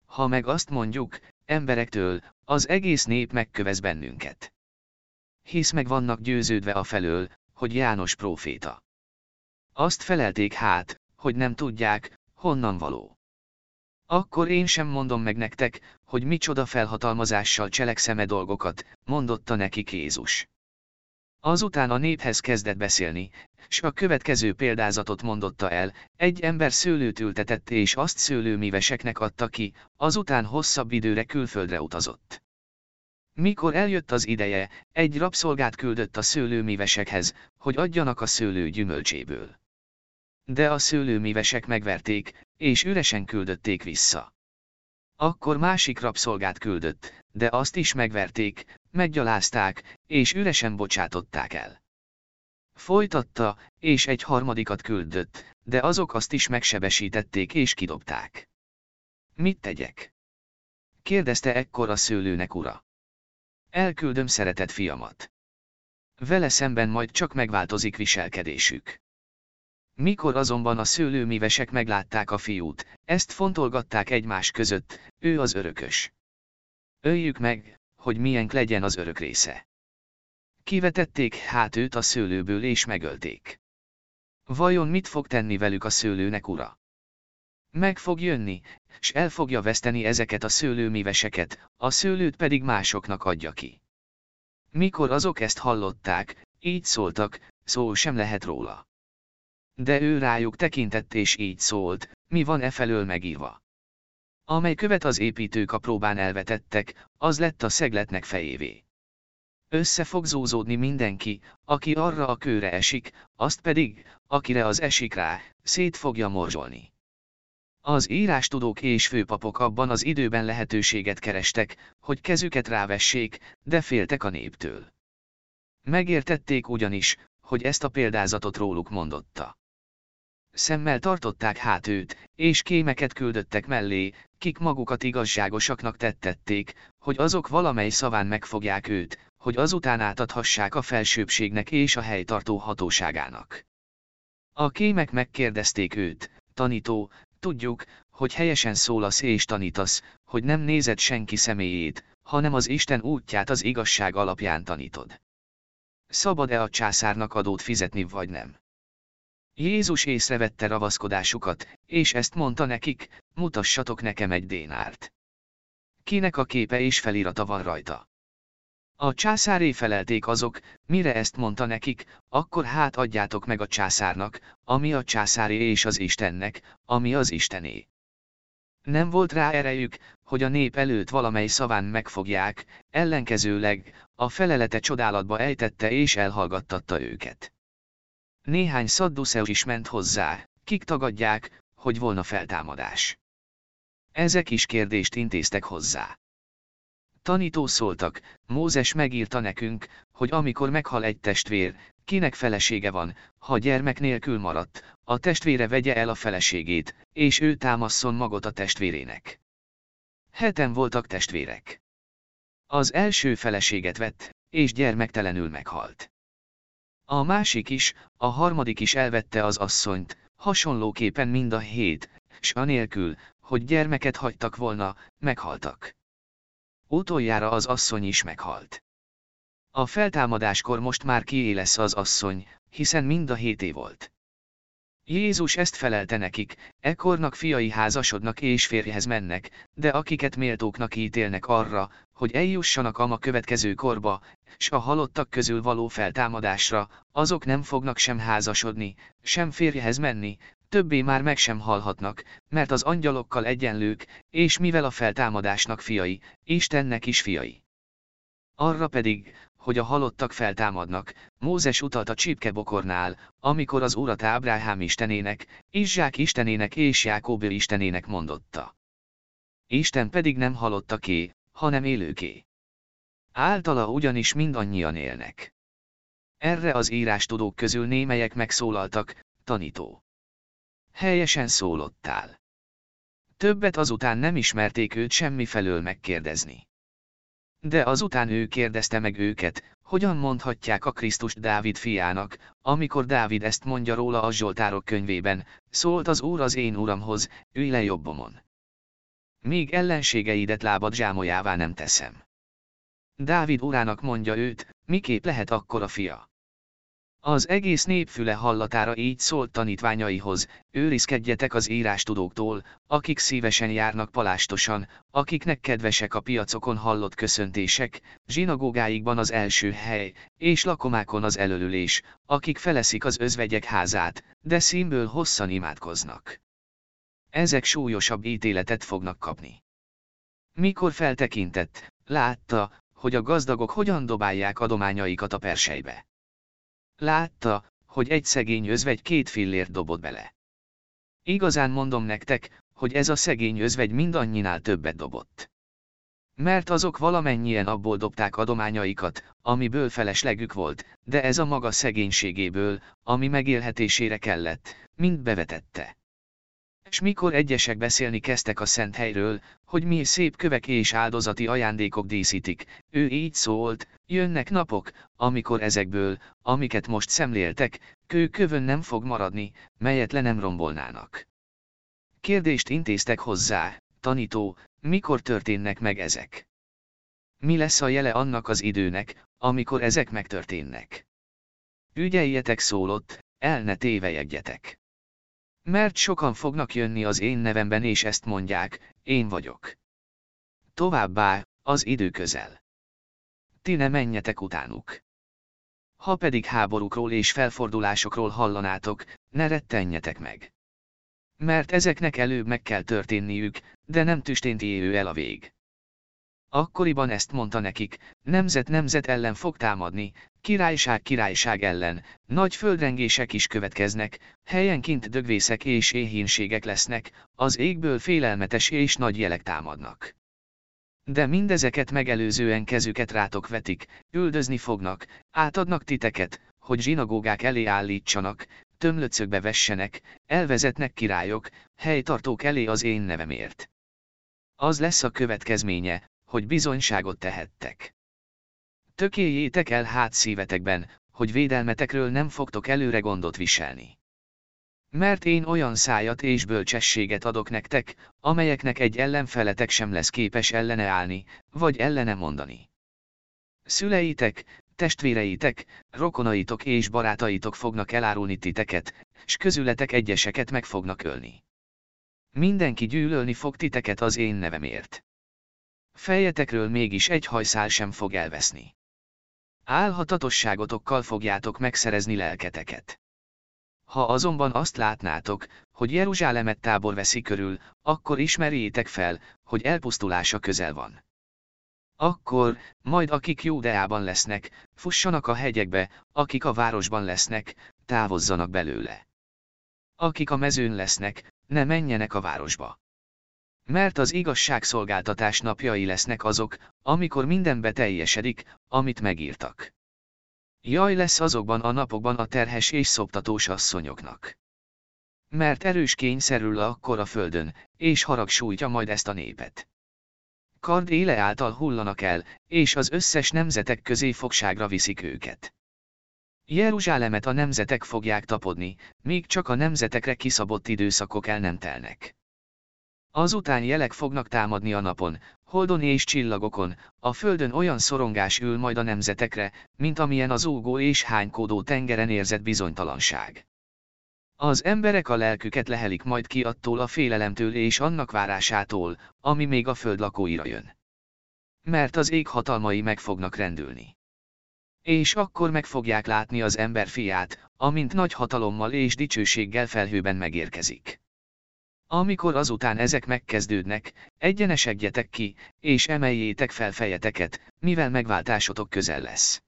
Ha meg azt mondjuk, emberektől, az egész nép megkövez bennünket. Hisz meg vannak győződve a felől, hogy János próféta. Azt felelték hát, hogy nem tudják, honnan való. Akkor én sem mondom meg nektek, hogy micsoda felhatalmazással cselekszem-e dolgokat, mondotta neki Jézus. Azután a néphez kezdett beszélni, s a következő példázatot mondotta el, egy ember szőlőt ültetett és azt szőlőmíveseknek adta ki, azután hosszabb időre külföldre utazott. Mikor eljött az ideje, egy rabszolgát küldött a szőlőmívesekhez, hogy adjanak a szőlő gyümölcséből. De a szőlőmívesek megverték, és üresen küldötték vissza. Akkor másik rabszolgát küldött, de azt is megverték, meggyalázták, és üresen bocsátották el. Folytatta, és egy harmadikat küldött, de azok azt is megsebesítették és kidobták. Mit tegyek? kérdezte ekkor a szőlőnek ura. Elküldöm szeretett fiamat. Vele szemben majd csak megváltozik viselkedésük. Mikor azonban a szőlőmívesek meglátták a fiút, ezt fontolgatták egymás között, ő az örökös. Öljük meg, hogy milyen legyen az örök része. Kivetették hát őt a szőlőből és megölték. Vajon mit fog tenni velük a szőlőnek ura? Meg fog jönni, s el fogja veszteni ezeket a szőlőmíveseket, a szőlőt pedig másoknak adja ki. Mikor azok ezt hallották, így szóltak, szó sem lehet róla. De ő rájuk tekintett és így szólt, mi van e felől megírva. Amely követ az építők a próbán elvetettek, az lett a szegletnek fejévé. Össze fog zúzódni mindenki, aki arra a kőre esik, azt pedig, akire az esik rá, szét fogja morzsolni. Az írástudók és főpapok abban az időben lehetőséget kerestek, hogy kezüket rávessék, de féltek a néptől. Megértették ugyanis, hogy ezt a példázatot róluk mondotta. Szemmel tartották hát őt, és kémeket küldöttek mellé, kik magukat igazságosaknak tettették, hogy azok valamely szaván megfogják őt, hogy azután átadhassák a felsőbbségnek és a helytartó hatóságának. A kémek megkérdezték őt, tanító, tudjuk, hogy helyesen szólasz és tanítasz, hogy nem nézed senki személyét, hanem az Isten útját az igazság alapján tanítod. Szabad-e a császárnak adót fizetni vagy nem? Jézus észrevette ravaszkodásukat, és ezt mondta nekik, mutassatok nekem egy dénárt. Kinek a képe és felirata van rajta? A császáré felelték azok, mire ezt mondta nekik, akkor hát adjátok meg a császárnak, ami a császáré és az Istennek, ami az Istené. Nem volt rá erejük, hogy a nép előtt valamely szaván megfogják, ellenkezőleg, a felelete csodálatba ejtette és elhallgattatta őket. Néhány szadduszeu is ment hozzá, kik tagadják, hogy volna feltámadás. Ezek is kérdést intéztek hozzá. Tanító szóltak, Mózes megírta nekünk, hogy amikor meghal egy testvér, kinek felesége van, ha gyermek nélkül maradt, a testvére vegye el a feleségét, és ő támasszon magot a testvérének. Heten voltak testvérek. Az első feleséget vett, és gyermektelenül meghalt. A másik is, a harmadik is elvette az asszonyt, hasonlóképpen mind a hét, s anélkül, hogy gyermeket hagytak volna, meghaltak. Utoljára az asszony is meghalt. A feltámadáskor most már kié lesz az asszony, hiszen mind a hété volt. Jézus ezt felelte nekik, ekkornak fiai házasodnak és férjhez mennek, de akiket méltóknak ítélnek arra, hogy eljussanak a ma következő korba, s a halottak közül való feltámadásra, azok nem fognak sem házasodni, sem férjehez menni, többé már meg sem halhatnak, mert az angyalokkal egyenlők, és mivel a feltámadásnak fiai, Istennek is fiai. Arra pedig, hogy a halottak feltámadnak, Mózes utalt a csípkebokornál, amikor az urat Ábrahám istenének, Izsák istenének és Jákob istenének mondotta. Isten pedig nem halottaké, hanem élőké. Általa ugyanis mindannyian élnek. Erre az írástudók közül némelyek megszólaltak, tanító. Helyesen szólottál. Többet azután nem ismerték őt semmi felől megkérdezni. De azután ő kérdezte meg őket, hogyan mondhatják a Krisztust Dávid fiának, amikor Dávid ezt mondja róla a Zsoltárok könyvében, szólt az Úr az én uramhoz, ülj le jobbomon. Még ellenségeidet lábad zsámolyává nem teszem. Dávid urának mondja őt, miképp lehet akkor a fia. Az egész népfüle hallatára így szólt tanítványaihoz, őrizkedjetek az írástudóktól, akik szívesen járnak palástosan, akiknek kedvesek a piacokon hallott köszöntések, zsinagógáikban az első hely, és lakomákon az előlülés, akik feleszik az özvegyek házát, de színből hosszan imádkoznak. Ezek súlyosabb ítéletet fognak kapni. Mikor feltekintett, látta, hogy a gazdagok hogyan dobálják adományaikat a persejbe. Látta, hogy egy szegény özvegy két fillért dobott bele. Igazán mondom nektek, hogy ez a szegény özvegy mindannyiinál többet dobott. Mert azok valamennyien abból dobták adományaikat, amiből feleslegük volt, de ez a maga szegénységéből, ami megélhetésére kellett, mind bevetette. És mikor egyesek beszélni kezdtek a szent helyről, hogy mi szép kövek és áldozati ajándékok díszítik, ő így szólt, jönnek napok, amikor ezekből, amiket most szemléltek, kő kövön nem fog maradni, melyet le nem rombolnának. Kérdést intéztek hozzá, tanító, mikor történnek meg ezek? Mi lesz a jele annak az időnek, amikor ezek megtörténnek? Ügyeljetek szólott, el ne tévejegjetek. Mert sokan fognak jönni az én nevemben és ezt mondják, én vagyok. Továbbá, az idő közel. Ti ne menjetek utánuk. Ha pedig háborúkról és felfordulásokról hallanátok, ne rettenjetek meg. Mert ezeknek előbb meg kell történniük, de nem tüstént élő el a vég. Akkoriban ezt mondta nekik, nemzet nemzet ellen fog támadni, királyság királyság ellen, nagy földrengések is következnek, helyenként dögvészek és éhínségek lesznek, az égből félelmetes és nagy jelek támadnak. De mindezeket megelőzően kezüket rátok vetik, üldözni fognak, átadnak titeket, hogy zsinagógák elé állítsanak, tömlöcökbe vessenek, elvezetnek királyok, helytartók elé az én nevemért. Az lesz a következménye, hogy bizonyságot tehettek. Tökéljétek el hát szívetekben, hogy védelmetekről nem fogtok előre gondot viselni. Mert én olyan szájat és bölcsességet adok nektek, amelyeknek egy ellenfeletek sem lesz képes ellene állni, vagy ellene mondani. Szüleitek, testvéreitek, rokonaitok és barátaitok fognak elárulni titeket, s közületek egyeseket meg fognak ölni. Mindenki gyűlölni fog titeket az én nevemért. Fejetekről mégis egy hajszál sem fog elveszni. Álhatatosságotokkal fogjátok megszerezni lelketeket. Ha azonban azt látnátok, hogy Jeruzsálemet tábor veszi körül, akkor ismerjétek fel, hogy elpusztulása közel van. Akkor, majd akik Júdeában lesznek, fussanak a hegyekbe, akik a városban lesznek, távozzanak belőle. Akik a mezőn lesznek, ne menjenek a városba. Mert az igazságszolgáltatás napjai lesznek azok, amikor minden beteljesedik, amit megírtak. Jaj lesz azokban a napokban a terhes és szoptatós asszonyoknak. Mert erős kényszerül akkor a földön, és harag sújtja majd ezt a népet. Kard éle által hullanak el, és az összes nemzetek közé fogságra viszik őket. Jeruzsálemet a nemzetek fogják tapodni, míg csak a nemzetekre kiszabott időszakok el nem telnek. Azután jelek fognak támadni a napon, holdon és csillagokon, a földön olyan szorongás ül majd a nemzetekre, mint amilyen az ógó és hánykódó tengeren érzett bizonytalanság. Az emberek a lelküket lehelik majd ki attól a félelemtől és annak várásától, ami még a föld lakóira jön. Mert az ég hatalmai meg fognak rendülni. És akkor meg fogják látni az ember fiát, amint nagy hatalommal és dicsőséggel felhőben megérkezik. Amikor azután ezek megkezdődnek, egyenesedjetek ki, és emeljétek fel fejeteket, mivel megváltásotok közel lesz.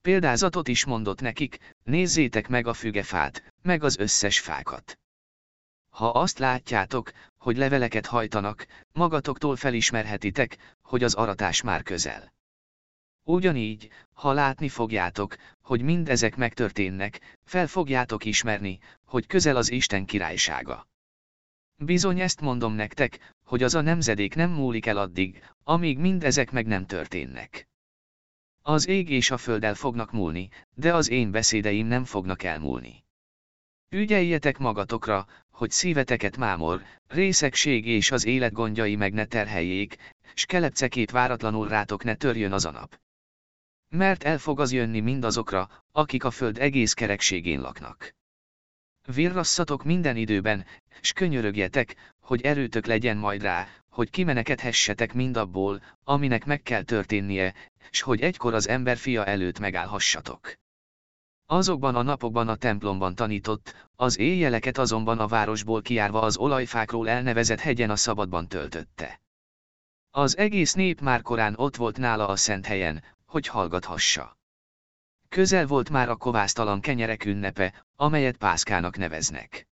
Példázatot is mondott nekik, nézzétek meg a fügefát, meg az összes fákat. Ha azt látjátok, hogy leveleket hajtanak, magatoktól felismerhetitek, hogy az aratás már közel. Ugyanígy, ha látni fogjátok, hogy mindezek megtörténnek, fel fogjátok ismerni, hogy közel az Isten királysága. Bizony ezt mondom nektek, hogy az a nemzedék nem múlik el addig, amíg mindezek meg nem történnek. Az ég és a föld el fognak múlni, de az én beszédeim nem fognak elmúlni. Ügyeljetek magatokra, hogy szíveteket mámor, részegség és az élet gondjai meg ne terheljék, s kelepcekét váratlanul rátok ne törjön az a nap. Mert el fog az jönni mindazokra, akik a föld egész kerekségén laknak. Virrasszatok minden időben, s könyörögjetek, hogy erőtök legyen majd rá, hogy kimenekedhessetek mindabból, aminek meg kell történnie, s hogy egykor az ember fia előtt megállhassatok. Azokban a napokban a templomban tanított, az éjjeleket azonban a városból kiárva az olajfákról elnevezett hegyen a szabadban töltötte. Az egész nép már korán ott volt nála a szent helyen, hogy hallgathassa. Közel volt már a kovásztalan kenyerek ünnepe, amelyet pászkának neveznek.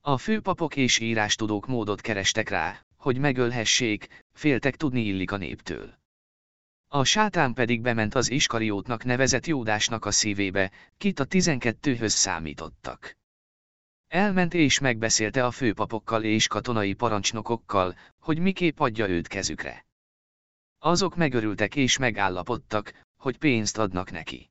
A főpapok és írástudók módot kerestek rá, hogy megölhessék, féltek tudni illik a néptől. A sátán pedig bement az Iskariótnak nevezett Jódásnak a szívébe, kit a tizenkettőhöz számítottak. Elment és megbeszélte a főpapokkal és katonai parancsnokokkal, hogy miképp adja őt kezükre. Azok megörültek és megállapodtak, hogy pénzt adnak neki.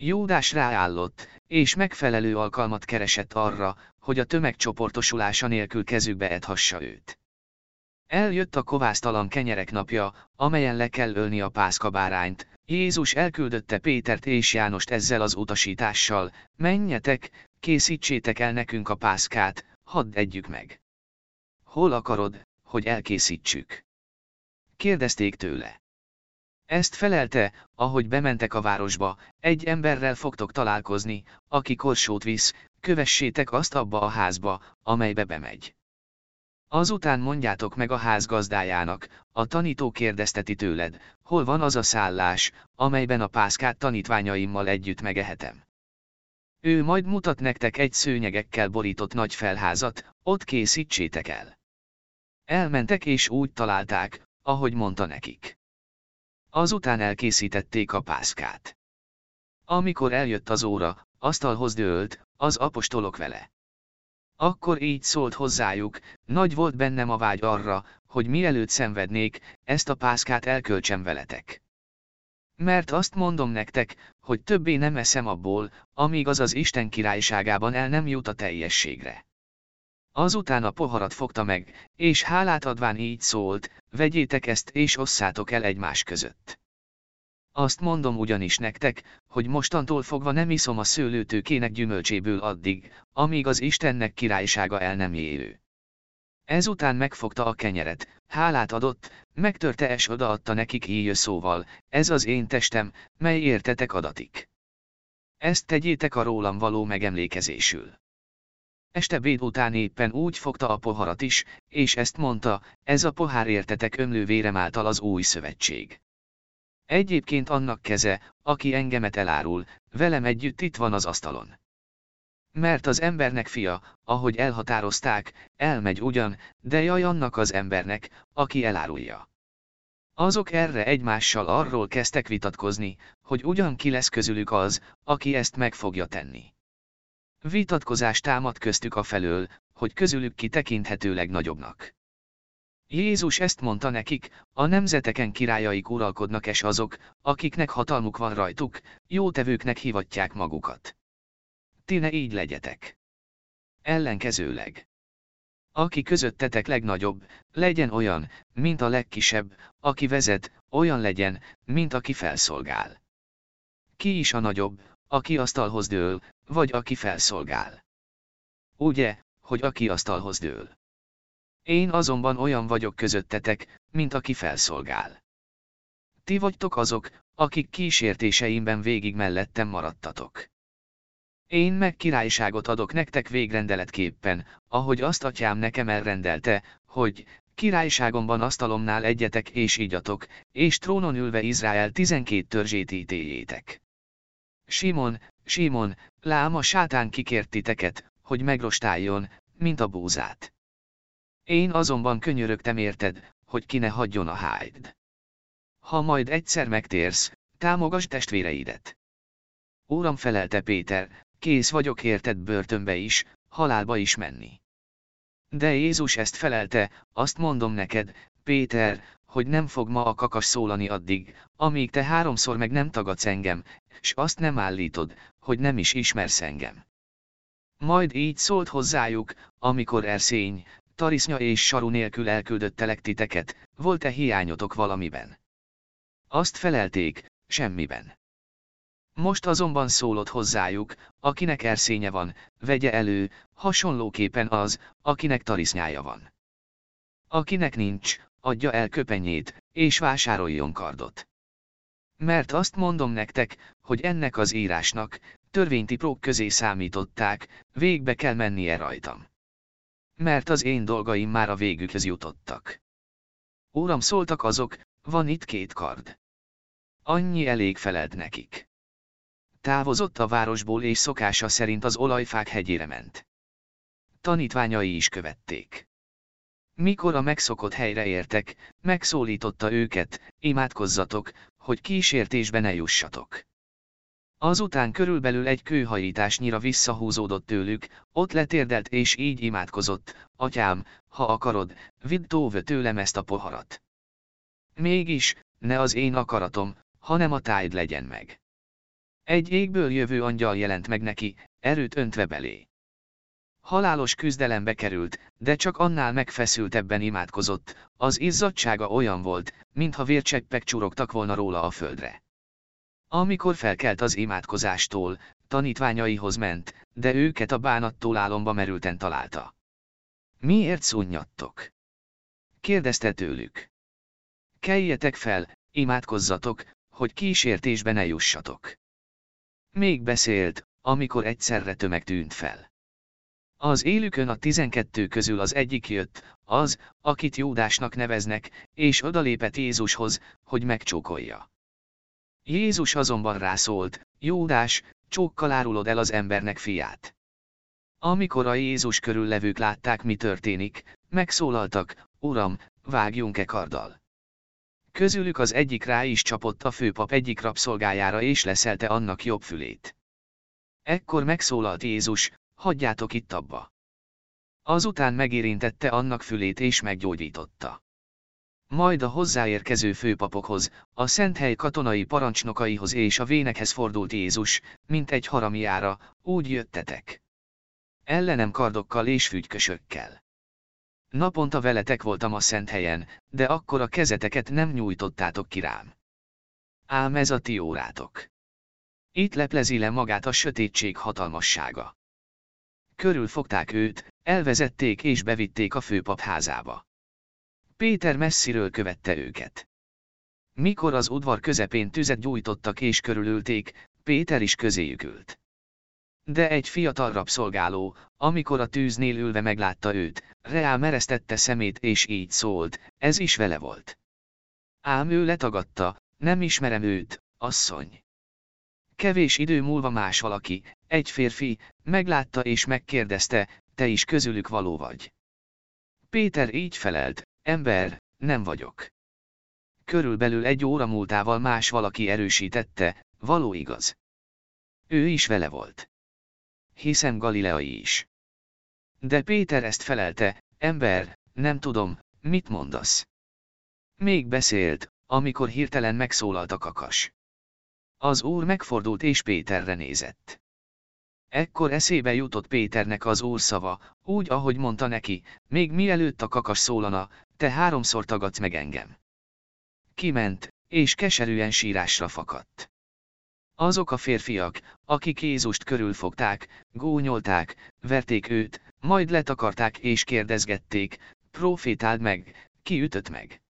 Jódás ráállott, és megfelelő alkalmat keresett arra, hogy a tömegcsoportosulása nélkül kezükbe edhassa őt. Eljött a kovásztalan kenyerek napja, amelyen le kell ölni a pászkabárányt. Jézus elküldötte Pétert és Jánost ezzel az utasítással, menjetek, készítsétek el nekünk a pászkát, hadd együk meg. Hol akarod, hogy elkészítsük? Kérdezték tőle. Ezt felelte, ahogy bementek a városba, egy emberrel fogtok találkozni, aki korsót visz, kövessétek azt abba a házba, amelybe bemegy. Azután mondjátok meg a ház gazdájának, a tanító kérdezteti tőled, hol van az a szállás, amelyben a pászkát tanítványaimmal együtt megehetem. Ő majd mutat nektek egy szőnyegekkel borított nagy felházat, ott készítsétek el. Elmentek és úgy találták, ahogy mondta nekik. Azután elkészítették a pászkát. Amikor eljött az óra, asztalhoz dőlt, az apostolok vele. Akkor így szólt hozzájuk, nagy volt bennem a vágy arra, hogy mielőtt szenvednék, ezt a pászkát elköltsem veletek. Mert azt mondom nektek, hogy többé nem eszem abból, amíg az az Isten királyságában el nem jut a teljességre. Azután a poharat fogta meg, és hálát adván így szólt, vegyétek ezt és osszátok el egymás között. Azt mondom ugyanis nektek, hogy mostantól fogva nem iszom a szőlőtőkének gyümölcséből addig, amíg az Istennek királysága el nem élő. Ezután megfogta a kenyeret, hálát adott, megtörte és odaadta nekik így szóval, ez az én testem, mely értetek adatik. Ezt tegyétek a rólam való megemlékezésül. Este béd után éppen úgy fogta a poharat is, és ezt mondta, ez a pohár értetek ömlő vérem által az új szövetség. Egyébként annak keze, aki engemet elárul, velem együtt itt van az asztalon. Mert az embernek fia, ahogy elhatározták, elmegy ugyan, de jaj annak az embernek, aki elárulja. Azok erre egymással arról kezdtek vitatkozni, hogy ugyan ki lesz közülük az, aki ezt meg fogja tenni. Vitatkozás támad köztük a felől, hogy közülük ki tekinthetőleg nagyobbnak. Jézus ezt mondta nekik, a nemzeteken királyaik uralkodnak és azok, akiknek hatalmuk van rajtuk, jótevőknek hivatják magukat. Ti ne így legyetek. Ellenkezőleg. Aki közöttetek legnagyobb, legyen olyan, mint a legkisebb, aki vezet, olyan legyen, mint aki felszolgál. Ki is a nagyobb, aki asztalhoz dől, vagy aki felszolgál. Ugye, hogy aki asztalhoz dől. Én azonban olyan vagyok közöttetek, mint aki felszolgál. Ti vagytok azok, akik kísértéseimben végig mellettem maradtatok. Én meg királyságot adok nektek végrendeletképpen, ahogy azt atyám nekem elrendelte, hogy, királyságomban asztalomnál egyetek és igyatok, és trónon ülve Izrael tizenkét törzsét ítéljétek. Simon, Simon, lám a sátán kikért titeket, hogy megrostáljon, mint a búzát. Én azonban könyörögtem érted, hogy ki ne hagyjon a hájd. Ha majd egyszer megtérsz, támogass testvéreidet. Óram felelte Péter, kész vagyok érted börtönbe is, halálba is menni. De Jézus ezt felelte, azt mondom neked, Péter, hogy nem fog ma a kakas szólani addig, amíg te háromszor meg nem tagadsz engem, s azt nem állítod, hogy nem is ismersz engem. Majd így szólt hozzájuk, amikor Erszény, Tarisznya és Saru nélkül elküldöttelek titeket, volt-e hiányotok valamiben? Azt felelték, semmiben. Most azonban szólott hozzájuk, akinek erszénye van, vegye elő, hasonlóképpen az, akinek tarisznyája van. Akinek nincs, adja el köpenyét, és vásároljon kardot. Mert azt mondom nektek, hogy ennek az írásnak, törvénytiprók közé számították, végbe kell mennie rajtam. Mert az én dolgaim már a végükhöz jutottak. Úram szóltak azok, van itt két kard. Annyi elég feled nekik. Távozott a városból és szokása szerint az olajfák hegyére ment. Tanítványai is követték. Mikor a megszokott helyre értek, megszólította őket, imádkozzatok, hogy kísértésbe ne jussatok. Azután körülbelül egy kőhajításnyira visszahúzódott tőlük, ott letérdelt és így imádkozott, atyám, ha akarod, vidd tóve tőlem ezt a poharat. Mégis, ne az én akaratom, hanem a tájd legyen meg. Egy égből jövő angyal jelent meg neki, erőt öntve belé. Halálos küzdelembe került, de csak annál megfeszültebben imádkozott, az izzadsága olyan volt, mintha vércseppek csurogtak volna róla a földre. Amikor felkelt az imádkozástól, tanítványaihoz ment, de őket a bánattól álomba merülten találta. Miért szunnyadtok? Kérdezte tőlük. Keljetek fel, imádkozzatok, hogy kísértésbe ne jussatok. Még beszélt, amikor egyszerre tömeg tűnt fel. Az élükön a tizenkettő közül az egyik jött, az, akit Jódásnak neveznek, és odalépett Jézushoz, hogy megcsókolja. Jézus azonban rászólt, Jódás, csókkal árulod el az embernek fiát. Amikor a Jézus körül levők látták mi történik, megszólaltak, Uram, vágjunk-e karddal. Közülük az egyik rá is csapott a főpap egyik rabszolgájára és leszelte annak jobb fülét. Ekkor megszólalt Jézus, hagyjátok itt abba. Azután megérintette annak fülét és meggyógyította. Majd a hozzáérkező főpapokhoz, a Szenthely katonai parancsnokaihoz és a vénekhez fordult Jézus, mint egy haramiára, úgy jöttetek. Ellenem kardokkal és fügykösökkel. Naponta veletek voltam a szent helyen, de akkor a kezeteket nem nyújtottátok ki rám. Ám ez a ti órátok. Itt leplezi le magát a sötétség hatalmassága. Körül fogták őt, elvezették és bevitték a főpap házába. Péter messziről követte őket. Mikor az udvar közepén tüzet gyújtottak és körülülték, Péter is közéjük ült. De egy fiatal rabszolgáló, amikor a tűznél ülve meglátta őt, reál meresztette szemét és így szólt, ez is vele volt. Ám ő letagadta, nem ismerem őt, asszony. Kevés idő múlva más valaki, egy férfi, meglátta és megkérdezte, te is közülük való vagy. Péter így felelt, ember, nem vagyok. Körülbelül egy óra múltával más valaki erősítette, való igaz. Ő is vele volt. Hiszem Galileai is. De Péter ezt felelte, ember, nem tudom, mit mondasz. Még beszélt, amikor hirtelen megszólalt a kakas. Az úr megfordult és Péterre nézett. Ekkor eszébe jutott Péternek az úr szava, úgy ahogy mondta neki, még mielőtt a kakas szólana, te háromszor tagadsz meg engem. Kiment, és keserűen sírásra fakadt. Azok a férfiak, akik Jézust körülfogták, gúnyolták, verték őt, majd letakarták és kérdezgették, profétáld meg, ki ütött meg.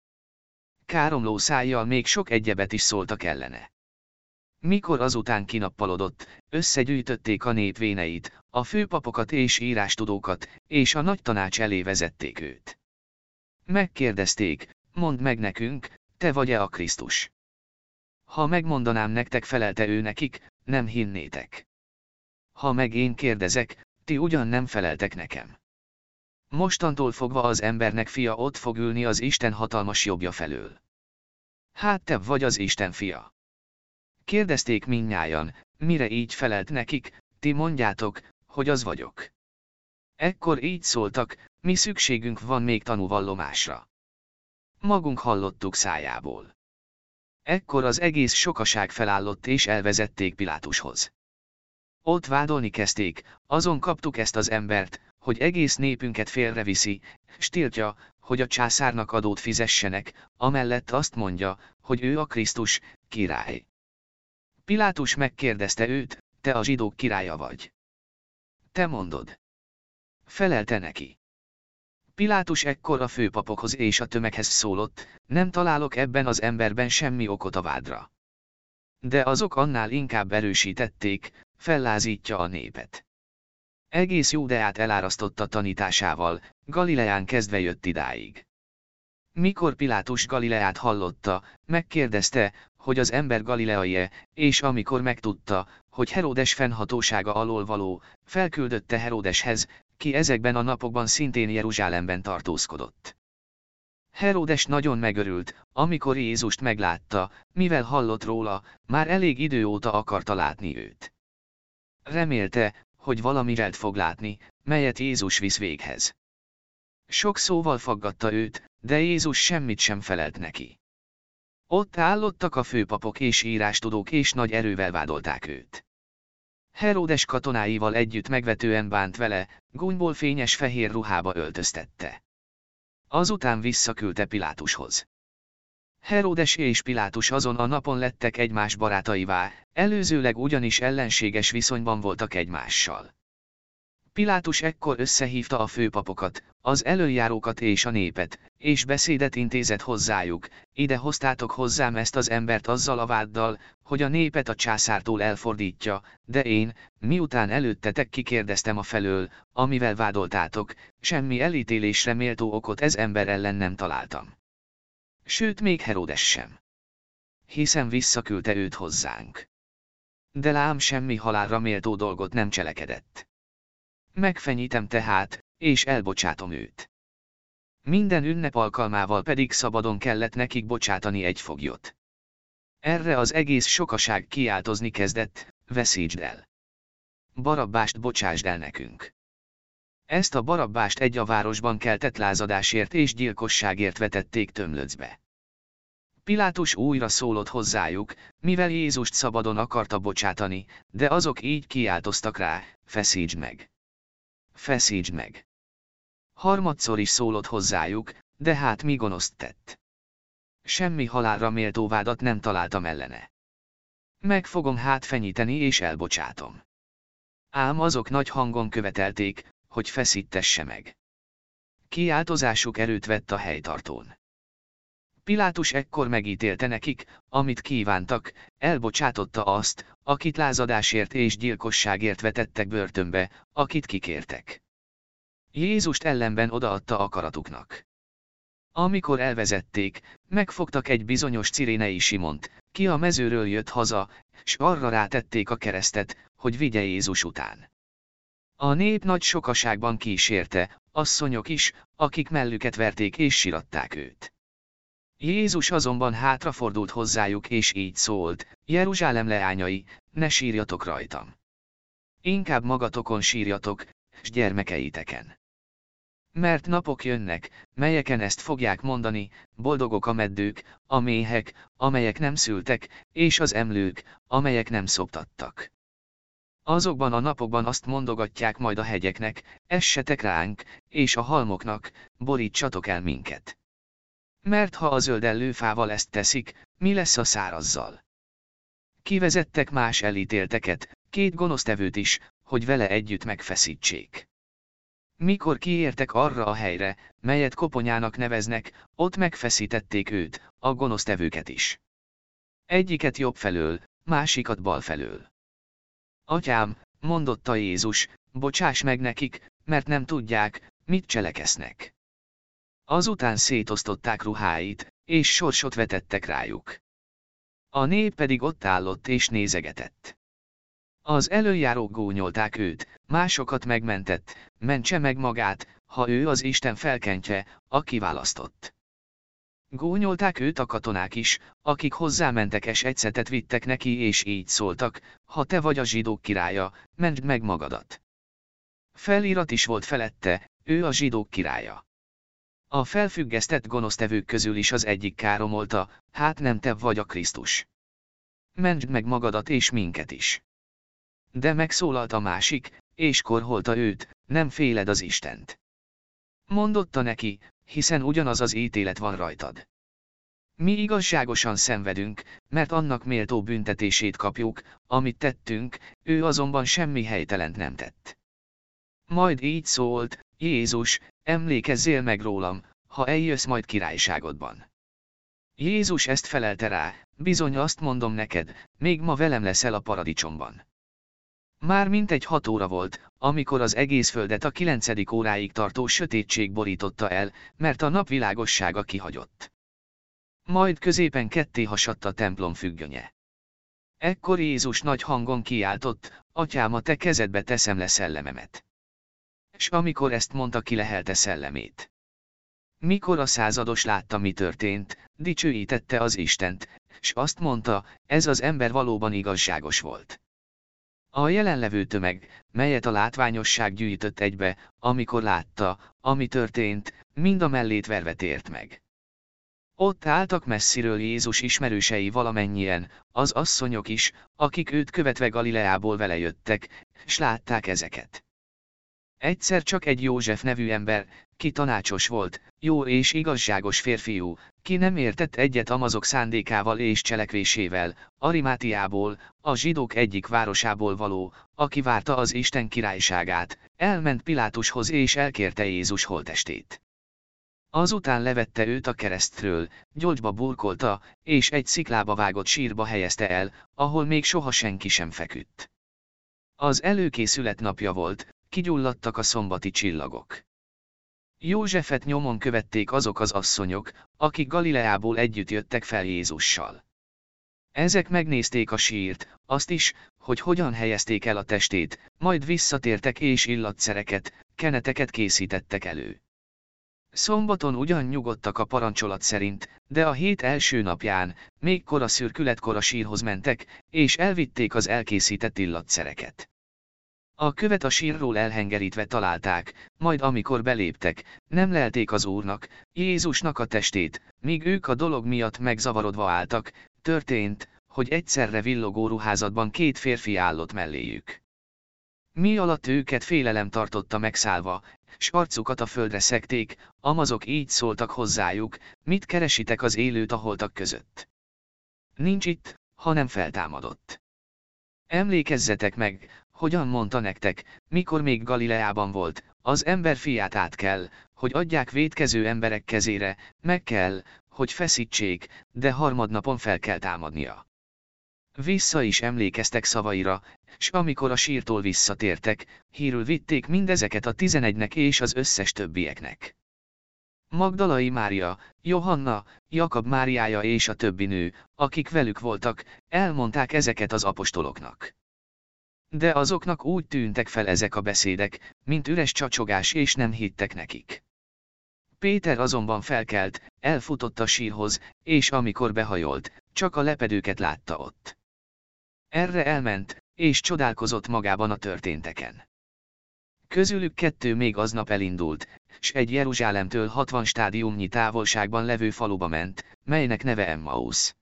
Káromló szájjal még sok egyebet is szóltak ellene. Mikor azután kinappalodott, összegyűjtötték a nép véneit, a főpapokat és írástudókat, és a nagy tanács elé vezették őt. Megkérdezték, mondd meg nekünk, te vagy-e a Krisztus? Ha megmondanám nektek felelte ő nekik, nem hinnétek. Ha meg én kérdezek, ti ugyan nem feleltek nekem. Mostantól fogva az embernek fia ott fog ülni az Isten hatalmas jobbja felől. Hát te vagy az Isten fia. Kérdezték minnyájan, mire így felelt nekik, ti mondjátok, hogy az vagyok. Ekkor így szóltak, mi szükségünk van még tanúvallomásra. Magunk hallottuk szájából. Ekkor az egész sokaság felállott és elvezették Pilátushoz. Ott vádolni kezdték, azon kaptuk ezt az embert, hogy egész népünket félreviszi, stiltja, hogy a császárnak adót fizessenek, amellett azt mondja, hogy ő a Krisztus, király. Pilátus megkérdezte őt, te a zsidók királya vagy. Te mondod. Felelte neki. Pilátus ekkor a főpapokhoz és a tömeghez szólott, nem találok ebben az emberben semmi okot a vádra. De azok annál inkább erősítették, fellázítja a népet. Egész Júdeát elárasztotta tanításával, Galileán kezdve jött idáig. Mikor Pilátus Galileát hallotta, megkérdezte, hogy az ember galileai-e, és amikor megtudta, hogy Heródes fennhatósága alól való, felküldötte Heródeshez, ki ezekben a napokban szintén Jeruzsálemben tartózkodott. Heródes nagyon megörült, amikor Jézust meglátta, mivel hallott róla, már elég idő óta akarta látni őt. Remélte, hogy valamivel fog látni, melyet Jézus visz véghez. Sok szóval faggatta őt, de Jézus semmit sem felelt neki. Ott állottak a főpapok és írástudók és nagy erővel vádolták őt. Heródes katonáival együtt megvetően bánt vele, gúnyból fényes fehér ruhába öltöztette. Azután visszaküldte Pilátushoz. Heródes és Pilátus azon a napon lettek egymás barátaivá, előzőleg ugyanis ellenséges viszonyban voltak egymással. Pilátus ekkor összehívta a főpapokat, az előjárókat és a népet, és beszédet intézett hozzájuk, ide hoztátok hozzám ezt az embert azzal a váddal, hogy a népet a császártól elfordítja, de én, miután előttetek kikérdeztem a felől, amivel vádoltátok, semmi elítélésre méltó okot ez ember ellen nem találtam. Sőt még Herodes sem. Hiszen visszaküldte őt hozzánk. De lám semmi halálra méltó dolgot nem cselekedett. Megfenyítem tehát, és elbocsátom őt. Minden ünnep alkalmával pedig szabadon kellett nekik bocsátani egy foglyot. Erre az egész sokaság kiáltozni kezdett, veszítsd el. Barabbást bocsásd el nekünk. Ezt a barabbást egy a városban keltett lázadásért és gyilkosságért vetették tömlöcbe. Pilátus újra szólott hozzájuk, mivel Jézust szabadon akarta bocsátani, de azok így kiáltoztak rá, feszítsd meg. Feszítsd meg. Harmadszor is szólott hozzájuk, de hát mi gonoszt tett. Semmi halálra méltó vádat nem találtam ellene. Meg fogom hát fenyíteni és elbocsátom. Ám azok nagy hangon követelték, hogy feszítesse meg. Kiáltozásuk erőt vett a helytartón. Pilátus ekkor megítélte nekik, amit kívántak, elbocsátotta azt, akit lázadásért és gyilkosságért vetettek börtönbe, akit kikértek. Jézust ellenben odaadta akaratuknak. Amikor elvezették, megfogtak egy bizonyos cirénei Simont, ki a mezőről jött haza, s arra rátették a keresztet, hogy vigye Jézus után. A nép nagy sokaságban kísérte, asszonyok is, akik mellüket verték és siratták őt. Jézus azonban hátrafordult hozzájuk és így szólt, Jeruzsálem leányai, ne sírjatok rajtam. Inkább magatokon sírjatok, s gyermekeiteken. Mert napok jönnek, melyeken ezt fogják mondani, boldogok a meddők, a méhek, amelyek nem szültek, és az emlők, amelyek nem szoptattak. Azokban a napokban azt mondogatják majd a hegyeknek, essetek ránk, és a halmoknak, borítsatok el minket. Mert ha a zöldellő fával ezt teszik, mi lesz a szárazzal? Kivezettek más elítélteket, két gonosztevőt is, hogy vele együtt megfeszítsék. Mikor kiértek arra a helyre, melyet koponyának neveznek, ott megfeszítették őt, a gonosztevőket is. Egyiket jobb felől, másikat bal felől. Atyám, mondotta Jézus, bocsáss meg nekik, mert nem tudják, mit cselekesznek. Azután szétosztották ruháit, és sorsot vetettek rájuk. A nép pedig ott állott és nézegetett. Az előjárók gúnyolták őt, másokat megmentett, mentse meg magát, ha ő az Isten felkentje, aki választott. Gúnyolták őt a katonák is, akik hozzámentek és egyszetet vittek neki és így szóltak, ha te vagy a zsidók királya, mentsd meg magadat. Felirat is volt felette, ő a zsidók királya. A felfüggesztett gonosztevők közül is az egyik káromolta, hát nem te vagy a Krisztus. Mentsd meg magadat és minket is. De megszólalt a másik, és korholta őt, nem féled az Istent. Mondotta neki, hiszen ugyanaz az ítélet van rajtad. Mi igazságosan szenvedünk, mert annak méltó büntetését kapjuk, amit tettünk, ő azonban semmi helytelent nem tett. Majd így szólt, Jézus, emlékezzél meg rólam, ha eljössz majd királyságodban. Jézus ezt felelte rá, bizony azt mondom neked, még ma velem leszel a paradicsomban. Már mintegy hat óra volt, amikor az egész földet a kilencedik óráig tartó sötétség borította el, mert a nap világossága kihagyott. Majd középen ketté hasadt a templom függönye. Ekkor Jézus nagy hangon kiáltott, Atyám a te kezedbe teszem le szellememet. S amikor ezt mondta kilehelte szellemét. Mikor a százados látta mi történt, dicsőítette az Istent, s azt mondta, ez az ember valóban igazságos volt. A jelenlevő tömeg, melyet a látványosság gyűjtött egybe, amikor látta, ami történt, mind a mellét verve tért meg. Ott álltak messziről Jézus ismerősei valamennyien, az asszonyok is, akik őt követve Galileából vele jöttek, s látták ezeket. Egyszer csak egy József nevű ember, ki tanácsos volt, jó és igazságos férfiú, ki nem értett egyet Amazok szándékával és cselekvésével, Arimátiából, a zsidók egyik városából való, aki várta az Isten királyságát, elment Pilátushoz és elkérte Jézus holtestét. Azután levette őt a keresztről, gyógyba burkolta, és egy sziklába vágott sírba helyezte el, ahol még soha senki sem feküdt. Az előkészület napja volt, kigyulladtak a szombati csillagok. Józsefet nyomon követték azok az asszonyok, akik Galileából együtt jöttek fel Jézussal. Ezek megnézték a sírt, azt is, hogy hogyan helyezték el a testét, majd visszatértek és illatszereket, keneteket készítettek elő. Szombaton ugyan nyugodtak a parancsolat szerint, de a hét első napján, még kora szürkületkor a sírhoz mentek, és elvitték az elkészített illatszereket. A követ a sírról elhengerítve találták, majd amikor beléptek, nem lelték az Úrnak, Jézusnak a testét, míg ők a dolog miatt megzavarodva álltak, történt, hogy egyszerre villogó ruházatban két férfi állott melléjük. Mi alatt őket félelem tartotta megszállva, s arcukat a földre szekték, amazok így szóltak hozzájuk, mit keresitek az élőt a holtak között. Nincs itt, hanem feltámadott. Emlékezzetek meg, hogyan mondta nektek, mikor még Galileában volt, az ember fiát át kell, hogy adják védkező emberek kezére, meg kell, hogy feszítsék, de harmadnapon fel kell támadnia. Vissza is emlékeztek szavaira, s amikor a sírtól visszatértek, hírül vitték mindezeket a tizenegynek és az összes többieknek. Magdalai Mária, Johanna, Jakab Máriája és a többi nő, akik velük voltak, elmondták ezeket az apostoloknak. De azoknak úgy tűntek fel ezek a beszédek, mint üres csacsogás és nem hittek nekik. Péter azonban felkelt, elfutott a sírhoz, és amikor behajolt, csak a lepedőket látta ott. Erre elment, és csodálkozott magában a történteken. Közülük kettő még aznap elindult, s egy Jeruzsálemtől 60 stádiumnyi távolságban levő faluba ment, melynek neve Emmaus.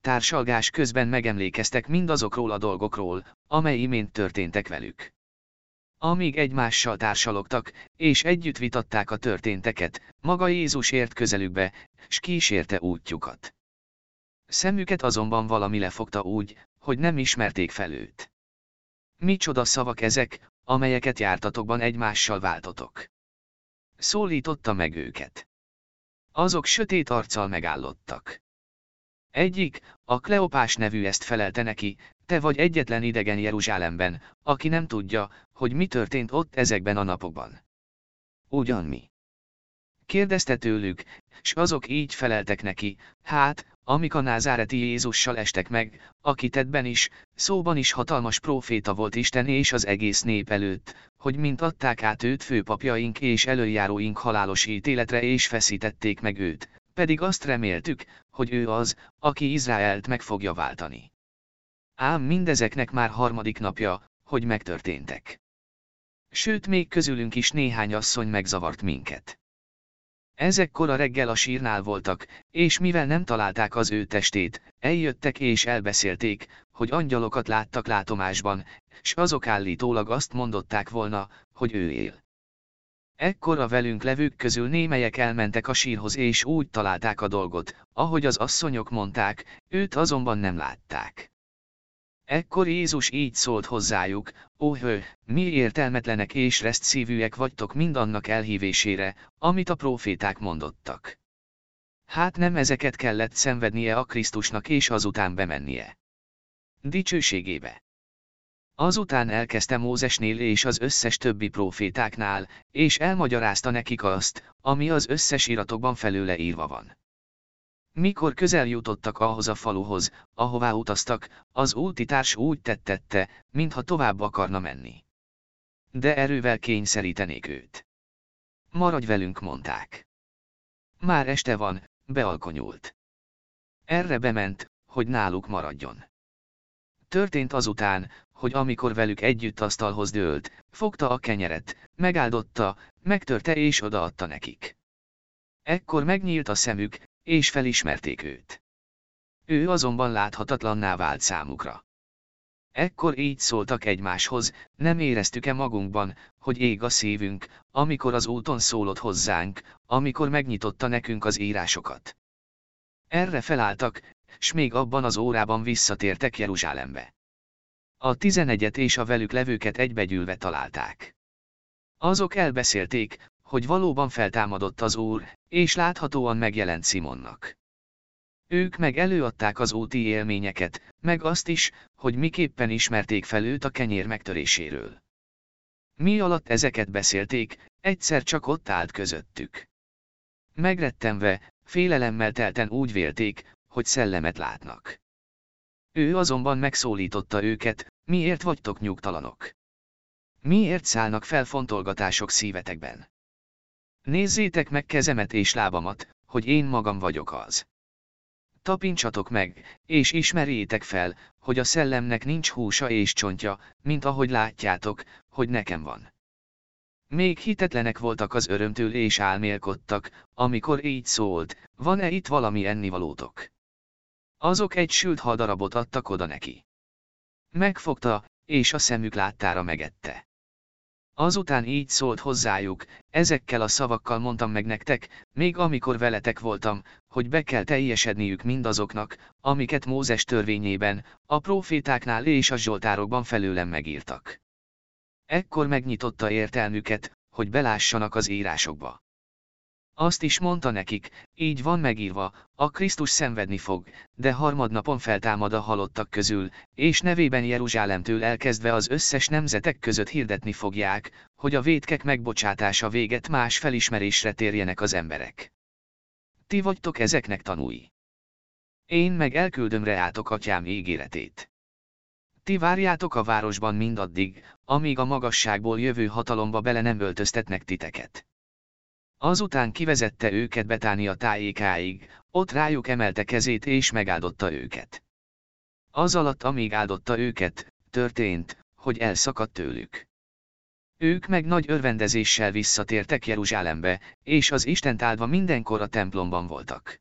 Társalgás közben megemlékeztek mindazokról a dolgokról, amely imént történtek velük. Amíg egymással társalogtak, és együtt vitatták a történteket, maga Jézus ért közelükbe, s kísérte útjukat. Szemüket azonban valami lefogta úgy, hogy nem ismerték fel őt. Micsoda szavak ezek, amelyeket jártatokban egymással váltotok. Szólította meg őket. Azok sötét arccal megállottak. Egyik, a Kleopás nevű ezt felelte neki, te vagy egyetlen idegen Jeruzsálemben, aki nem tudja, hogy mi történt ott ezekben a napokban. Ugyan mi? Kérdezte tőlük, s azok így feleltek neki, hát, amik a názáreti Jézussal estek meg, aki tettben is, szóban is hatalmas próféta volt Isten és az egész nép előtt, hogy mint adták át őt főpapjaink és előjáróink halálos ítéletre és feszítették meg őt, pedig azt reméltük, hogy ő az, aki Izraelt meg fogja váltani. Ám mindezeknek már harmadik napja, hogy megtörténtek. Sőt még közülünk is néhány asszony megzavart minket. Ezekkor a reggel a sírnál voltak, és mivel nem találták az ő testét, eljöttek és elbeszélték, hogy angyalokat láttak látomásban, s azok állítólag azt mondották volna, hogy ő él. Ekkor a velünk levők közül némelyek elmentek a sírhoz és úgy találták a dolgot, ahogy az asszonyok mondták, őt azonban nem látták. Ekkor Jézus így szólt hozzájuk, ó hő, mi értelmetlenek és reszt szívűek vagytok mindannak elhívésére, amit a proféták mondottak. Hát nem ezeket kellett szenvednie a Krisztusnak és azután bemennie. Dicsőségébe. Azután elkezdte Mózesnél és az összes többi profétáknál, és elmagyarázta nekik azt, ami az összes iratokban felőle írva van. Mikor közel jutottak ahhoz a faluhoz, ahová utaztak, az útitárs úgy tettette, mintha tovább akarna menni. De erővel kényszerítenék őt. Maradj velünk, mondták. Már este van, bealkonyult. Erre bement, hogy náluk maradjon. Történt azután, hogy amikor velük együtt asztalhoz dőlt, fogta a kenyeret, megáldotta, megtörte és odaadta nekik. Ekkor megnyílt a szemük, és felismerték őt. Ő azonban láthatatlanná vált számukra. Ekkor így szóltak egymáshoz, nem éreztük-e magunkban, hogy ég a szívünk, amikor az úton szólott hozzánk, amikor megnyitotta nekünk az írásokat. Erre felálltak, s még abban az órában visszatértek Jeruzsálembe. A tizenegyet és a velük levőket egybegyűlve találták. Azok elbeszélték, hogy valóban feltámadott az Úr, és láthatóan megjelent Simonnak. Ők meg előadták az úti élményeket, meg azt is, hogy miképpen ismerték fel őt a kenyér megtöréséről. Mi alatt ezeket beszélték, egyszer csak ott állt közöttük. Megrettenve, félelemmel telten úgy vélték, hogy szellemet látnak. Ő azonban megszólította őket, miért vagytok nyugtalanok? Miért szállnak fel fontolgatások szívetekben? Nézzétek meg kezemet és lábamat, hogy én magam vagyok az. tapintsatok meg, és ismerjétek fel, hogy a szellemnek nincs húsa és csontja, mint ahogy látjátok, hogy nekem van. Még hitetlenek voltak az örömtől és álmélkodtak, amikor így szólt, van-e itt valami ennivalótok? Azok egy sült haldarabot adtak oda neki. Megfogta, és a szemük láttára megette. Azután így szólt hozzájuk, ezekkel a szavakkal mondtam meg nektek, még amikor veletek voltam, hogy be kell teljesedniük mindazoknak, amiket Mózes törvényében, a profétáknál és a zsoltárokban felőlem megírtak. Ekkor megnyitotta értelmüket, hogy belássanak az írásokba. Azt is mondta nekik, így van megírva, a Krisztus szenvedni fog, de harmadnapon feltámad a halottak közül, és nevében Jeruzsálemtől elkezdve az összes nemzetek között hirdetni fogják, hogy a vétkek megbocsátása véget más felismerésre térjenek az emberek. Ti vagytok ezeknek tanúi. Én meg elküldöm reátok atyám ígéretét. Ti várjátok a városban mindaddig, amíg a magasságból jövő hatalomba bele nem öltöztetnek titeket. Azután kivezette őket Betánia tájékáig, ott rájuk emelte kezét és megáldotta őket. Az alatt, amíg áldotta őket, történt, hogy elszakadt tőlük. Ők meg nagy örvendezéssel visszatértek Jeruzsálembe, és az Istent áldva mindenkor a templomban voltak.